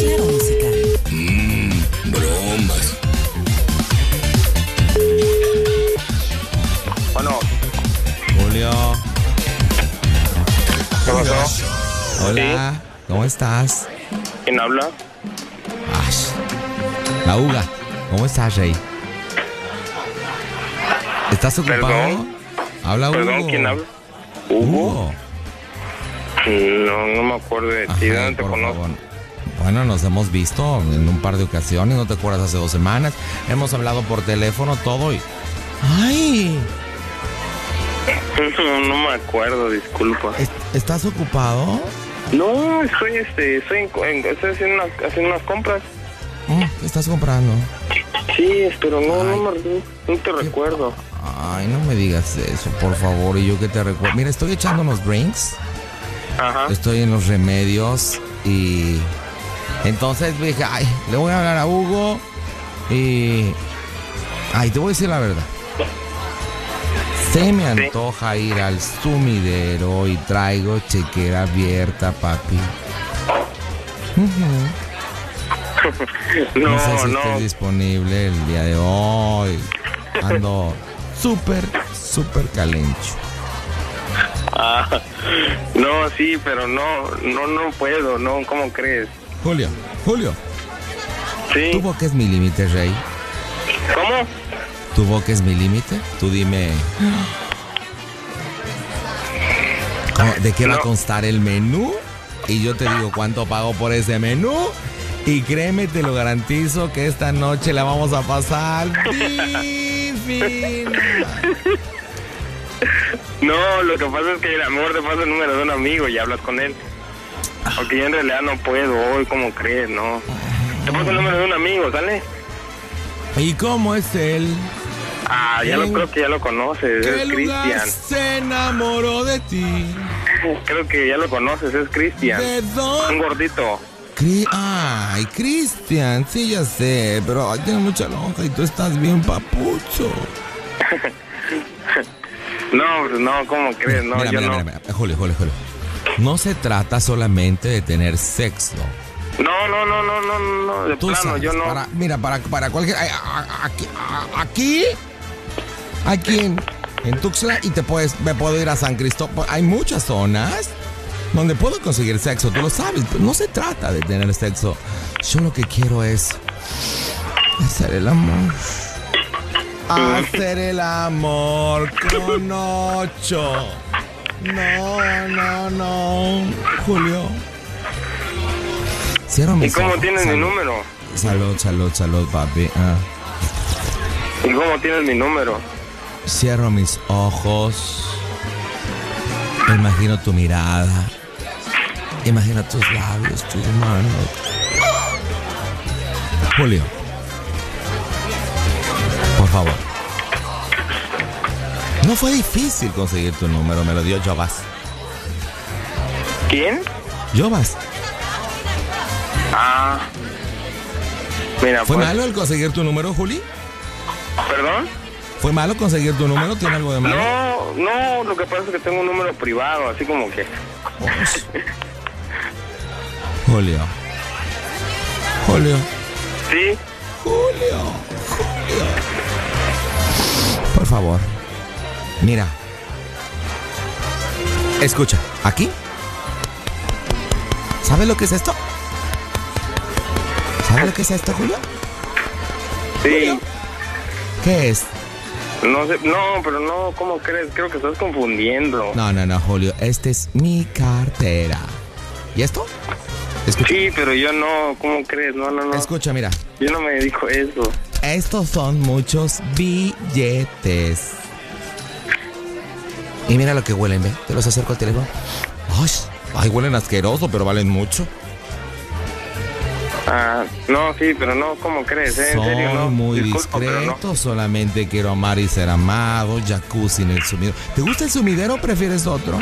Mmm, bromas. Bueno, Julio. ¿qué pasó? Hola. ¿Cómo estás? ¿Quién habla? La Uga. ¿Cómo estás, Rey? ¿Estás ocupado? Perdón. Habla Hugo. Perdón, ¿quién habla? ¿Hugo? No, no me acuerdo de ti. ¿De dónde te conozco? Bueno, nos hemos visto en un par de ocasiones, ¿no te acuerdas? Hace dos semanas. Hemos hablado por teléfono, todo y... ¡Ay! No, no me acuerdo, disculpa. ¿Estás ocupado? No, estoy, este, estoy, en- en- estoy haciendo, unas, haciendo unas compras. ¿Qué estás comprando? Sí, pero no, no, te recuerdo. Ay, no me digas eso, por favor. Y yo que te recuerdo. Mira, estoy echando unos drinks. Ajá. Estoy en los remedios y... Entonces dije, ay, le voy a hablar a Hugo y... Ay, te voy a decir la verdad. Se me antoja ir al sumidero y traigo chequera abierta, papi. Ujú. No, No sé si no. estés disponible el día de hoy. Ando súper, súper calencho. Ah, no, sí, pero no, no, no puedo, no, ¿cómo crees? Julio, Julio. Sí. ¿Tu boca es mi límite, Rey? ¿Cómo? ¿Tu boca es mi límite? Tú dime. ¿cómo- ¿De qué va a constar el menú? Y yo te digo cuánto pago por ese menú. Y créeme, te lo garantizo que esta noche la vamos a pasar divina. No, lo que pasa es que a lo mejor te pasa el número de un amigo y hablas con él. Porque yo en realidad no puedo hoy, ¿cómo crees? No. Te paso el número de un amigo, ¿sale? ¿Y cómo es él? Ah, ya lo ¿En creo que ya lo conoces, ¿Qué es Cristian. se enamoró de ti? Creo que ya lo conoces, es Cristian. Un gordito. Cri- Ay, Cristian, sí, ya sé, pero tiene mucha lonja y tú estás bien papucho. No, pues no, ¿cómo crees? No, mira, yo mira, no. mira, mira, Julio, Julio, Julio. No se trata solamente de tener sexo. No, no, no, no, no, no, de plano, sabes, yo no. para- mira, para, para cualquier... Aquí, aquí, aquí en, en Tuxtla y te puedes, me puedo ir a San Cristóbal. Hay muchas zonas donde puedo conseguir sexo, tú lo sabes. pero no se trata de tener sexo. Yo lo que quiero es hacer el amor. Hacer el amor con ocho. No, no, no. Julio. Cierro ¿Y mis cómo ojos. tienes mi número? Salud, salud, salud, papi. Ah. ¿Y cómo tienes mi número? Cierro mis ojos. Imagino tu mirada. Imagina tus labios, tus manos. Julio. Por favor. No fue difícil conseguir tu número, me lo dio Jovas. ¿Quién? Jovas. Ah. Mira, ¿Fue pues, malo el conseguir tu número, Juli? ¿Perdón? ¿Fue malo conseguir tu número? ¿Tiene algo de malo? No, no, lo que pasa es que tengo un número privado, así como que... Julio. Julio. ¿Sí? Julio. Julio. Por favor. Mira. Escucha, aquí. ¿Sabes lo que es esto? ¿Sabes lo que es esto, Julio? Sí. ¿Qué es? No sé, no, pero no, ¿cómo crees? Creo que estás confundiendo. No, no, no, Julio. Esta es mi cartera. ¿Y esto? Escucha. Sí, pero yo no, ¿cómo crees? No, no, no. Escucha, mira. Yo no me dedico a eso. Estos son muchos billetes. Y mira lo que huelen, ¿ve? Te los acerco al teléfono. Ay, ay, huelen asqueroso, pero valen mucho. Ah, no, sí, pero no, ¿cómo crees? eh? En Soy serio, no. muy no. discreto, solamente quiero amar y ser amado, jacuzzi en el sumidero. ¿Te gusta el sumidero o prefieres otro?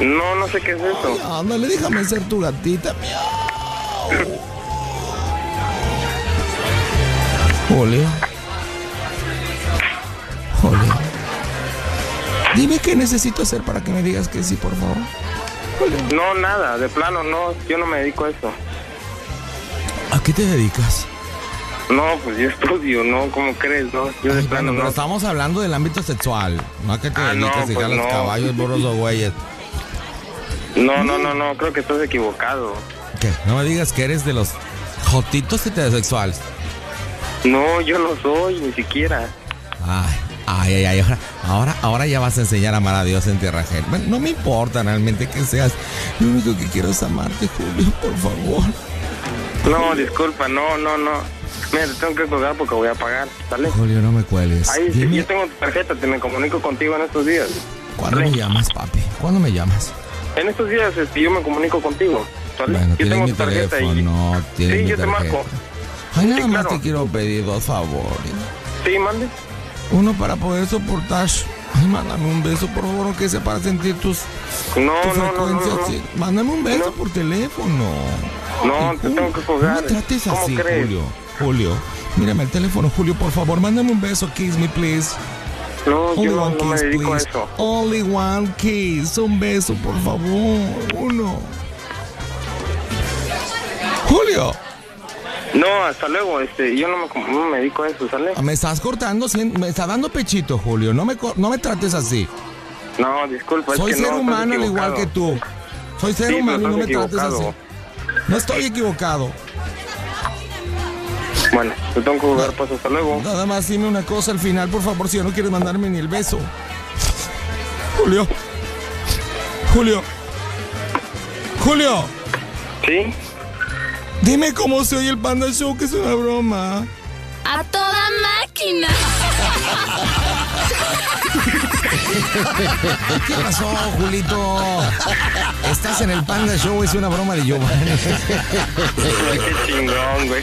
No, no sé qué es eso. Ay, ándale, déjame ser tu gatita. Julio. Julio. Dime qué necesito hacer para que me digas que sí, por favor. No, nada, de plano, no, yo no me dedico a eso. ¿A qué te dedicas? No, pues yo estudio, ¿no? ¿Cómo crees, no? Yo de plano, Pero no. estamos hablando del ámbito sexual. No a que te Ah, no, dedicas a pues a los no. caballos, burros o güeyes. No, no, no, no, creo que estás equivocado. ¿Qué? No me digas que eres de los jotitos heterosexuales. No, yo no soy, ni siquiera. Ay, ay, ay, ay. Ahora, ahora, ahora ya vas a enseñar a amar a Dios en tierra ajena. Bueno, no me importa realmente que seas. Lo único que quiero es amarte, Julio, por favor. No, disculpa, no, no, no. Mira, te tengo que colgar porque voy a pagar, ¿vale? Julio, no me cuelgues. Ahí, sí, Dime, yo tengo tu tarjeta, te me comunico contigo en estos días. ¿cuándo me llamas, papi? ¿Cuándo me llamas? En estos días este, yo me comunico contigo, ¿vale? Bueno, yo tengo mi tu tarjeta teléfono, y... Sí, yo te marco. Ay, nada Sí, más claro. te quiero pedir dos favores. Sí, mande. Uno para poder soportar. Ay, mándame un beso, por favor, aunque sea para sentir tus, No, tu no, no, no, no. sí. Mándame un beso por teléfono. No, Ay, te tengo que No colgar. me trates ¿Cómo así, crees? Julio. Julio, mírame el teléfono, Julio, por favor, mándame un beso. Kiss me, please. No, Only yo no, one no me kiss, a please. eso. Only one kiss. Un beso, por favor. Uno. Julio. No, hasta luego, este, yo no me, no me dedico a eso, ¿sale? Me estás cortando, me está dando pechito, Julio. No me, no me trates así. No, disculpa, Soy es que ser no, humano al igual que tú. Soy ser Sí, humano y no me trates así. No estoy equivocado. Bueno, te tengo que colgar, pues, hasta luego. Nada más dime una cosa al final, por favor, si ya no quieres mandarme ni el beso. Julio. Julio. Julio. ¿Sí? Dime cómo se oye el Panda Show, que es una broma. A toda máquina. ¿Qué pasó, Julito? Estás en el Panda Show, es una broma de Giovanni. Qué chingón, güey.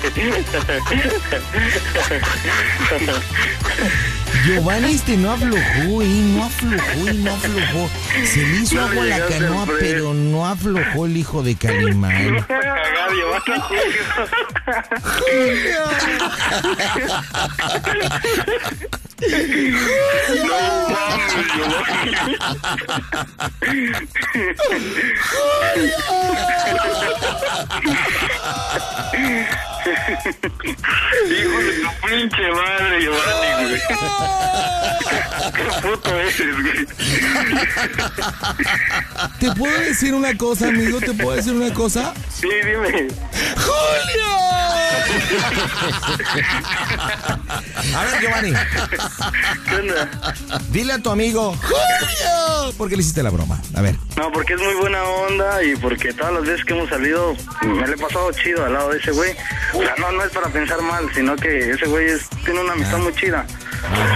Giovanni este no aflojó, eh, no aflojó, y no aflojó. Se le hizo No agua a la canoa, pero no aflojó el hijo de Calimán. Hijo de tu pinche madre, Giovanni, güey. Qué puto eres, güey. ¿Te puedo decir una cosa, amigo? ¿Te puedo decir una cosa? Sí, dime. ¡Julio! A ver, Giovanni. ¿Qué onda? Dile a tu amigo, ¡Julio! ¿Por qué le hiciste la broma? A ver. No, porque es muy buena onda y porque todas las veces que hemos salido me le he pasado chido al lado de ese güey. O sea, no, no es para pensar mal, sino que ese güey es- tiene una amistad muy chida.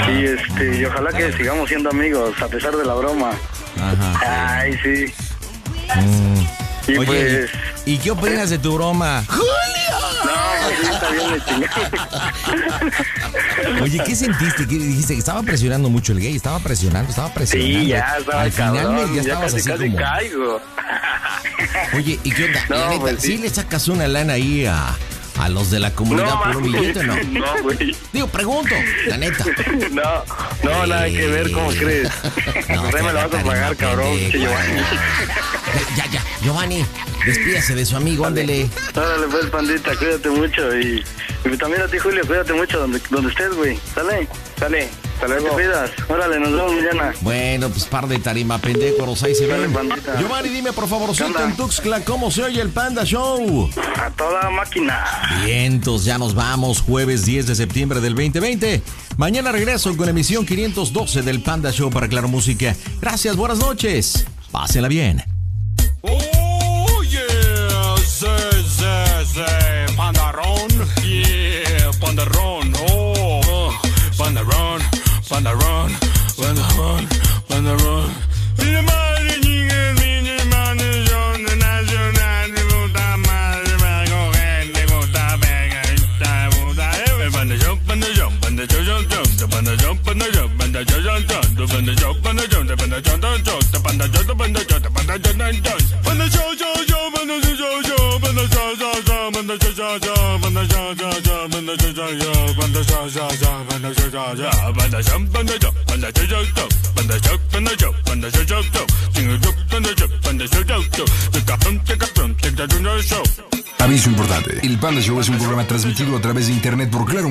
Y este, y ojalá que sigamos siendo amigos a pesar de la broma. Ajá. Ay, sí. Mm. Y Oye, pues. ¿y qué opinas de tu broma? No, pues sí, está bien. Oye, ¿qué sentiste? ¿Qué dijiste? Estaba presionando mucho el gay, estaba presionando, estaba presionando. Sí, ya estaba Al final ya ya estabas casi, así casi como. caigo. Oye, ¿y qué onda? No, neta, pues ¿sí. sí. le sacas una lana ahí a, a los de la comunidad No, por un billete o no? No, güey. Digo, pregunto, la neta. No, no, nada que ver, ¿cómo crees? No, Pues me lo vas a pagar, cabrón, Giovanni. Ya, ya, Giovanni, despídase de su amigo, ándele. Órale, pues, pandita, cuídate mucho. Y, y también a ti, Julio, cuídate mucho donde, donde estés, güey. ¿Sale? Sale. Hasta luego. Te. Órale, nos vemos mañana. Bueno, pues par de tarima pendejos, ahí se ven. Giovanni, dime por favor, en Tuxtla, ¿cómo se oye el Panda Show? A toda máquina. Vientos, ya nos vamos, jueves 10 de septiembre del 2020. Mañana regreso con emisión 512 del Panda Show para Claro Música. Gracias, buenas noches. Pásenla bien. Oh when I run, when I run, when I run. El mar llega mi hermano John Nacional de puta madre va a coger de puta pega esta puta eh cuando yo yo cuando yo cuando yo cuando yo yo panda cha cha. Aviso importante. El Panda Show es un programa transmitido a través de internet por Claro